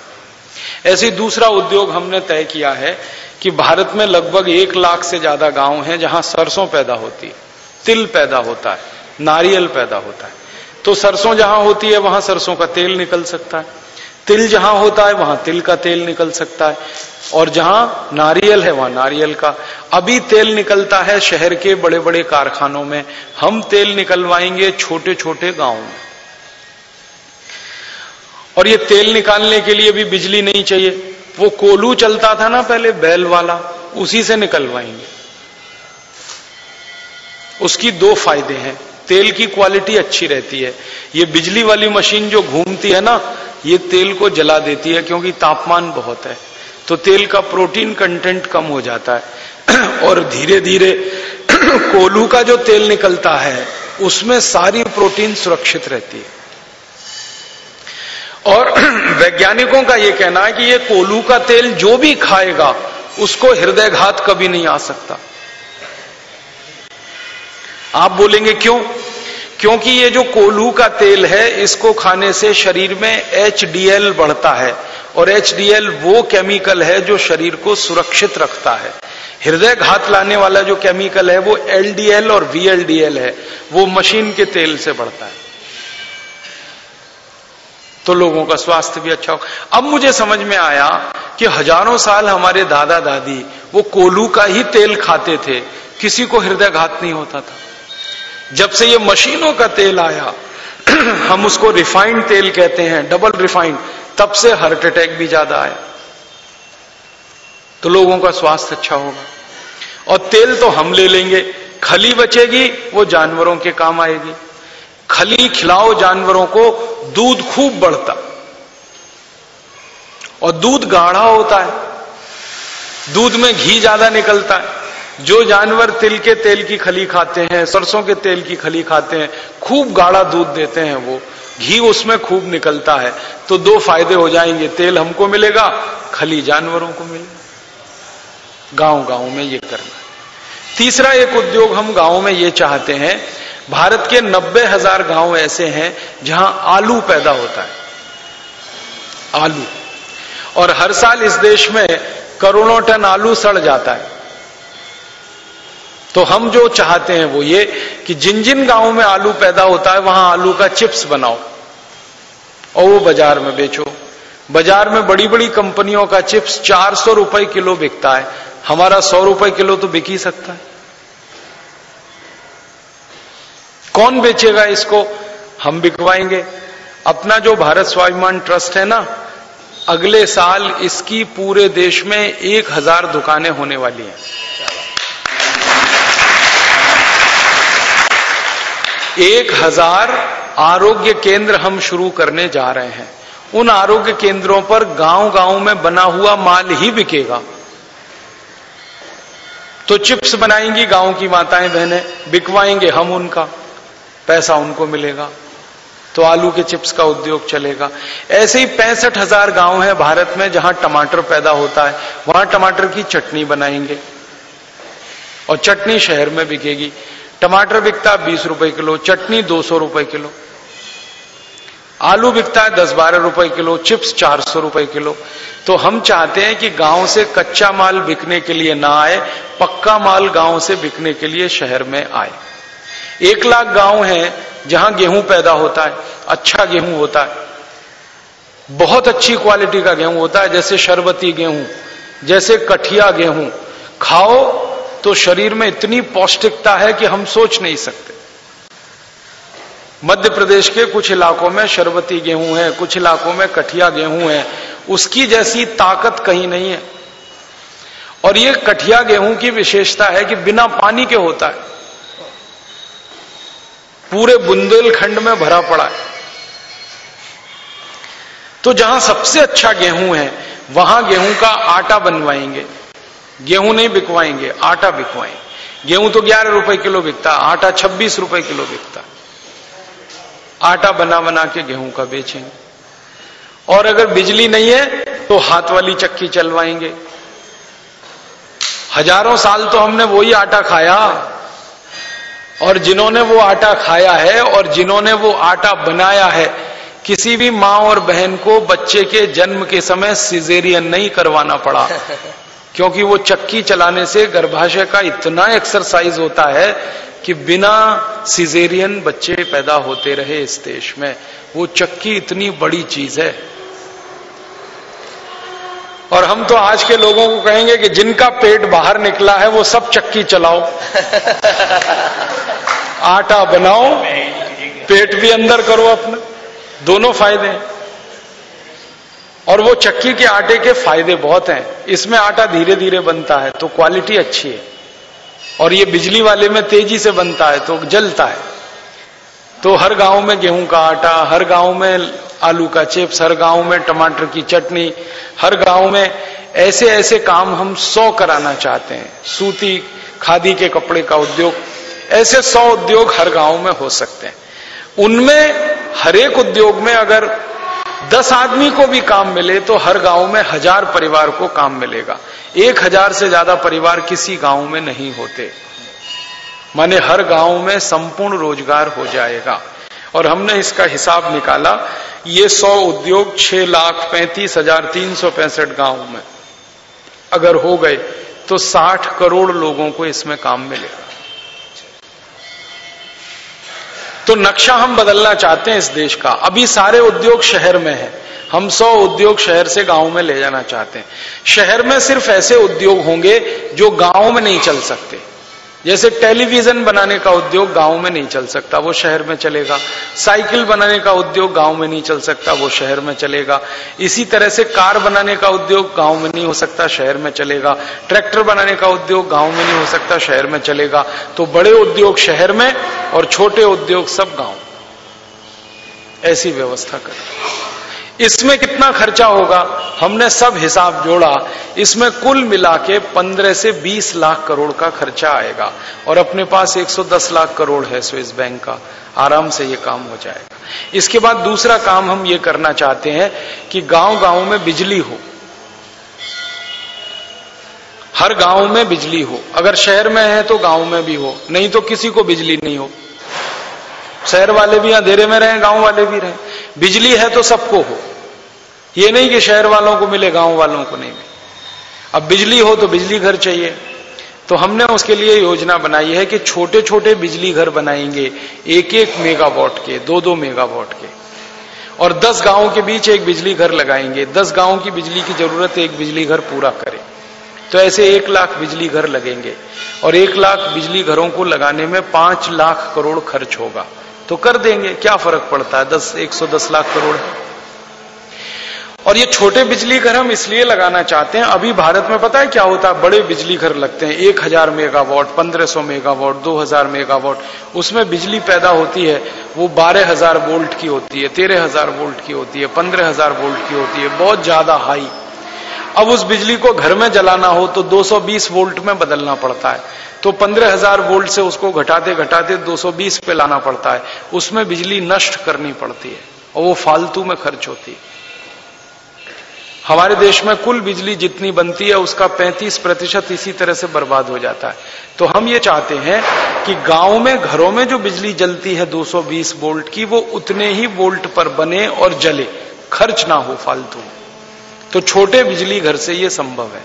[SPEAKER 1] ऐसे दूसरा उद्योग हमने तय किया है कि भारत में लगभग एक लाख से ज़्यादा गाँव हैं जहाँ सरसों पैदा होती, तिल पैदा होता है। नारियल पैदा होता है। तो सरसों जहाँ होती है, वहाँ सरसों का तेल निकल सकता है। तिल जहाँ होता है, वहाँ तिल का तेल निकल सकता है। और जहाँ नारियल है, वहाँ नारियल का। अभी तेल निकलता है शहर के बड़े बड़े कारखानों में। हम तेल निकलवाएँगे छोटे छोटे गाँव में। और ये तेल निकालने के लिए भी बिजली नहीं चाहिए। वो कोलू चलता था ना पहले, बैल वाला, उसी से निकलवाएँगे। उसकी दो फ़ायदे हैं। तेल की क्वालिटी अच्छी रहती है। ये बिजली वाली मशीन जो घूमती है ना, ये तेल को जला देती है क्योंकि तापमान बहुत है। तो तेल का प्रोटीन कंटेंट कम हो जाता है। और धीरे धीरे कोलू का जो तेल निकलता है, उसमें सारी प्रोटीन सुरक्षित रहती है। और वैज्ञानिकों का यह कहना है कि ये कोलू का तेल जो भी खाएगा, उसको हृदयघात कभी नहीं आ सकता। आप बोलेंगे क्यों? क्योंकि ये जो कोल्हू का तेल है, इसको खाने से शरीर में एचडीएल बढ़ता है और एचडीएल वो केमिकल है जो शरीर को सुरक्षित रखता है। हृदय घात लाने वाला जो केमिकल है, वो एलडीएल और वीएलडीएल है। वो मशीन के तेल से बढ़ता है। तो लोगों का स्वास्थ्य भी अच्छा हो अब मुझे समझ में आया कि हज़ारों साल हमारे दादा दादी वो कोलू का ही तेल खाते थे। किसी को हृदय घात नहीं होता था। जब से ये मशीनों का तेल आया, हम उसको रिफाइंड तेल कहते हैं डबल रिफाइंड तब से हार्ट अटैक भी ज़्यादा आया। तो लोगों का स्वास्थ्य अच्छा होगा। और तेल तो हम ले लेंगे, खली बचेगी, वो जानवरों के काम आएगी। खली खिलाओ जानवरों को, दूध खूब बढ़ता। और दूध गाढ़ा होता है, दूध में घी ज़्यादा निकलता है। जो जानवर तिल के तेल की खली खाते हैं, सरसों के तेल की खली खाते हैं, खूब गाढ़ा दूध देते हैं वो। घी उसमें खूब निकलता है। तो दो फ़ायदे हो जाएँगे। तेल हमको मिलेगा, खली जानवरों को मिलेगा। गाँव गाँव में ये करना तीसरा एक उद्योग हम गाँव में ये चाहते हैं, भारत के नब्बे हज़ार गाँव ऐसे हैं जहाँ आलू पैदा होता है। आलू। और हर साल इस देश में करोड़ों टन आलू सड़ जाता है। तो हम जो चाहते हैं वो ये कि जिन जिन गाँवों में आलू पैदा होता है, वहाँ आलू का चिप्स बनाओ और वो बाज़ार में बेचो। बाज़ार में बड़ी बड़ी कंपनियों का चिप्स चार सौ रुपए किलो बिकता है। हमारा सौ रुपए किलो तो बिक ही सकता है। कौन बेचेगा इसको? हम बिकवाएँगे। अपना जो भारत स्वाभिमान ट्रस्ट है ना, अगले साल इसकी पूरे देश में एक हज़ार दुकानें होने वाली हैं। एक हज़ार आरोग्य केंद्र हम शुरू करने जा रहे हैं। उन आरोग्य केंद्रों पर गाँव गाँव में बना हुआ माल ही बिकेगा। तो चिप्स बनाएँगी गाँव की माताएँ बहनें, बिकवाएँगे हम उनका, पैसा उनको मिलेगा। तो आलू के चिप्स का उद्योग चलेगा। ऐसे ही पैंसठ हज़ार गाँव है भारत में जहाँ टमाटर पैदा होता है। वहाँ टमाटर की चटनी बनाएँगे और चटनी शहर में बिकेगी। टमाटर बिकता बीस रुपए किलो, चटनी दो सौ रुपए किलो, आलू बिकता है दस बारह रुपए किलो, चिप्स चार सौ रुपए किलो। तो हम चाहते हैं कि गाँव से कच्चा माल बिकने के लिए ना आए, पक्का माल गाँव से बिकने के लिए शहर में आए। एक लाख गाँव है जहाँ गेहूँ पैदा होता है अच्छा गेहूँ होता है, बहुत अच्छी क्वालिटी का गेहूँ होता है, जैसे शरबती गेहूँ, जैसे कठिया गेहूँ। खाओ तो शरीर में इतनी पौष्टिकता है कि हम सोच नहीं सकते। मध्य प्रदेश के कुछ इलाकों में शरबती गेहूँ है, कुछ इलाकों में कठिया गेहूँ है, उसकी जैसी ताकत कहीं नहीं है। और ये कठिया गेहूँ की विशेषता है कि बिना पानी के होता है। पूरे बुंदेलखंड में भरा पड़ा है। तो जहाँ सबसे अच्छा गेहूँ है, वहाँ गेहूँ का आटा बनवाएँगे। गेहूँ नहीं बिकवाएँगे, आटा बिकवाएँगे गेहूँ तो ग्यारह रुपए किलो बिकता, आटा छब्बीस रुपए किलो बिकता। आटा बना बना के गेहूँ का बेचेंगे। और अगर बिजली नहीं है तो हाथ वाली चक्की चलवाएँगे। हज़ारों साल तो हमने वही आटा खाया। और जिन्होंने वो आटा खाया है, और जिन्होंने वो आटा बनाया है, किसी भी माँ और बहन को बच्चे के जन्म के समय सिजेरियन नहीं करवाना पड़ा। क्योंकि वो चक्की चलाने से गर्भाशय का इतना एक्सरसाइज होता है कि बिना सिजेरियन बच्चे पैदा होते रहे इस देश में। वो चक्की इतनी बड़ी चीज़ है। और हम तो आज के लोगों को कहेंगे कि जिनका पेट बाहर निकला है वो सब चक्की चलाओ। आटा बनाओ पेट भी अंदर करो अपना। दोनों फ़ायदे हैं। और वो चक्की के आटे के फ़ायदे बहुत हैं। इसमें आटा धीरे धीरे बनता है तो क्वालिटी अच्छी है। और ये बिजली वाले में तेज़ी से बनता है तो जलता है। तो हर गाँव में गेहूँ का आटा, हर गाँव में आलू का चिप्स हर गाँव में टमाटर की चटनी, हर गाँव में ऐसे ऐसे काम हम सौ कराना चाहते हैं। सूती, खादी के कपड़े का उद्योग, ऐसे सौ उद्योग हर गाँव में हो सकते हैं। उनमें हरेक उद्योग में अगर दस आदमी को भी काम मिले तो हर गाँव में हज़ार परिवार को काम मिलेगा। एक हज़ार से ज़्यादा परिवार किसी गाँव में नहीं होते। माने हर गाँव में संपूर्ण रोज़गार हो जाएगा। और हमने इसका हिसाब निकाला, ये सौ उद्योग छह लाख पैंतीस हज़ार तीन सौ पैंसठ गाँव में। अगर हो गए तो साठ करोड़ लोगों को इसमें काम मिलेगा। तो नक्शा हम बदलना चाहते हैं इस देश का। अभी सारे उद्योग शहर में है। हम सौ उद्योग शहर से गाँव में ले जाना चाहते हैं। शहर में सिर्फ़ ऐसे उद्योग होंगे जो गाँव में नहीं चल सकते। जैसे टेलीविज़न बनाने का उद्योग गाँव में नहीं चल सकता, वो शहर में चलेगा। साइकिल बनाने का उद्योग गाँव में नहीं चल सकता, वो शहर में चलेगा। इसी तरह से कार बनाने का उद्योग गाँव में नहीं हो सकता, शहर में चलेगा। ट्रैक्टर बनाने का उद्योग गाँव में नहीं हो सकता, शहर में चलेगा। तो बड़े उद्योग शहर में और छोटे उद्योग सब गाँव। ऐसी व्यवस्था करें। इसमें कितना खर्चा होगा? हमने सब हिसाब जोड़ा। इसमें कुल मिला के पंद्रह से बीस लाख करोड़ का खर्चा आएगा और अपने पास 110 लाख करोड़ है स्विस बैंक का। आराम से ये काम हो जाएगा। इसके बाद दूसरा काम हम ये करना चाहते हैं कि गाँव गाँव में बिजली हो। हर गाँव में बिजली हो। अगर शहर में है तो गाँव में भी हो, नहीं तो किसी को बिजली नहीं हो। शहर वाले भी अंधेरे में रहे, गाँव वाले भी रहे। बिजली है तो सबको हो। ये नहीं कि शहर वालों को मिले, गाँव वालों को नहीं मिले। अब बिजली हो तो बिजली घर चाहिए। तो हमने उसके लिए योजना बनाई है कि छोटे छोटे बिजली घर बनाएँगे एक एक मेगावाट के दो दो मेगावाट के। और दस गाँवों के बीच एक बिजली घर लगाएँगे। दस गाँवों की बिजली की ज़रूरत एक बिजली घर पूरा करे। तो ऐसे एक लाख बिजली घर लगेंगे। और एक लाख बिजली घरों को लगाने में पाँच लाख करोड़ खर्च होगा। तो कर देंगे, क्या फ़र्क पड़ता है? दस, एक सौ दस लाख करोड़। और ये छोटे बिजली घर हम इसलिए लगाना चाहते हैं, अभी भारत में पता है क्या होता है? बड़े बिजली घर लगते हैं। एक हज़ार मेगावाट, पंद्रह सौ मेगावाट, दो हज़ार मेगावाट, उसमें बिजली पैदा होती है, वो बारह हज़ार वोल्ट की होती है, तेरह हज़ार वोल्ट की होती है, पंद्रह हज़ार वोल्ट की होती है, बहुत ज़्यादा हाई। अब उस बिजली को घर में जलाना हो तो 220 वोल्ट में बदलना पड़ता है। तो 15000 वोल्ट से उसको घटाते घटाते 220 पे लाना पड़ता है। उसमें बिजली नष्ट करनी पड़ती है और वो फालतू में खर्च होती है। हमारे देश में कुल बिजली जितनी बनती है उसका 35 प्रतिशत इसी तरह से बर्बाद हो जाता है। तो हम ये चाहते हैं कि गाँव में, घरों में जो बिजली जलती है 220 वोल्ट की, वो उतने ही वोल्ट पर बने और जले। खर्च ना हो फालतू तो छोटे बिजली घर से ये संभव है।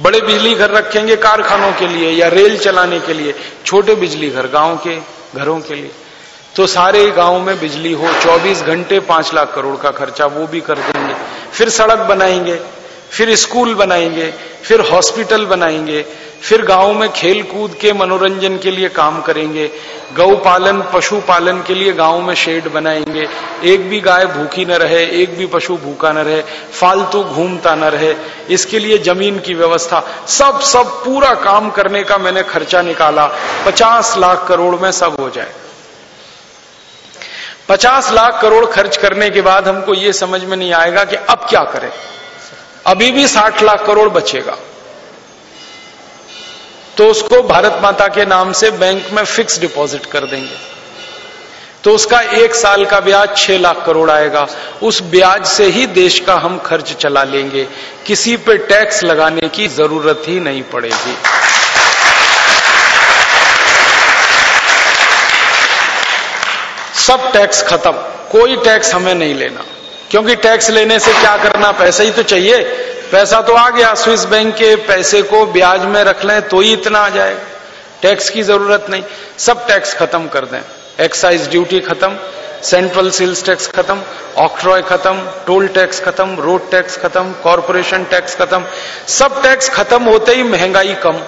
[SPEAKER 1] बड़े बिजली घर रखेंगे कारखानों के लिए या रेल चलाने के लिए, छोटे बिजली घर, गाँव के घरों के लिए। तो सारे गाँव में बिजली हो 24 घंटे पाँच लाख करोड़ का खर्चा, वो भी कर देंगे। फिर सड़क बनाएँगे। फिर स्कूल बनाएँगे, फिर हॉस्पिटल बनाएँगे, फिर गाँव में खेल कूद के मनोरंजन के लिए काम करेंगे, गौ पालन, पशु पालन के लिए गाँव में शेड बनाएँगे, एक भी गाय भूखी न रहे, एक भी पशु भूखा न रहे, फालतू घूमता न रहे, इसके लिए ज़मीन की व्यवस्था, सब सब पूरा काम करने का मैंने खर्चा निकाला, पचास लाख करोड़ में सब हो जाए। पचास लाख करोड़ खर्च करने के बाद हमको ये समझ में नहीं आएगा कि अब क्या करें। अभी भी साठ लाख करोड़ बचेगा। तो उसको भारत माता के नाम से बैंक में फिक्स डिपॉजिट कर देंगे। तो उसका एक साल का ब्याज छह लाख करोड़ आएगा। उस ब्याज से ही देश का हम खर्च चला लेंगे। किसी पे टैक्स लगाने की ज़रूरत ही नहीं पड़ेगी। सब टैक्स खत्म। कोई टैक्स हमें नहीं लेना। क्योंकि टैक्स लेने से क्या करना, पैसा ही तो चाहिए। पैसा तो आ गया, स्विस बैंक के पैसे को ब्याज में रख लें तो ही इतना आ जाएगा। टैक्स की ज़रूरत नहीं। सब टैक्स खत्म कर दें। एक्साइज ड्यूटी खत्म, सेंट्रल सेल्स टैक्स खत्म ऑक्ट्रॉय खत्म, टोल टैक्स खत्म, रोड टैक्स खत्म, कॉरपोरेशन टैक्स खत्म। सब टैक्स खत्म होते ही महँगाई कम।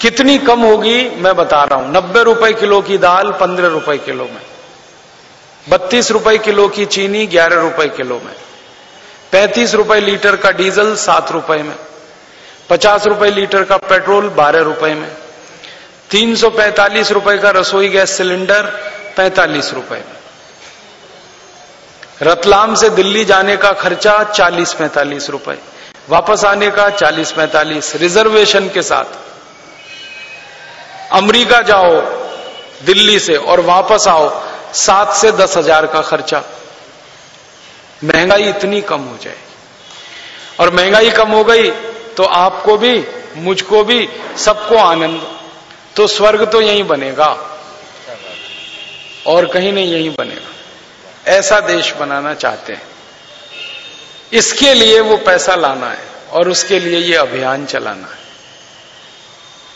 [SPEAKER 1] कितनी कम होगी मैं बता रहा हूँ। नब्बे रुपए किलो की दाल, पंद्रह रुपए किलो में। बत्तीस रुपए किलो की चीनी, ग्यारह रुपए किलो में। पैंतीस रुपए लीटर का डीजल, सात रुपए में। पचास रुपए लीटर का पेट्रोल, बारह रुपए में। तीन सौ पैंतालीस रुपए का रसोई गैस सिलेंडर, पैंतालीस रुपए में। रतलाम से दिल्ली जाने का खर्चा, चालीस पैंतालीस रुपए। वापस आने का चालीस पैंतालीस, रिजर्वेशन के साथ। अमेरिका जाओ, दिल्ली से, और वापस आओ। सात से दस हज़ार का खर्चा। महँगाई इतनी कम हो जाएगी और महँगाई कम हो गई तो आपको भी, मुझको भी, सबको आनंद। तो स्वर्ग तो यहीं बनेगा। और कहीं नहीं, यहीं बनेगा। ऐसा देश बनाना चाहते हैं। इसके लिए वो पैसा लाना है, और उसके लिए ये अभियान चलाना है।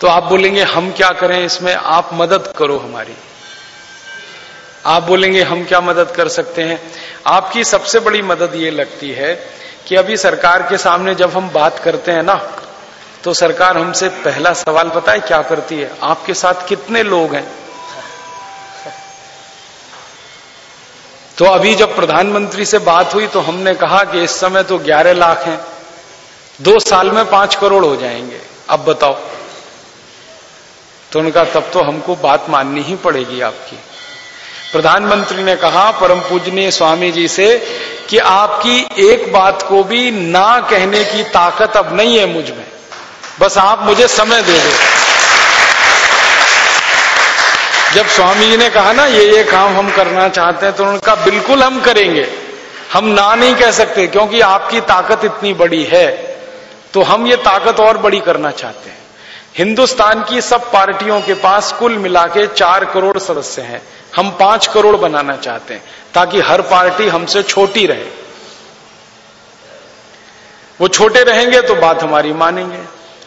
[SPEAKER 1] तो आप बोलेंगे, हम क्या करें इसमें? आप मदद करो हमारी। आप बोलेंगे, हम क्या मदद कर सकते हैं? आपकी सबसे बड़ी मदद ये लगती है कि अभी सरकार के सामने जब हम बात करते हैं ना तो सरकार हमसे पहला सवाल, पता है क्या करती है? आपके साथ कितने लोग हैं? तो अभी जब प्रधानमंत्री से बात हुई तो हमने कहा कि इस समय तो 11 लाख हैं। दो साल में पाँच करोड़ हो जाएँगे। अब बताओ। तो उनका तब तो हमको बात माननी ही पड़ेगी आपकी। प्रधानमंत्री ने कहा, परम पूजनीय स्वामी जी से, कि आपकी एक बात को भी ना कहने की ताकत अब नहीं है मुझमें। बस आप मुझे समय दे दो। जब स्वामी जी ने कहा ना, ये ये काम हम करना चाहते हैं तो उनका बिल्कुल हम करेंगे। हम ना नहीं कह सकते, क्योंकि आपकी ताकत इतनी बड़ी है। तो हम ये ताकत और बड़ी करना चाहते हैं। हिंदुस्तान की सब पार्टियों के पास कुल मिला के चार करोड़ सदस्य हैं। हम पाँच करोड़ बनाना चाहते हैं, ताकि हर पार्टी हमसे छोटी रहे। वो छोटे रहेंगे तो बात हमारी मानेंगे।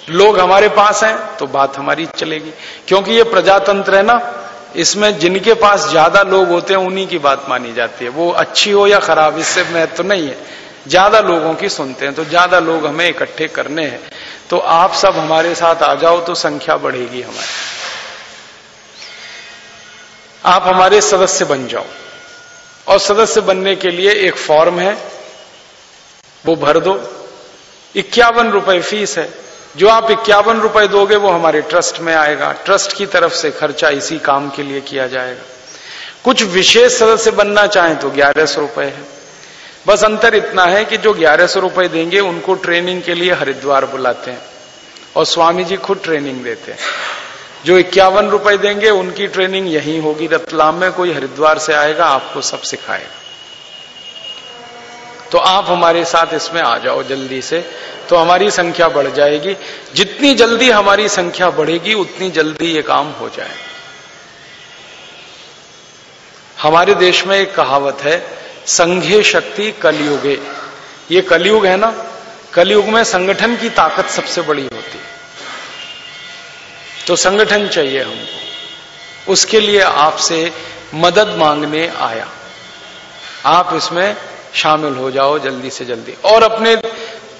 [SPEAKER 1] लोग हमारे पास हैं तो बात हमारी चलेगी। क्योंकि ये प्रजातंत्र है ना, इसमें जिनके पास ज़्यादा लोग होते हैं उन्हीं की बात मानी जाती है। वो अच्छी हो या खराब, इससे महत्व तो नहीं है। ज़्यादा लोगों की सुनते हैं तो ज़्यादा लोग हमें इकट्ठे करने हैं। तो आप सब हमारे साथ आ जाओ तो संख्या बढ़ेगी हमारी। आप हमारे सदस्य बन जाओ। और सदस्य बनने के लिए एक फॉर्म है, वो भर दो। इक्यावन रुपए फ़ीस है। जो आप इक्यावन रुपए दोगे, वो हमारे ट्रस्ट में आएगा। ट्रस्ट की तरफ़ से खर्चा इसी काम के लिए किया जाएगा। कुछ विशेष सदस्य बनना चाहें तो ग्यारह सौ रुपए है। बस अंतर इतना है कि जो ग्यारह सौ रुपए देंगे, उनको ट्रेनिंग के लिए हरिद्वार बुलाते हैं। और स्वामी जी खुद ट्रेनिंग देते हैं। जो इक्यावन रुपए देंगे, उनकी ट्रेनिंग यही होगी। रतलाम में कोई हरिद्वार से आएगा, आपको सब सिखाएगा। तो आप हमारे साथ इसमें आ जाओ जल्दी से। तो हमारी संख्या बढ़ जाएगी। जितनी जल्दी हमारी संख्या बढ़ेगी, उतनी जल्दी ये काम हो जाए। हमारे देश में एक कहावत है संघे शक्ति कलयुगे। ये कलयुग है ना? कलयुग में संगठन की ताकत सबसे बड़ी होती है। तो संगठन चाहिए हमको। उसके लिए आपसे मदद मांगने आया। आप इसमें शामिल हो जाओ जल्दी से जल्दी। और अपने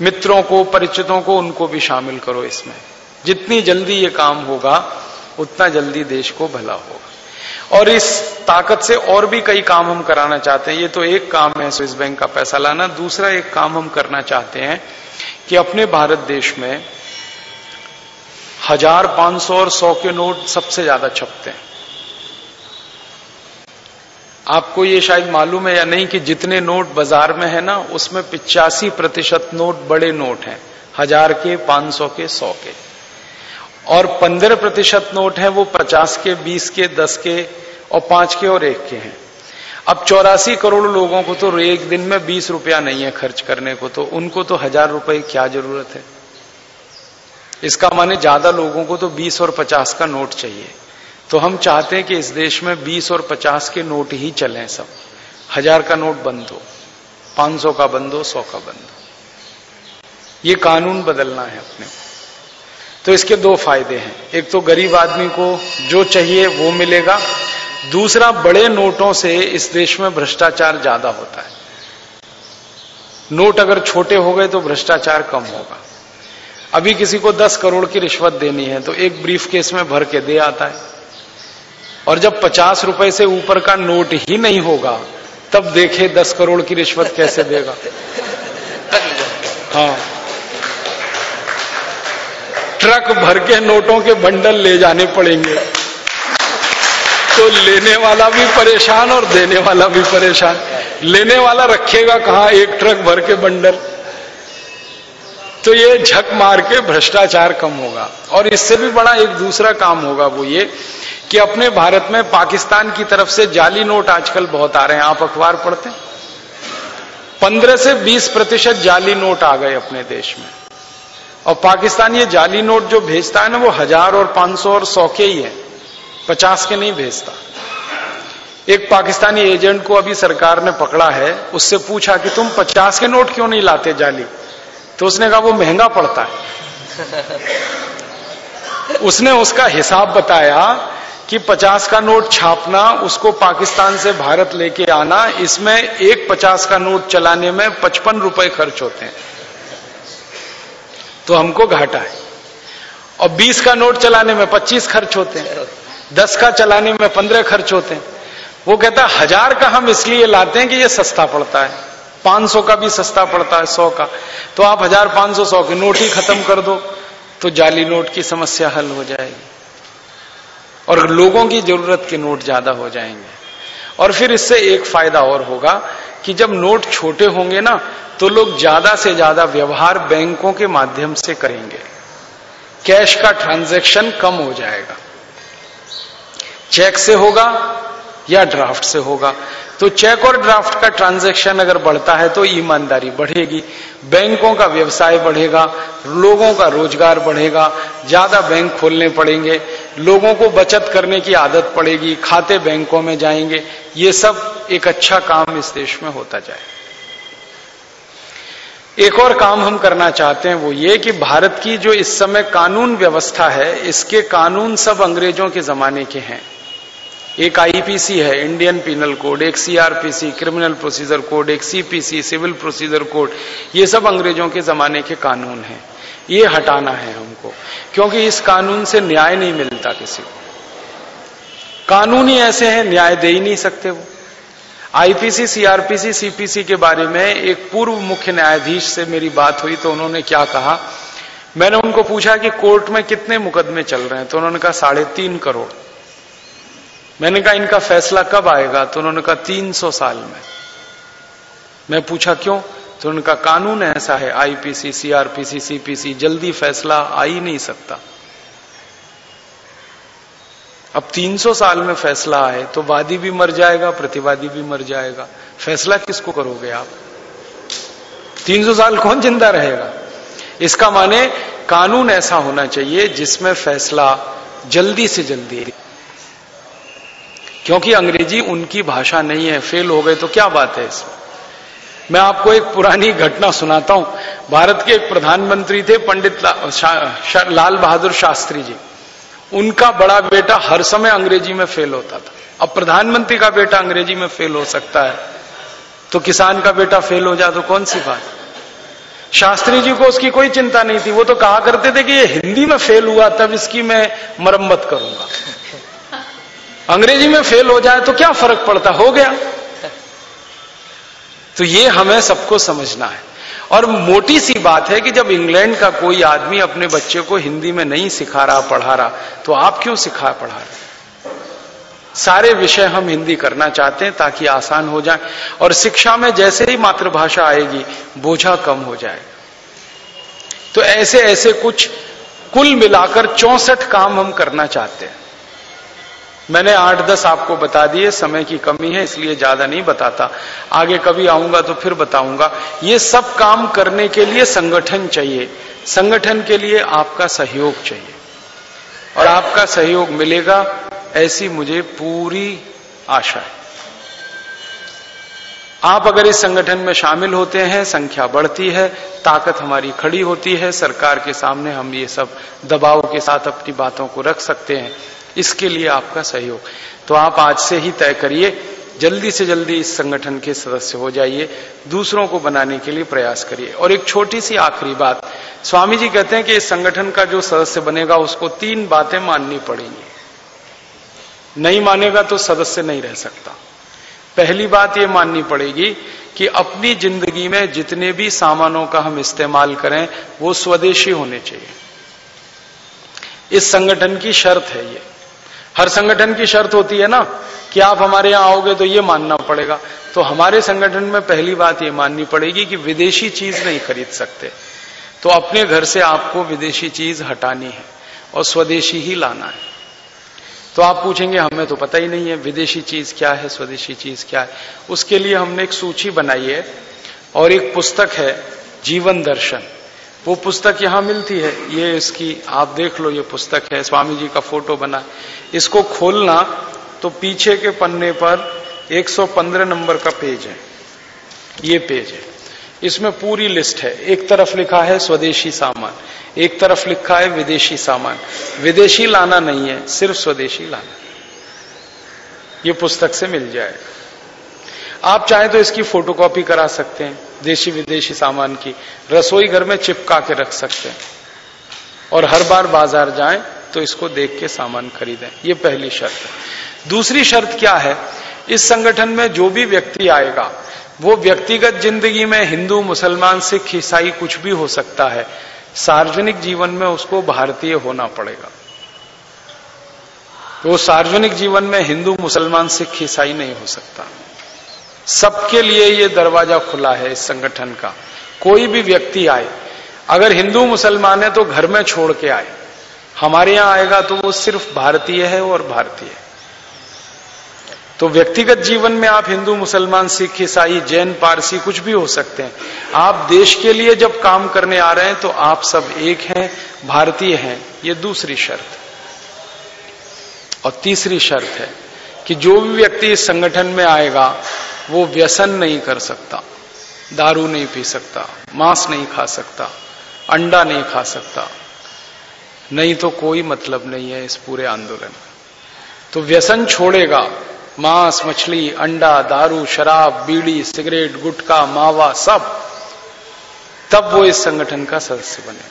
[SPEAKER 1] मित्रों को, परिचितों को, उनको भी शामिल करो इसमें। जितनी जल्दी ये काम होगा, उतना जल्दी देश को भला होगा। और इस ताकत से और भी कई काम हम कराना चाहते हैं। ये तो एक काम है स्विस बैंक का पैसा लाना। दूसरा एक काम हम करना चाहते हैं कि अपने भारत देश में हज़ार पाँच सौ और सौ के नोट सबसे ज़्यादा छपते हैं। आपको ये शायद मालूम है या नहीं कि जितने नोट बाज़ार में है ना, उसमें पिचासी प्रतिशत नोट बड़े नोट हैं। हज़ार के, पाँच सौ के सौ के। और पंद्रह प्रतिशत नोट हैं, वो पचास के, बीस के, दस के और पाँच के और एक के हैं। अब चौरासी करोड़ लोगों को तो एक दिन में बीस रुपया नहीं है खर्च करने को तो उनको तो हज़ार रुपए क्या ज़रूरत है? इसका माने ज़्यादा लोगों को तो बीस और पचास का नोट चाहिए। तो हम चाहते हैं कि इस देश में बीस और पचास के नोट ही चले सब। हज़ार का नोट बंद हो, पाँच सौ का बंद हो, सौ का बंद हो। ये कानून बदलना है अपने तो इसके दो फ़ायदे हैं। एक तो गरीब आदमी को जो चाहिए वो मिलेगा। दूसरा बड़े नोटों से इस देश में भ्रष्टाचार ज़्यादा होता है। नोट अगर छोटे हो गए तो भ्रष्टाचार कम होगा। अभी किसी को दस करोड़ की रिश्वत देनी है तो एक ब्रीफ केस में भर के दे आता है। और जब पचास रुपए से ऊपर का नोट ही नहीं होगा तब देखे दस करोड़ की रिश्वत कैसे देगा। हाँ। ट्रक भर के नोटों के बंडल ले जाने पड़ेंगे। तो लेने वाला भी परेशान और देने वाला भी परेशान। लेने वाला रखेगा कहा? एक ट्रक भर के बंडल। तो ये झक मार के भ्रष्टाचार कम होगा। और इससे भी बड़ा एक दूसरा काम होगा वो ये कि अपने भारत में पाकिस्तान की तरफ़ से जाली नोट आजकल बहुत आ रहे हैं। आप अखबार पढ़ते पंद्रह से बीस प्रतिशत जाली नोट आ गए अपने देश में। और पाकिस्तान ये जाली नोट जो भेजता है ना, वो हज़ार और पाँच सौ और सौ के ही है। पचास के नहीं भेजता। एक पाकिस्तानी एजेंट को अभी सरकार ने पकड़ा है, उससे पूछा कि तुम पचास के नोट क्यों नहीं लाते जाली? तो उसने कहा, वो महँगा पड़ता है। उसने उसका हिसाब बताया कि पचास का नोट छापना, उसको पाकिस्तान से भारत लेके आना, इसमें एक पचास का नोट चलाने में पचपन रुपए खर्च होते हैं। तो हमको घाटा है। और बीस का नोट चलाने में पच्चीस खर्च होते हैं, दस का चलाने में पंद्रह खर्च होते हैं। वो कहता है, हज़ार का हम इसलिए लाते हैं कि ये सस्ता पड़ता है। पाँच सौ का भी सस्ता पड़ता है, सौ का। तो आप हज़ार पाँच सौ सौ के नोट ही खत्म कर दो तो जाली नोट की समस्या हल हो जाएगी। और लोगों की ज़रूरत के नोट ज़्यादा हो जाएँगे। और फिर इससे एक फ़ायदा और होगा कि जब नोट छोटे होंगे ना तो लोग ज़्यादा से ज़्यादा व्यवहार बैंकों के माध्यम से करेंगे। कैश का ट्रांजैक्शन कम हो जाएगा। चेक से होगा या ड्राफ्ट से होगा। तो चेक और ड्राफ्ट का ट्रांजैक्शन अगर बढ़ता है तो ईमानदारी बढ़ेगी। बैंकों का व्यवसाय बढ़ेगा, लोगों का रोज़गार बढ़ेगा, ज़्यादा बैंक खोलने पड़ेंगे। लोगों को बचत करने की आदत पड़ेगी, खाते बैंकों में जाएँगे, ये सब एक अच्छा काम इस देश में होता जाए। एक और काम हम करना चाहते हैं वो ये कि भारत की जो इस समय कानून व्यवस्था है, इसके कानून सब अंग्रेज़ों के जमाने के हैं। एक आईपीसी है इंडियन पिनल कोड एक सीआरपीसी क्रिमिनल प्रोसीजर कोड एक सीपीसी सिविल प्रोसीजर कोड ये सब अंग्रेज़ों के जमाने के कानून हैं। ये हटाना है हमको, क्योंकि इस कानून से न्याय नहीं मिलता किसी को। कानून ही ऐसे हैं, न्याय दे ही नहीं सकते वो। आईपीसी, सीआरपीसी, सीपीसी के बारे में एक पूर्व मुख्य न्यायाधीश से मेरी बात हुई तो उन्होंने क्या कहा, मैंने उनको पूछा कि कोर्ट में कितने मुकदमे चल रहे हैं तो उन्होंने कहा साढ़े तीन करोड़। मैंने कहा इनका फैसला कब आएगा तो उन्होंने कहा तीन सौ साल में। मैं पूछा क्यों? तो उनका कानून ऐसा है आईपीसी सीआरपीसी सीपीसी जल्दी फैसला आ ही नहीं सकता। अब 300 साल में फैसला आए तो वादी भी मर जाएगा, प्रतिवादी भी मर जाएगा। फैसला किसको करोगे आप? 300 साल कौन ज़िंदा रहेगा? इसका माने कानून ऐसा होना चाहिए जिसमें फैसला जल्दी से जल्दी क्योंकि अंग्रेज़ी उनकी भाषा नहीं है, फेल हो गए तो क्या बात है इसमें? मैं आपको एक पुरानी घटना सुनाता हूँ। भारत के एक प्रधानमंत्री थे पंडित ला, शा, लाल बहादुर शास्त्री जी। उनका बड़ा बेटा हर समय अंग्रेज़ी में फेल होता था। अब प्रधानमंत्री का बेटा अंग्रेज़ी में फेल हो सकता है। तो किसान का बेटा फेल हो जाए तो कौन सी बात? शास्त्री जी को उसकी कोई चिंता नहीं थी। वो तो कहा करते थे कि ये हिंदी में फेल हुआ तब इसकी मैं मरम्मत करूँगा। अंग्रेज़ी में फेल हो जाए तो क्या फ़र्क पड़ता? हो गया। तो ये हमें सबको समझना है। और मोटी सी बात है कि जब इंग्लैंड का कोई आदमी अपने बच्चे को हिंदी में नहीं सिखा रहा, पढ़ा रहा तो आप क्यों सिखा पढ़ा रहे सारे विषय हम हिंदी करना चाहते हैं ताकि आसान हो जाए और शिक्षा में जैसे ही मातृभाषा आएगी, बोझा कम हो जाए। तो ऐसे ऐसे कुछ कुल मिलाकर चौसठ काम हम करना चाहते हैं। मैंने आठ दस आपको बता दिए, समय की कमी है, इसलिए ज़्यादा नहीं बताता। आगे कभी आऊँगा तो फिर बताऊँगा। ये सब काम करने के लिए संगठन चाहिए। संगठन के लिए आपका सहयोग चाहिए। और आपका सहयोग मिलेगा, ऐसी मुझे पूरी आशा है। आप अगर इस संगठन में शामिल होते हैं, संख्या बढ़ती है, ताकत हमारी खड़ी होती है, सरकार के सामने हम ये सब दबाव के साथ अपनी बातों को रख सकते हैं। इसके लिए आपका सहयोग। तो आप आज से ही तय करिए, जल्दी से जल्दी इस संगठन के सदस्य हो जाइए, दूसरों को बनाने के लिए प्रयास करिए। और एक छोटी सी आखिरी बात, स्वामी जी कहते हैं कि इस संगठन का जो सदस्य बनेगा, उसको तीन बातें माननी पड़ेंगी। नहीं मानेगा तो सदस्य नहीं रह सकता। पहली बात यह माननी पड़ेगी कि अपनी ज़िंदगी में जितने भी सामानों का हम इस्तेमाल करें, वो स्वदेशी होने चाहिए। इस संगठन की शर्त है ये। हर संगठन की शर्त होती है ना कि आप हमारे यहाँ आओगे तो ये मानना पड़ेगा। तो हमारे संगठन में पहली बात ये माननी पड़ेगी कि विदेशी चीज़ नहीं खरीद सकते। तो अपने घर से आपको विदेशी चीज़ हटानी है और स्वदेशी ही लाना है। तो आप पूछेंगे, हमें तो पता ही नहीं है विदेशी चीज़ क्या है, स्वदेशी चीज़ क्या है। उसके लिए हमने एक सूची बनाई है और एक पुस्तक है, जीवन दर्शन। वो पुस्तक यहाँ मिलती है। ये इसकी, आप देख लो, ये पुस्तक है। स्वामी जी का फ़ोटो बना। इसको खोलना तो पीछे के पन्ने पर 115 नंबर का पेज है। ये पेज है। इसमें पूरी लिस्ट है। एक तरफ़ लिखा है स्वदेशी सामान, एक तरफ़ लिखा है विदेशी सामान। विदेशी लाना नहीं है, सिर्फ़ स्वदेशी लाना। ये पुस्तक से मिल जाएगा। आप चाहे तो इसकी फोटोकॉपी करा सकते हैं देशी विदेशी सामान की। रसोई घर में चिपका के रख सकते हैं। और हर बार बाज़ार जाएँ तो इसको देख के सामान खरीदें। ये पहली शर्त है। दूसरी शर्त क्या है? इस संगठन में जो भी व्यक्ति आएगा, वो व्यक्तिगत ज़िंदगी में हिंदू, मुसलमान, सिख, ईसाई कुछ भी हो सकता है। सार्वजनिक जीवन में उसको भारतीय होना पड़ेगा। तो सार्वजनिक जीवन में हिंदू, मुसलमान, सिख, ईसाई नहीं हो सकता। सबके लिए ये दरवाज़ा खुला है इस संगठन का। कोई भी व्यक्ति आए, अगर हिंदू मुसलमान है तो घर में छोड़ के आए। हमारे यहाँ आएगा तो वो सिर्फ़ भारतीय है और भारतीय। है तो व्यक्तिगत जीवन में आप हिंदू, मुसलमान, सिख, ईसाई, जैन, पारसी कुछ भी हो सकते हैं। आप देश के लिए जब काम करने आ रहे हैं तो आप सब एक हैं, भारतीय हैं। ये दूसरी शर्त। और तीसरी शर्त है कि जो भी व्यक्ति इस संगठन में आएगा वो व्यसन नहीं कर सकता, दारू नहीं पी सकता, मांस नहीं खा सकता, अंडा नहीं खा सकता। नहीं तो कोई मतलब नहीं है इस पूरे आंदोलन। का तो व्यसन छोड़ेगा, मांस, मछली, अंडा, दारू, शराब, बीड़ी, सिगरेट, गुटखा, मावा, सब। तब वो इस संगठन का सदस्य बने।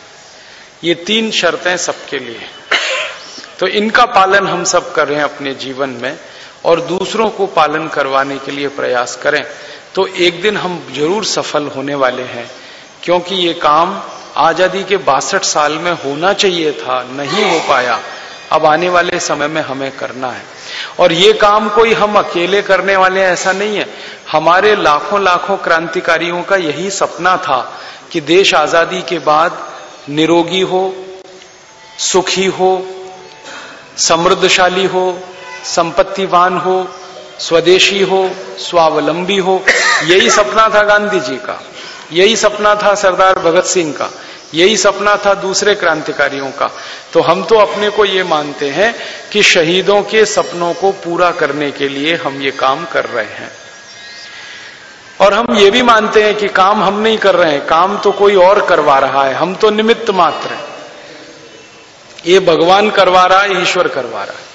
[SPEAKER 1] ये तीन शर्तें सबके लिए तो इनका पालन हम सब कर रहे हैं अपने जीवन में। और दूसरों को पालन करवाने के लिए प्रयास करें। तो एक दिन हम ज़रूर सफल होने वाले हैं, क्योंकि ये काम आज़ादी के बासठ साल में होना चाहिए था, नहीं हो पाया। अब आने वाले समय में हमें करना है। और ये काम कोई हम अकेले करने वाले ऐसा नहीं है। हमारे लाखों लाखों क्रांतिकारियों का यही सपना था कि देश आज़ादी के बाद निरोगी हो, सुखी हो, समृद्धशाली हो संपत्तिवान हो, स्वदेशी हो, स्वावलंबी हो, यही सपना था गांधी जी का, यही सपना था सरदार भगत सिंह का, यही सपना था दूसरे क्रांतिकारियों का। तो हम तो अपने को ये मानते हैं कि शहीदों के सपनों को पूरा करने के लिए हम ये काम कर रहे हैं। और हम ये भी मानते हैं कि काम हम नहीं कर रहे हैं, काम तो कोई और करवा रहा है, हम तो निमित्त मात्र हैं। ये भगवान करवा रहा है, ईश्वर करवा रहा है।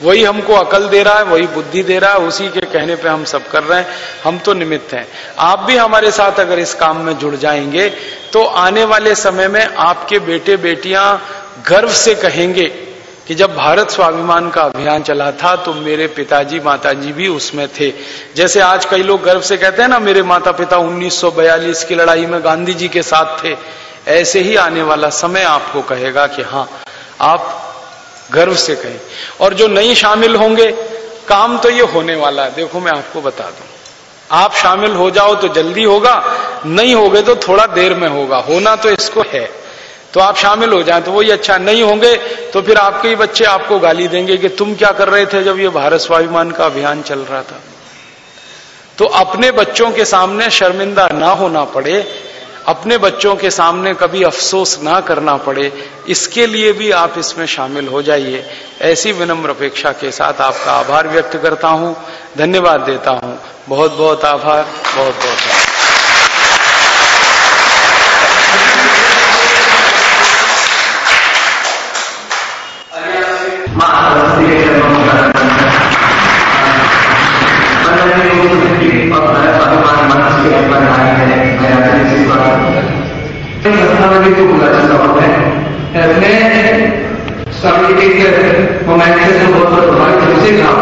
[SPEAKER 1] वही हमको अकल दे रहा है, वही बुद्धि दे रहा है, उसी के कहने पे हम सब कर रहे हैं, हम तो निमित्त हैं। आप भी हमारे साथ अगर इस काम में जुड़ जाएँगे तो आने वाले समय में आपके बेटे बेटियाँ गर्व से कहेंगे कि जब भारत स्वाभिमान का अभियान चला था तो मेरे पिताजी, माताजी भी उसमें थे। जैसे आज कई लोग गर्व से कहते हैं ना, मेरे माता पिता 1942 की लड़ाई में गांधी जी के साथ थे। ऐसे ही आने वाला समय आपको कहेगा कि हाँ आप गर्व से कहें। और जो नहीं शामिल होंगे, काम तो ये होने वाला है। देखो मैं आपको बता दूँ। आप शामिल हो जाओ तो जल्दी होगा, नहीं होगे तो थोड़ा देर में होगा। होना तो इसको है। तो आप शामिल हो जाए तो वही अच्छा। नहीं होंगे तो फिर आपके ही बच्चे आपको गाली देंगे कि तुम क्या कर रहे थे जब ये भारत स्वाभिमान का अभियान चल रहा था। तो अपने बच्चों के सामने शर्मिंदा ना होना पड़े अपने बच्चों के सामने कभी अफसोस ना करना पड़े, इसके लिए भी आप इसमें शामिल हो जाइए। ऐसी विनम्र अपेक्षा के साथ आपका आभार व्यक्त करता हूँ, धन्यवाद देता हूँ। बहुत बहुत आभार बहुत बहुत
[SPEAKER 2] से बहुत बहुत प्रभावित कहा